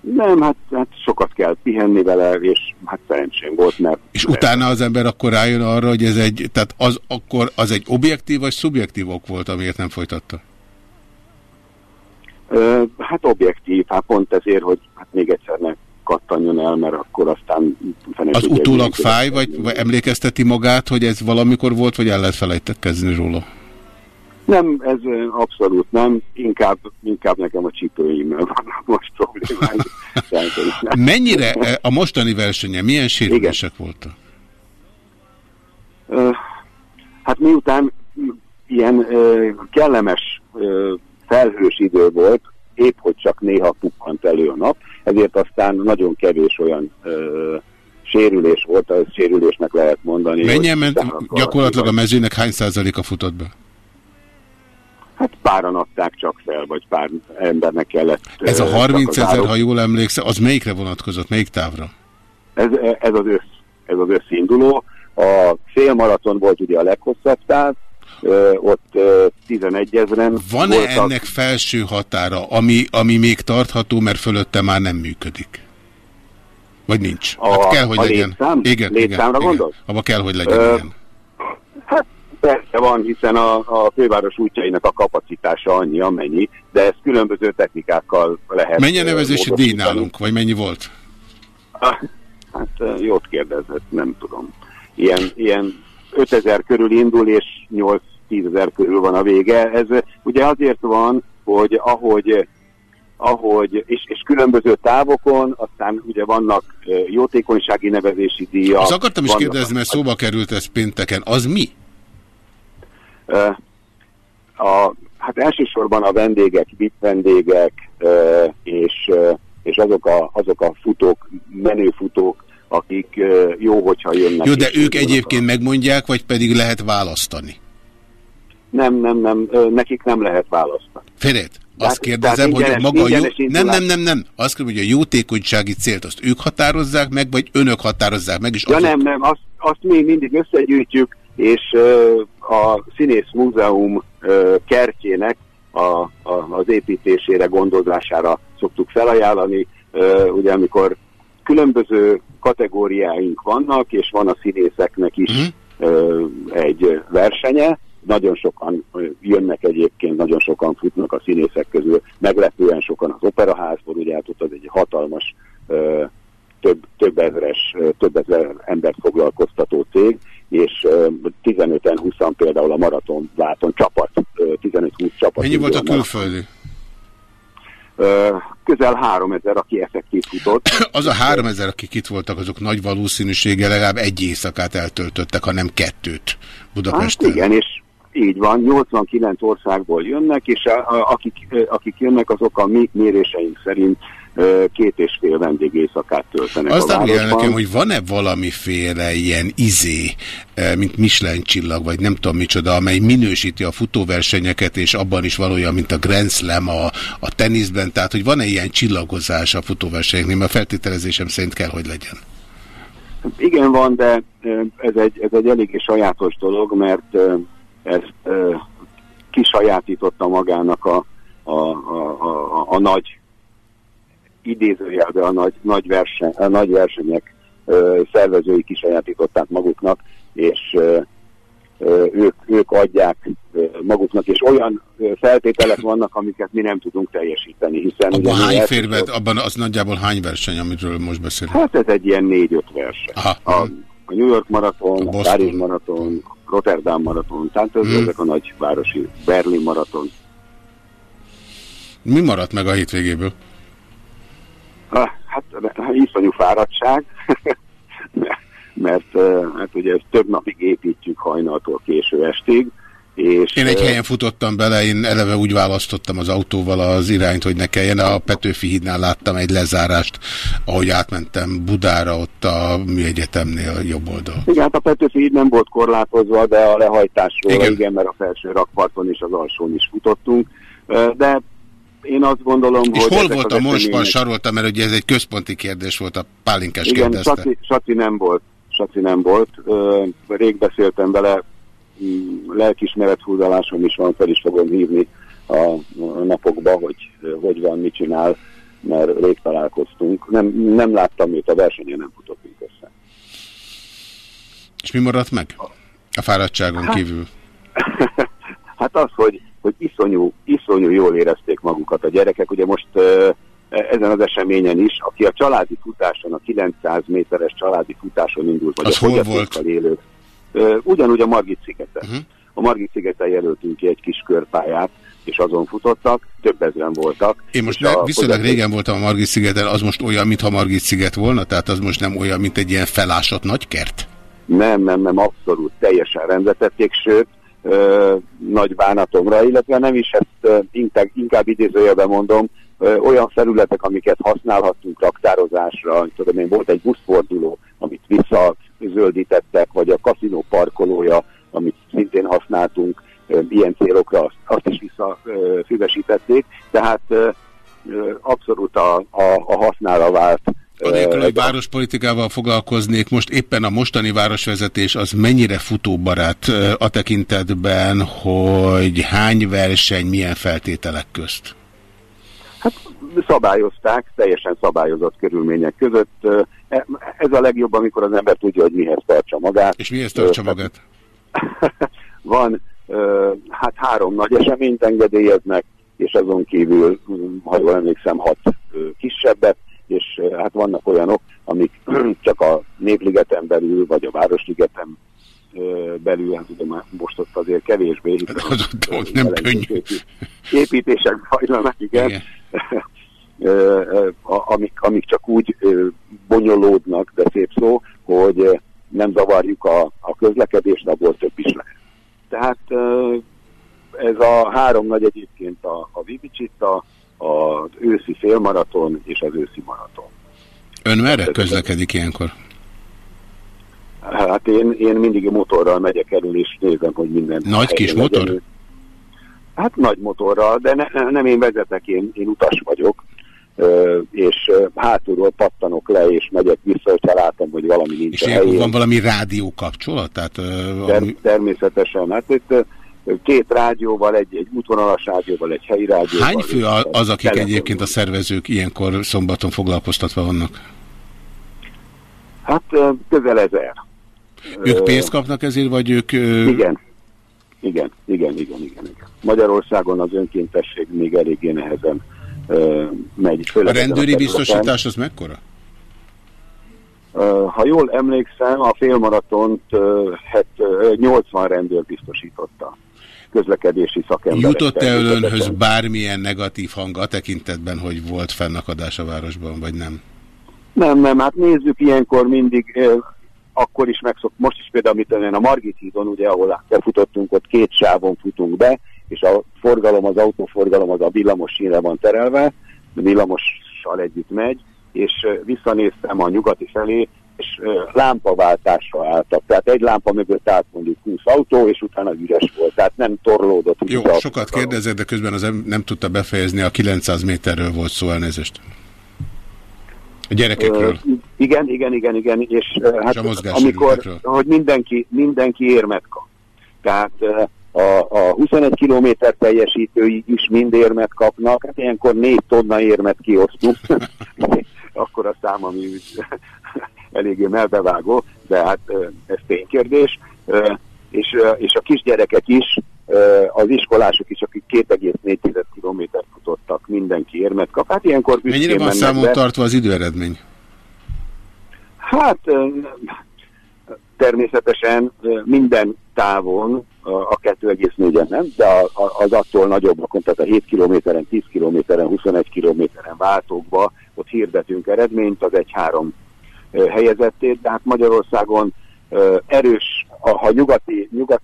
Nem, hát, hát sokat kell pihenni vele, és hát szerencsém volt, mert... És utána az ember akkor rájön arra, hogy ez egy, tehát az akkor az egy objektív vagy szubjektív ok volt, amiért nem folytatta? Hát objektív, hát pont ezért, hogy hát még egyszer ne kattanjon el, mert akkor aztán... Az utólag fáj, vagy, vagy emlékezteti magát, hogy ez valamikor volt, vagy el lehet felejtekezni róla? Nem, ez abszolút nem, inkább, inkább nekem a csípőimmel vannak most problémáim. Mennyire a mostani versenye, milyen sérülések voltak? Hát miután ilyen kellemes felhős idő volt, épp hogy csak néha pukkant elő a nap, ezért aztán nagyon kevés olyan ö, sérülés volt, az sérülésnek lehet mondani. Hogy ment, gyakorlatilag a mezőnek hány százaléka futott be? Hát páran adták csak fel, vagy pár embernek kellett. Ez a ö, 30 csak az ezer, ha jól emlékszem, az melyikre vonatkozott, melyik távra? Ez, ez, az össz, ez az összinduló. A félmaraton volt ugye a leghosszabb táv, ott ö, 11 ezeren Van-e voltak. ennek felső határa, ami, ami még tartható, mert fölötte már nem működik? Vagy nincs? A- hát kell, hogy a legyen. létszám? Igen, Létszámra igen, gondolsz? igen. Abba kell, hogy legyen, Ö, igen. Hát persze van, hiszen a, a főváros útjainak a kapacitása annyi, amennyi, de ezt különböző technikákkal lehet. Mennyi a nevezési díj nálunk, vagy mennyi volt? Hát jót kérdezett, nem tudom. Ilyen, ilyen 5000 körül indul, és 8-10 ezer körül van a vége. Ez ö, ugye azért van, hogy ahogy ahogy, és, és különböző távokon, aztán ugye vannak ö, jótékonysági nevezési díjak. Azt akartam is vannak- kérdezni, mert szóba került ez pénteken. Az mi? A, hát elsősorban a vendégek, VIP vendégek, és, és azok a, azok a futók, menőfutók, akik jó, hogyha jönnek. Jó, de ők egyébként megmondják, vagy pedig lehet választani? Nem, nem, nem, nekik nem lehet választani. Férjét, azt kérdezem, hogy ingyenes- maga jó... ingyenes Nem, indulás. nem, nem, nem. Azt kérdezem, hogy a jótékonysági célt azt ők határozzák meg, vagy önök határozzák meg, és Ja azok... nem, nem, azt, azt mi mindig összegyűjtjük, és ö, a Színész Múzeum ö, kertjének a, a, az építésére, gondozására szoktuk felajánlani, ö, ugye amikor különböző kategóriáink vannak, és van a színészeknek is Mhm. ö, egy versenye, nagyon sokan jönnek egyébként, nagyon sokan futnak a színészek közül, meglepően sokan az operaházból, ugye hát ott az egy hatalmas több, több ezres, több ezer embert foglalkoztató cég, és ö, 15-en, 20 például a maraton láton csapat, ö, 15-20 csapat. Mennyi volt a külföldi? Közel 3000, aki effektív futott. Az a három ezer, akik itt voltak, azok nagy valószínűséggel legalább egy éjszakát eltöltöttek, ha nem kettőt Hát Budapesten. igen, és így van, 89 országból jönnek, és a, a, akik, akik jönnek, azok a mi méréseink szerint két és fél vendégészakát töltenek Azt a árulja nekem, hogy van-e valamiféle ilyen izé, mint Michelin csillag, vagy nem tudom micsoda, amely minősíti a futóversenyeket, és abban is valójában, mint a Grand Slam a, a teniszben, tehát hogy van-e ilyen csillagozás a futóversenyeknél, mert a feltételezésem szerint kell, hogy legyen. Igen, van, de ez egy, ez egy eléggé sajátos dolog, mert ezt ö, kisajátította magának a, a, a, a, a nagy idézőjelben a nagy, nagy, verseny, a nagy versenyek ö, szervezői kisajátították maguknak, és ö, ők, ők adják maguknak, és olyan feltételek vannak, amiket mi nem tudunk teljesíteni, hiszen... Abban ugye hány el fér be, tudjuk- abban az nagyjából hány verseny, amiről most beszélünk? Hát ez egy ilyen négy-öt verseny. Aha. A, a New York maraton, a, Boston. Párizs maraton, a Rotterdam maraton, tehát ez, Hmm. ezek a nagy városi Berlin maraton. Mi maradt meg a hétvégéből? Ah, Hát hát iszonyú fáradtság, mert eh, hát ugye ezt több napig építjük hajnaltól késő estig, és Én egy helyen futottam bele, én eleve úgy választottam az autóval az irányt, hogy ne kelljen. A Petőfi hídnál láttam egy lezárást, ahogy átmentem Budára, ott a műegyetemnél jobb oldal. Igen, hát a Petőfi híd nem volt korlátozva, de a lehajtásról igen, Igen. mert a felső rakparton és az alsón is futottunk. De én azt gondolom, És hogy... hol volt a Mosban sarolta, mert ugye ez egy központi kérdés volt, a Pálinkás Igen, kérdezte. Saci, Saci nem volt. Saci nem volt. Rég beszéltem vele, mm, lelkismerethúzalásom is van, fel is fogom hívni a, napokba, hogy hogy van, mit csinál, mert rég találkoztunk. Nem, nem láttam őt a versenyen, nem futottunk össze. És mi maradt meg? A fáradtságon Hát- kívül. Hát az, hogy, hogy iszonyú, iszonyú jól érezték magukat a gyerekek. Ugye most ezen az eseményen is, aki a családi futáson, a 900 méteres családi futáson indult, vagy Az a hol fogyatékkal élők, ugyanúgy a Margit szigeten. Uh-huh. A Margit szigeten jelöltünk ki egy kis körpályát, és azon futottak, több ezeren voltak. Én most ne, viszonylag fogyaték- régen voltam a Margit szigeten, az most olyan, mintha Margit sziget volna, tehát az most nem olyan, mint egy ilyen felásott nagykert? Nem, nem, nem, abszolút teljesen rendetették, sőt, ö, nagy bánatomra, illetve nem is ezt ö, inkább, inkább idézőjelben mondom, olyan felületek, amiket használhattunk raktározásra, tudom én, volt egy buszforduló, amit visszazöldítettek, vagy a kaszinó parkolója, amit szintén használtunk ilyen célokra, azt, is visszafüvesítették, tehát abszolút a, a, a hasznára vált Anélkül, hogy várospolitikával foglalkoznék, most éppen a mostani városvezetés az mennyire futóbarát a tekintetben, hogy hány verseny, milyen feltételek közt? Szabályozták, teljesen szabályozott körülmények között. E- Ez a legjobb, amikor az ember tudja, hogy mihez tartsa magát. És mihez tartsa magát? Van, hát három nagy eseményt engedélyeznek, és azon kívül, ha jól emlékszem, hat kisebbet, és hát vannak olyanok, amik csak a Népligeten belül, vagy a Városligeten belül, hát ugye már most ott azért kevésbé, hiszen ott- ott nem jelentős könnyű. épít- építések zajlanak, igen. Igen. Amik, amik csak úgy bonyolódnak, de szép szó, hogy nem zavarjuk a, a közlekedést, abból több is lehet. Tehát ez a három nagy egyébként a, a Vivicsitta, az őszi félmaraton és az őszi maraton. Ön merre közlekedik ilyenkor? Hát én, én mindig motorral megyek elő, és nézem, hogy minden... Nagy kis legyen. motor? Hát nagy motorral, de ne, ne- nem én vezetek, én, én utas vagyok, és hátulról pattanok le, és megyek vissza, hogyha látom, hogy valami nincs És a helyén. van valami rádió kapcsolat? Tehát, ami, természetesen. Hát itt két rádióval, egy, egy útvonalas rádióval, egy helyi rádióval. hány fő az, akik egyébként a szervezők ilyenkor szombaton foglalkoztatva vannak? Hát közel ezer. Ők pénzt kapnak ezért, vagy ők... Igen. Igen, igen, igen, igen, igen. Magyarországon az önkéntesség még eléggé nehezen megy. A főleg rendőri területen. biztosítás az mekkora? Ha jól emlékszem, a félmaratont ö, hát, ö, 80 rendőr biztosította. Közlekedési szakemberek. Jutott-e önhöz bármilyen negatív hang a tekintetben, hogy volt fennakadás a városban, vagy nem? Nem, nem, hát nézzük ilyenkor mindig, ö, akkor is megszok, most is például, amit én a Margit hídon, ugye, ahol befutottunk, ott két sávon futunk be, és a forgalom, az autóforgalom az a villamos sínre van terelve, villamossal együtt megy, és visszanéztem a nyugati felé, és lámpaváltásra álltak. Tehát egy lámpa mögött állt mondjuk 20 autó, és utána üres volt. Tehát nem torlódott. Jó, sokat kérdezett, de közben az em- nem tudta befejezni, a 900 méterről volt szó elnézést. A gyerekekről. Ö, Igen, igen, igen, igen, és uh, hát És a amikor, hogy mindenki, mindenki érmet kap. Tehát a, a 21 kilométer teljesítői is mind érmet kapnak, hát ilyenkor 4 tonna érmet kiosztunk, akkor a szám, ami eléggé melbevágó, de hát ez ténykérdés, és, és a kisgyerekek is, az iskolások is, akik 2,4 kilométert futottak, mindenki érmet kap. Hát ilyenkor Mennyire van számon tartva az időeredmény? Hát természetesen minden távon a 2,4-en nem, de az attól nagyobbakon, tehát a 7 kilométeren, 10 kilométeren, 21 kilométeren váltókba, ott hirdetünk eredményt az egy-három ö, helyezettét, de hát Magyarországon erős, ha nyugati, nyugat,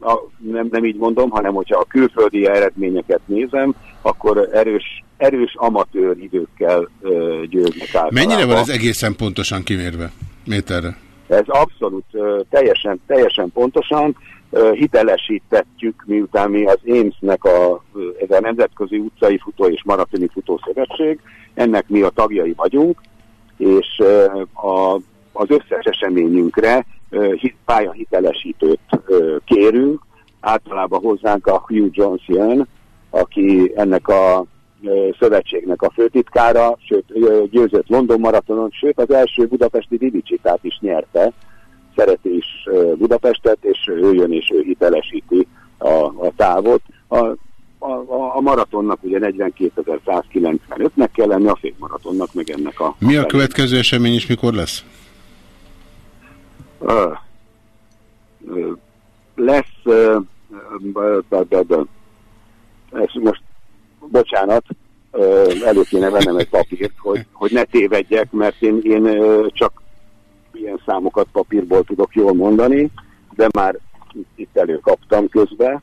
a, nem, nem így mondom, hanem hogyha a külföldi eredményeket nézem, akkor erős, erős amatőr időkkel győznek általában. Mennyire van ez egészen pontosan kimérve méterre? Ez abszolút teljesen, teljesen pontosan hitelesítettük, miután mi az AIMS-nek a, ez a Nemzetközi Utcai Futó és Maratoni Futó Szövetség, ennek mi a tagjai vagyunk, és a, az összes eseményünkre pályahitelesítőt kérünk, általában hozzánk a Hugh Jones jön, aki ennek a szövetségnek a főtitkára, sőt győzött London maratonon, sőt az első budapesti Divicitát is nyerte, szereti is Budapestet, és ő jön és ő hitelesíti a, a távot. A, a, a- maratonnak ugye 42.195-nek kell lenni, a félmaratonnak meg ennek a... Mi a következő esemény és mikor lesz? Elő kéne vennem egy papírt, hogy, hogy ne tévedjek, mert én, én csak ilyen számokat papírból tudok jól mondani, de már itt, előkaptam közbe,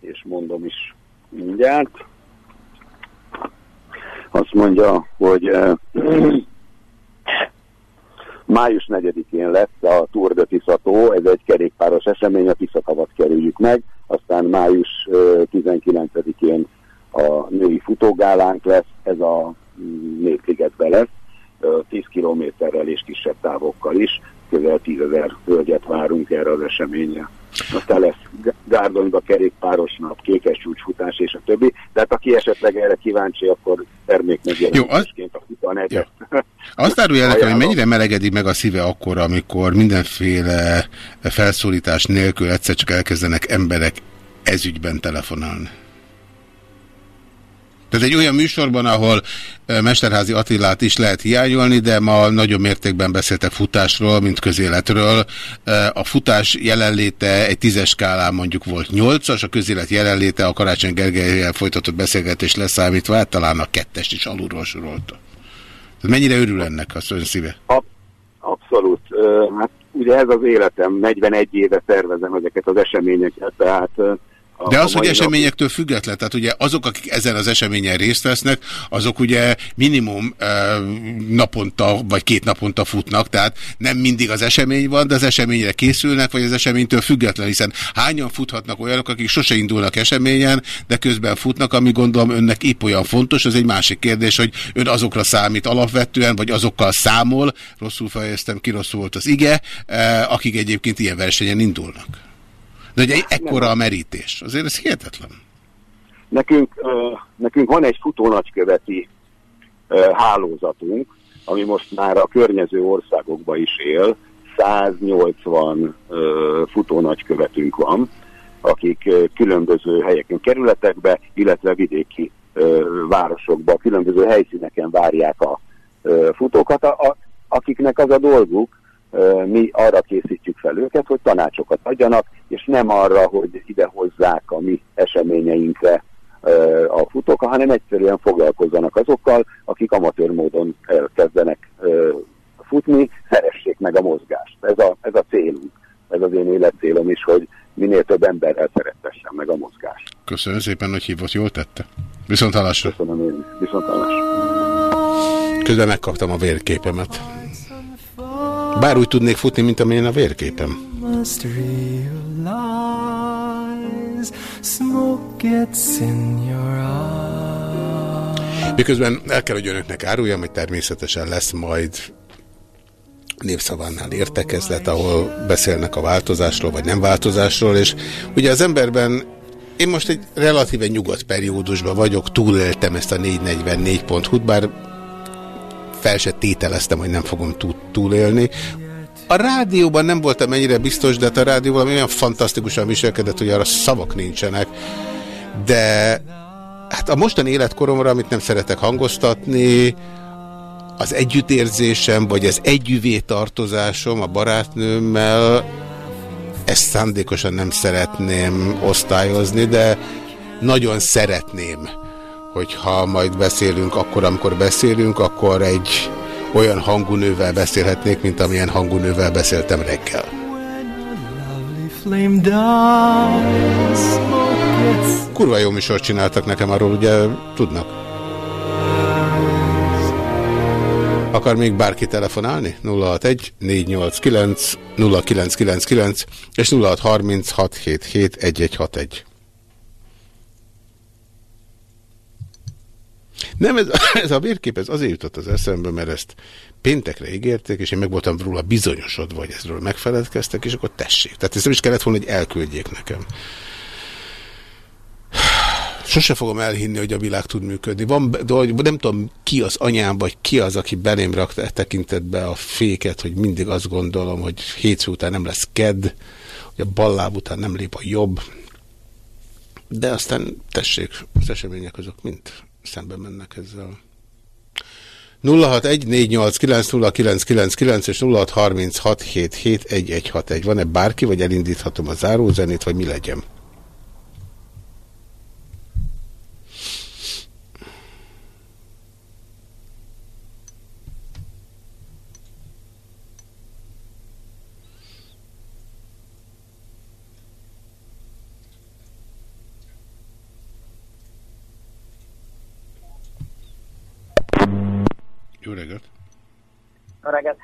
és mondom is mindjárt. Azt mondja, hogy Május 4-én lesz a Tour de Tiszató, ez egy kerékpáros esemény, a Tiszatavat kerüljük meg, aztán május ö, 19-én a női futógálánk lesz, ez a Népligetben lesz, ö, 10 kilométerrel és kisebb távokkal is, közel 10 ezer hölgyet várunk erre az eseményre. Aztán lesz Gárdonyba kerékpáros nap, kékes csúcsfutás és a többi, de hát aki esetleg erre kíváncsi, akkor termék megjelenítésként a futanegyet. Azt árulja el hogy mennyire melegedik meg a szíve akkor, amikor mindenféle felszólítás nélkül egyszer csak elkezdenek emberek ezügyben telefonálni. Tehát egy olyan műsorban, ahol eh, Mesterházi Attilát is lehet hiányolni, de ma nagyobb mértékben beszéltek futásról, mint közéletről. Eh, A futás jelenléte egy tízes skálán mondjuk volt nyolcas, a közélet jelenléte a Karácsony Gergelyel folytatott beszélgetés leszámítva, hát talán a kettest is alulról sorolta. Tehát mennyire örül ennek az ön szíve? Abszolút. Ö, Hát ugye ez az életem, 41 éve szervezem ezeket az eseményeket, tehát... a- De a az, hogy eseményektől független, tehát ugye azok, akik ezen az eseményen részt vesznek, azok ugye minimum eh, naponta vagy két naponta futnak, tehát nem mindig az esemény van, de az eseményre készülnek, vagy az eseménytől független, hiszen hányan futhatnak olyanok, akik sose indulnak eseményen, de közben futnak, ami gondolom önnek épp olyan fontos, az egy másik kérdés, hogy ön azokra számít alapvetően, vagy azokkal számol, rosszul fejeztem ki, rosszul volt az ige, eh, akik egyébként ilyen versenyen indulnak. De ugye ekkora a merítés. Azért ez hihetetlen. Nekünk, nekünk van egy futónagyköveti hálózatunk, ami most már a környező országokba is él. 180 ö, futónagykövetünk van, akik különböző helyeken, kerületekbe, illetve vidéki városokba, különböző helyszíneken várják a futókat, a, a, akiknek az a dolguk, mi arra készítjük fel őket, hogy tanácsokat adjanak, és nem arra, hogy ide hozzák a mi eseményeinkre a futók, hanem egyszerűen foglalkozzanak azokkal, akik amatőr módon elkezdenek futni, szeressék meg a mozgást. Ez a, ez a célunk, ez az én életcélom is, hogy minél több emberrel szerettessen meg a mozgást. Köszönöm szépen, hogy hívott, jól tette. Viszont hallásra. Köszönöm én, viszont hallásra. Közben megkaptam a vérképemet. Bár úgy tudnék futni, mint amilyen a vérképem. Miközben el kell, hogy önöknek áruljam, hogy természetesen lesz majd népszavánál értekezlet, ahol beszélnek a változásról, vagy nem változásról, és ugye az emberben én most egy relatíve nyugodt periódusban vagyok, túléltem ezt a 444.hu-t, bár fel se tételeztem, hogy nem fogom túl, túlélni. A rádióban nem voltam ennyire biztos, de hát a rádió valami olyan fantasztikusan viselkedett, hogy arra szavak nincsenek. De hát a mostani életkoromra, amit nem szeretek hangoztatni, az együttérzésem, vagy az együvé tartozásom a barátnőmmel, ezt szándékosan nem szeretném osztályozni, de nagyon szeretném, hogyha majd beszélünk, akkor, amikor beszélünk, akkor egy olyan hangunővel beszélhetnék, mint amilyen hangunővel beszéltem reggel. Kurva jó műsort csináltak nekem, arról ugye tudnak. Akar még bárki telefonálni? 061 489 0999 és 0636771161. Nem, ez, ez a vérkép ez azért jutott az eszembe, mert ezt péntekre ígérték, és én meg voltam róla bizonyosodva, hogy ezről megfeledkeztek, és akkor tessék. Tehát ezt nem is kellett volna, hogy elküldjék nekem. Sose fogom elhinni, hogy a világ tud működni. Van, de nem tudom, ki az anyám, vagy ki az, aki belém rakta e tekintetbe a féket, hogy mindig azt gondolom, hogy hétfő után nem lesz ked, hogy a balláb után nem lép a jobb. De aztán tessék, az események azok mind szembe mennek ezzel. 0614890999 és 0636771161. Van-e bárki, vagy elindíthatom a zárózenét, vagy mi legyen? Jó reggelt! Jó reggelt!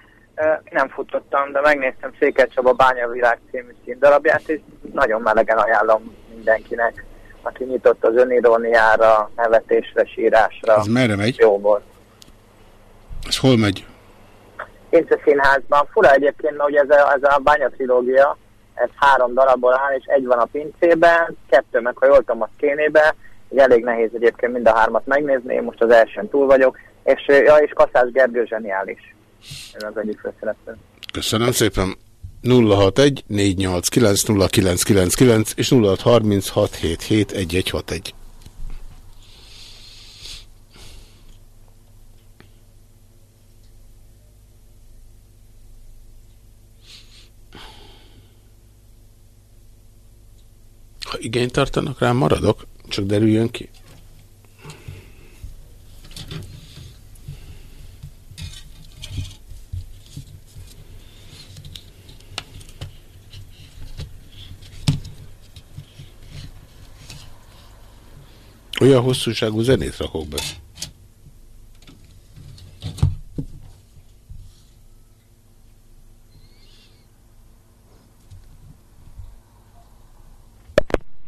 Nem futottam, de megnéztem Székely Csaba Bányavilág című színdarabját, és nagyon melegen ajánlom mindenkinek, aki nyitott az öniróniára, nevetésre, sírásra. Ez merre megy? Jó volt. Ez hol megy? Pince Színházban. Fura egyébként, hogy ez a, ez a bánya trilógia, ez három darabból áll, és egy van a pincében, kettő meg, ha jól tudom, a kénébe, elég nehéz egyébként mind a hármat megnézni, én most az elsőn túl vagyok, és, ja, és Kasszás Gergő zseniális. Ez az egyik főszereplő. Köszönöm szépen. 061 489 0999 és 0636771161. Ha igényt tartanak rám, maradok, csak derüljön ki. Olyan hosszúságú zenét rakok be.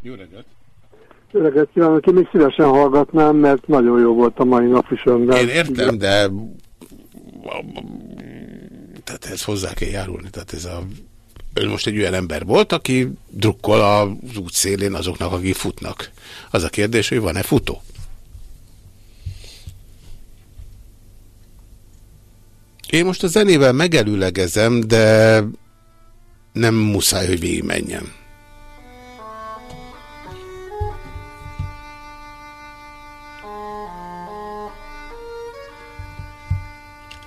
Jó reggelt! Jó reggelt kívánok! Én még szívesen hallgatnám, mert nagyon jó volt a mai nap is önnel. Én értem, de tehát ez hozzá kell járulni. Tehát ez a ön most egy olyan ember volt, aki drukkol az út szélén azoknak, akik futnak. Az a kérdés, hogy van-e futó? Én most a zenével megelőlegezem, de nem muszáj, hogy végigmenjem.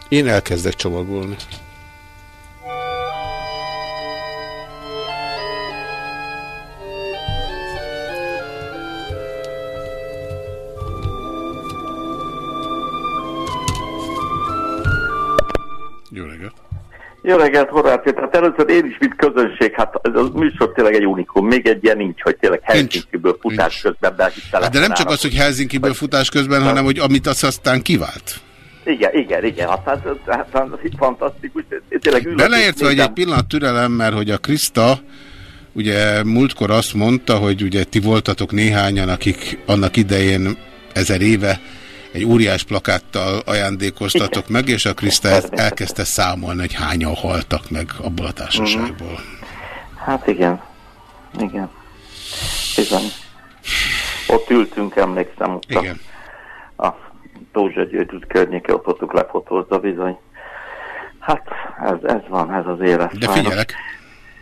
Én elkezdek csomagolni. Jó reggelt, Horváth. Hát először én is, mint közönség, hát ez a műsor tényleg egy unikum. Még egy ilyen nincs, hogy tényleg Helsinki-ből futás közben behitte Hát de nem csak az, hogy Helsinki-ből futás közben, hanem hogy amit az aztán kivált. Igen, igen, igen. Hát, hát, hát, hát fantasztikus. Tényleg ülök, Beleértve, hogy egy pillanat türelem, mert hogy a Krista ugye múltkor azt mondta, hogy ugye ti voltatok néhányan, akik annak idején ezer éve egy óriás plakáttal ajándékoztatok meg, és a Krista elkezdte számolni, hogy hányan haltak meg abból a társaságból. Hát igen, igen. Bizony. Ott ültünk, emlékszem, ott Igen. a, a Dózsa György út környéke, ott voltunk lefotózva bizony. Hát ez, ez van, ez az élet. De figyelek.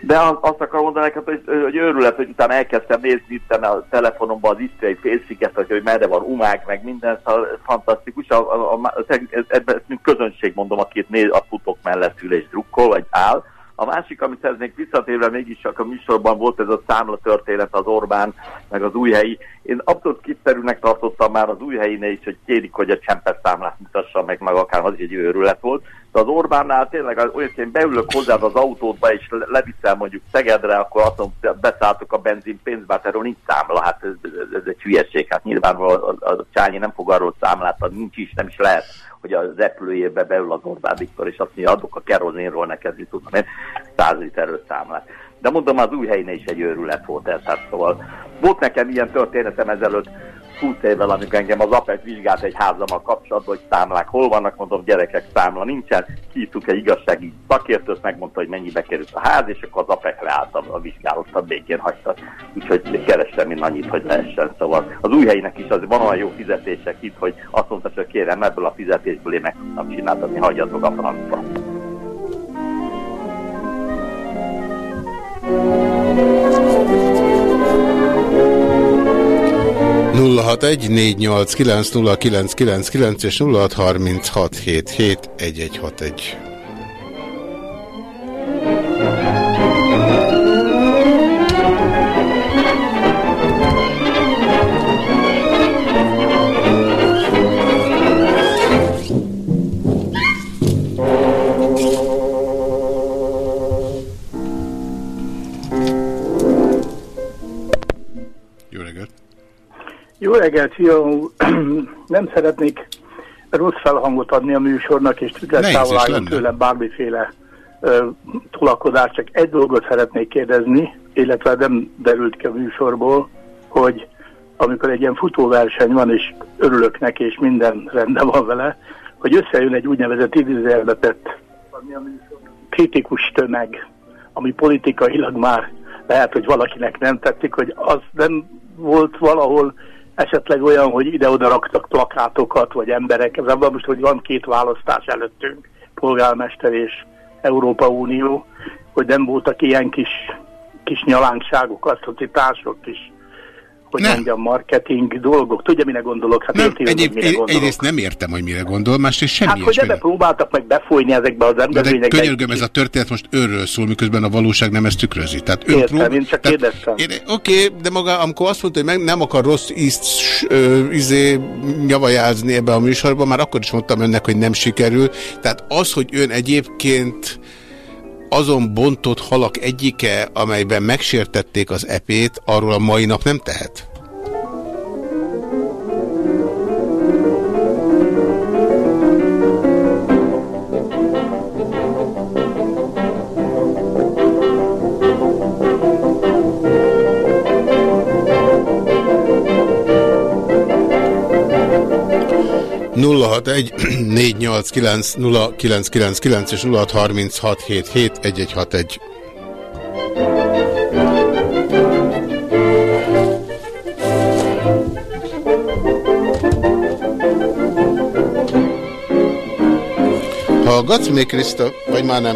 De az, azt akarom mondani neked, hogy, hogy őrület, hogy utána elkezdtem nézni itt a telefonomban az isztriai félsziget, hogy, merre van umák, meg minden, szóval fantasztikus. A, a, a, a, ez, ezt mint közönség mondom, aki itt néz, a futók mellett ül és drukkol, vagy áll. A másik, amit szeretnék visszatérve, mégis csak a műsorban volt ez a számla történet az Orbán, meg az újhelyi. Én abszolút kiszerűnek tartottam már az újhelyinél is, hogy kérik, hogy a csempes számlát mutassa meg, meg akár az egy őrület volt. De az Orbánnál tényleg olyan, hogy én beülök hozzád az autódba, és le- leviszel mondjuk Szegedre, akkor azt mondom, beszálltok a benzinpénzbe, hát erről nincs számla, hát ez, ez, egy hülyeség. Hát nyilvánvalóan a, a, Csányi nem fog arról számlát adni, nincs is, nem is lehet hogy a repülőjébe beül az Orbán Viktor, és azt mondja, adok a kerozinról neked, mit tudom én, 100 literről számlát. De mondom, az új helyén is egy őrület volt ez, tehát szóval volt nekem ilyen történetem ezelőtt 20 évvel, amikor engem az APEC vizsgált egy házammal kapcsolatban, hogy számlák hol vannak, mondom, gyerekek számla nincsen, kiírtuk egy igazsági szakértőt, megmondta, hogy mennyibe került a ház, és akkor az APEC leálltam, a vizsgálattal békén hagyta. Úgyhogy kerestem én annyit, hogy lehessen. Szóval az új helynek is az van olyan jó fizetések itt, hogy azt mondta, hogy kérem, ebből a fizetésből én meg tudtam csinálni, hagyjatok a francba. thank you 061 és 06 36 7 7 1161. Jó reggelt, jó. Nem szeretnék rossz felhangot adni a műsornak, és álljon lenne. tőlem bármiféle ö, tolakodás. Csak egy dolgot szeretnék kérdezni, illetve nem derült ki a műsorból, hogy amikor egy ilyen futóverseny van, és örülök neki, és minden rendben van vele, hogy összejön egy úgynevezett idézőjelbe tett kritikus tömeg, ami politikailag már lehet, hogy valakinek nem tetszik, hogy az nem volt valahol esetleg olyan, hogy ide-oda raktak plakátokat, vagy emberek, ez abban most, hogy van két választás előttünk, polgármester és Európa Unió, hogy nem voltak ilyen kis, kis nyalánkságok, atrocitások, kis hogy Nem. mondjam, marketing dolgok. Tudja, mire gondolok? Hát Nem, egyéb, mire gondolok. egyrészt nem értem, hogy mire gondol, másrészt semmi Hát, hogy ebbe próbáltak meg befolyni ezekbe az Na de rendezvényekbe. könyörgöm, ez a történet most őről szól, miközben a valóság nem ezt tükrözi. Tehát ön Értem, prób- én csak tehát- kérdeztem. Én- Oké, de maga, amikor azt mondta, hogy meg nem akar rossz ízt ö, izé, nyavajázni ebbe a műsorba, már akkor is mondtam önnek, hogy nem sikerül. Tehát az, hogy ön egyébként azon bontott halak egyike, amelyben megsértették az epét, arról a mai nap nem tehet? 061 489 0999 és 0636771161. Hallgatsz még, Kriszta? Vagy már nem?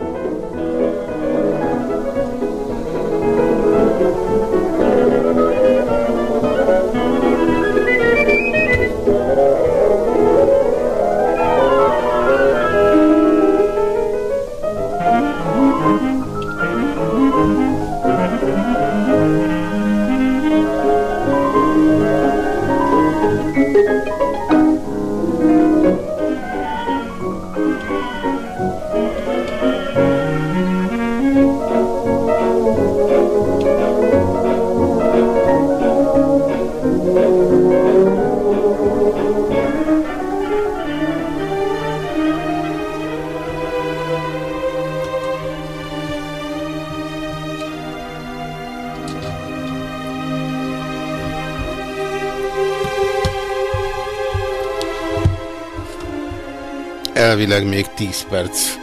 elméletileg még 10 perc.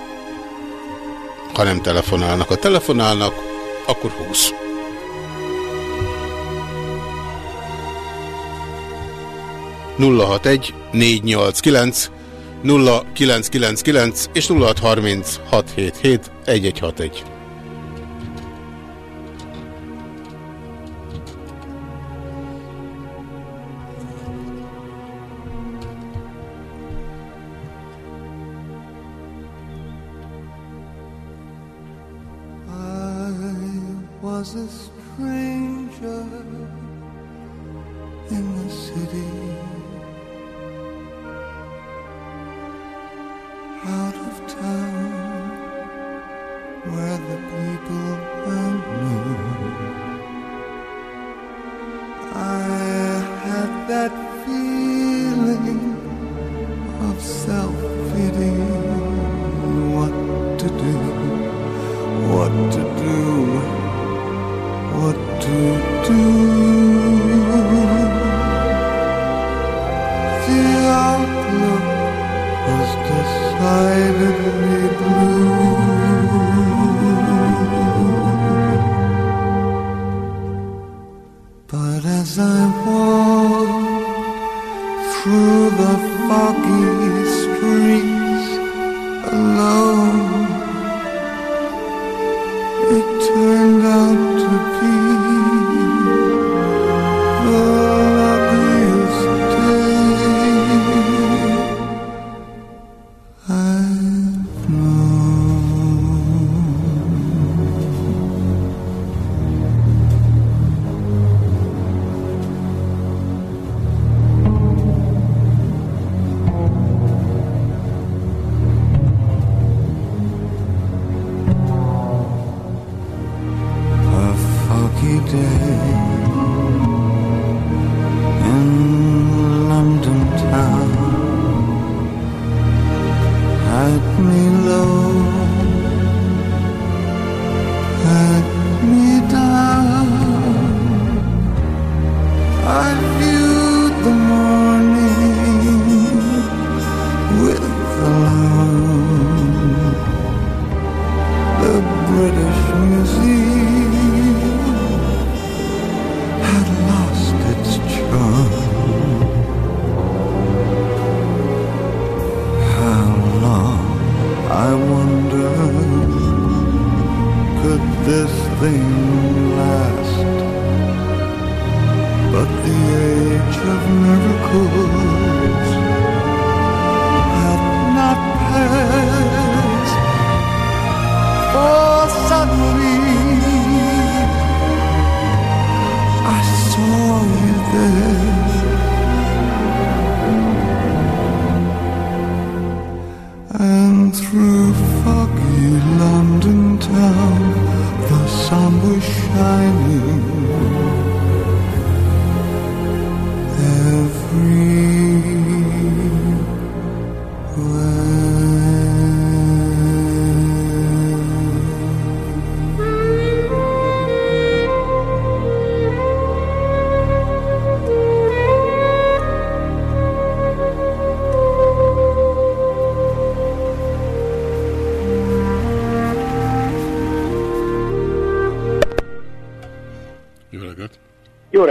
Ha nem telefonálnak. Ha telefonálnak, akkor 20. nulla hat egy négy nyolc kilenc 0999 és 0636771161. was a stranger in the city. Out of town, where the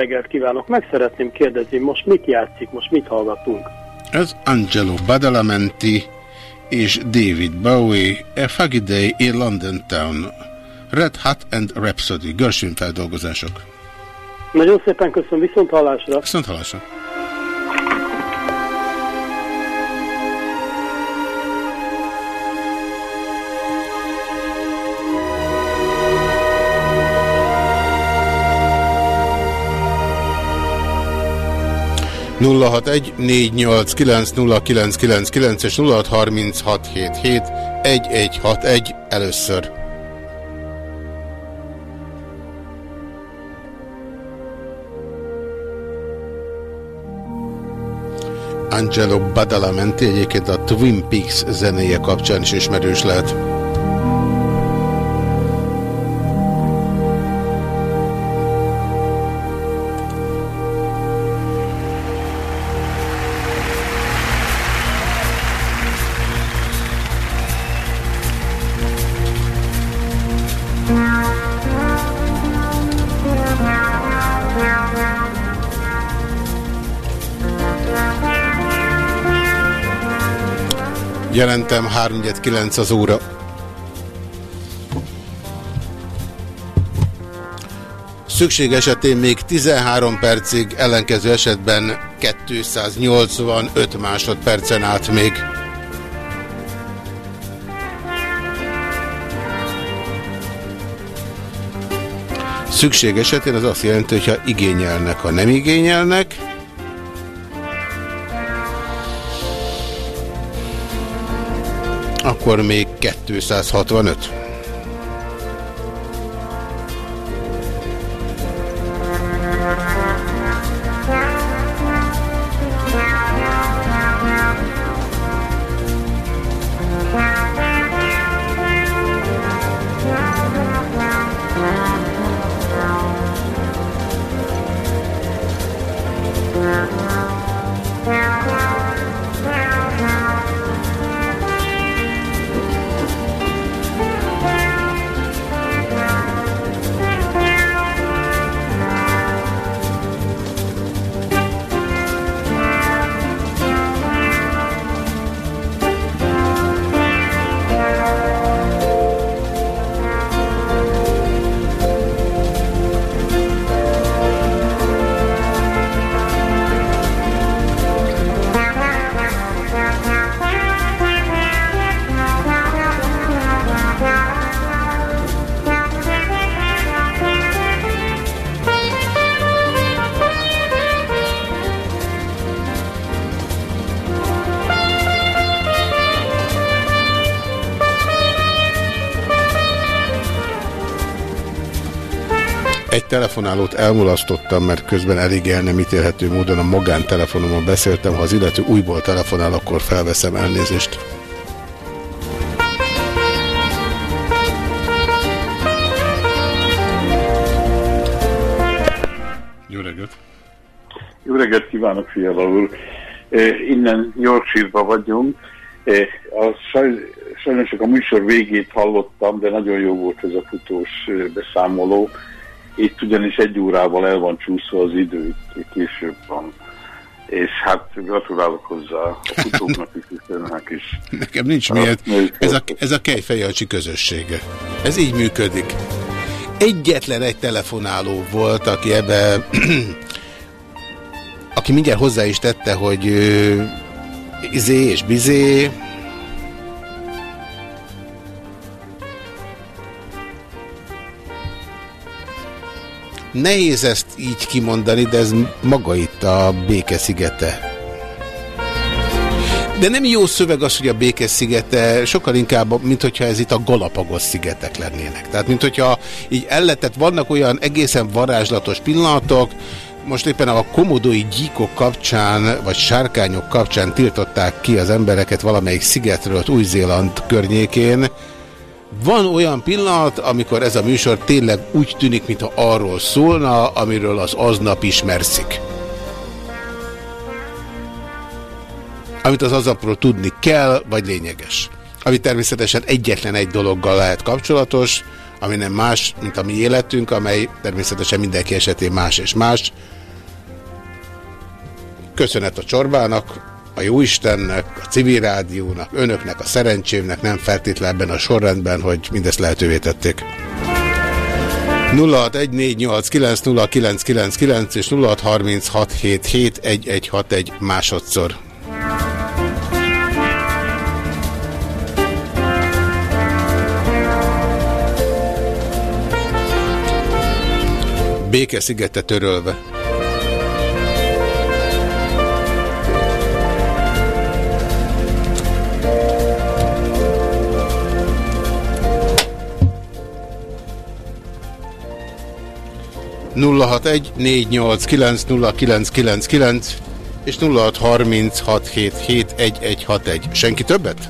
reggelt kívánok! Meg szeretném kérdezni, most mit játszik, most mit hallgatunk? Ez Angelo Badalamenti és David Bowie, A Foggy Day in London Town, Red Hat and Rhapsody, Gershwin feldolgozások. Nagyon szépen köszönöm, viszont hallásra! Viszont hallásra! 061 és 0636771161 először. Angelo Badalamenti egyébként a Twin Peaks zenéje kapcsán is ismerős lehet. Jelentem 3-9 az óra. Szükség esetén még 13 percig, ellenkező esetben 285 másodpercen át még. Szükség esetén az azt jelenti, hogyha igényelnek, ha nem igényelnek, akkor még 265. telefonálót elmulasztottam, mert közben elég el nem ítélhető módon a magántelefonomon beszéltem. Ha az illető újból telefonál, akkor felveszem elnézést. Jó reggelt! Jó reggelt kívánok, Fiala úr! Innen Yorkshire-ba vagyunk. A saj- sajnos csak a műsor végét hallottam, de nagyon jó volt ez a futós beszámoló. Itt ugyanis egy órával el van csúszva az idő, később van. És hát gratulálok hozzá a futóknak is, és önnek is. Nekem nincs miért. Ez a, ez a kejfejjelcsi közössége. Ez így működik. Egyetlen egy telefonáló volt, aki ebbe aki mindjárt hozzá is tette, hogy izé és bizé. Nehéz ezt így kimondani, de ez maga itt a békeszigete. De nem jó szöveg az, hogy a békeszigete, sokkal inkább, mint hogyha ez itt a Galapagos szigetek lennének. Tehát, mint hogyha így elletett, vannak olyan egészen varázslatos pillanatok, most éppen a komodói gyíkok kapcsán, vagy sárkányok kapcsán tiltották ki az embereket valamelyik szigetről, Új-Zéland környékén. Van olyan pillanat, amikor ez a műsor tényleg úgy tűnik, mintha arról szólna, amiről az aznap ismerszik. Amit az aznapról tudni kell, vagy lényeges. Ami természetesen egyetlen egy dologgal lehet kapcsolatos, ami nem más, mint a mi életünk, amely természetesen mindenki esetén más és más. Köszönet a csorbának, a Jóistennek, a civil rádiónak, önöknek, a szerencsémnek, nem feltétlenül ebben a sorrendben, hogy mindezt lehetővé tették. 0614890999 és 0636771161 másodszor. Béke-szigete törölve. 061 489 és 0636771161. Senki többet?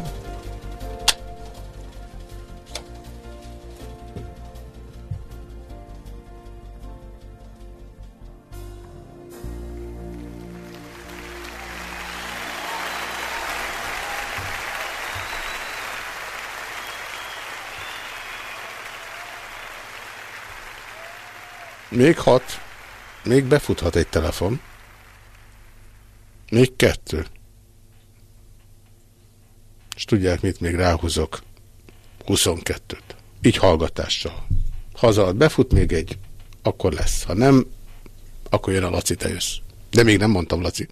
Még hat. Még befuthat egy telefon. Még kettő. És tudják, mit még ráhúzok? 22-t. Így hallgatással. Hazaad, befut még egy, akkor lesz. Ha nem, akkor jön a Laci, te jössz. De még nem mondtam, Laci.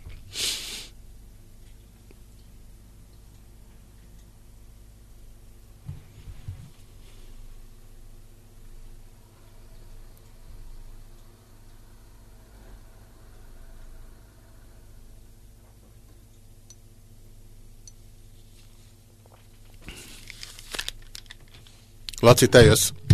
Laci, te jössz.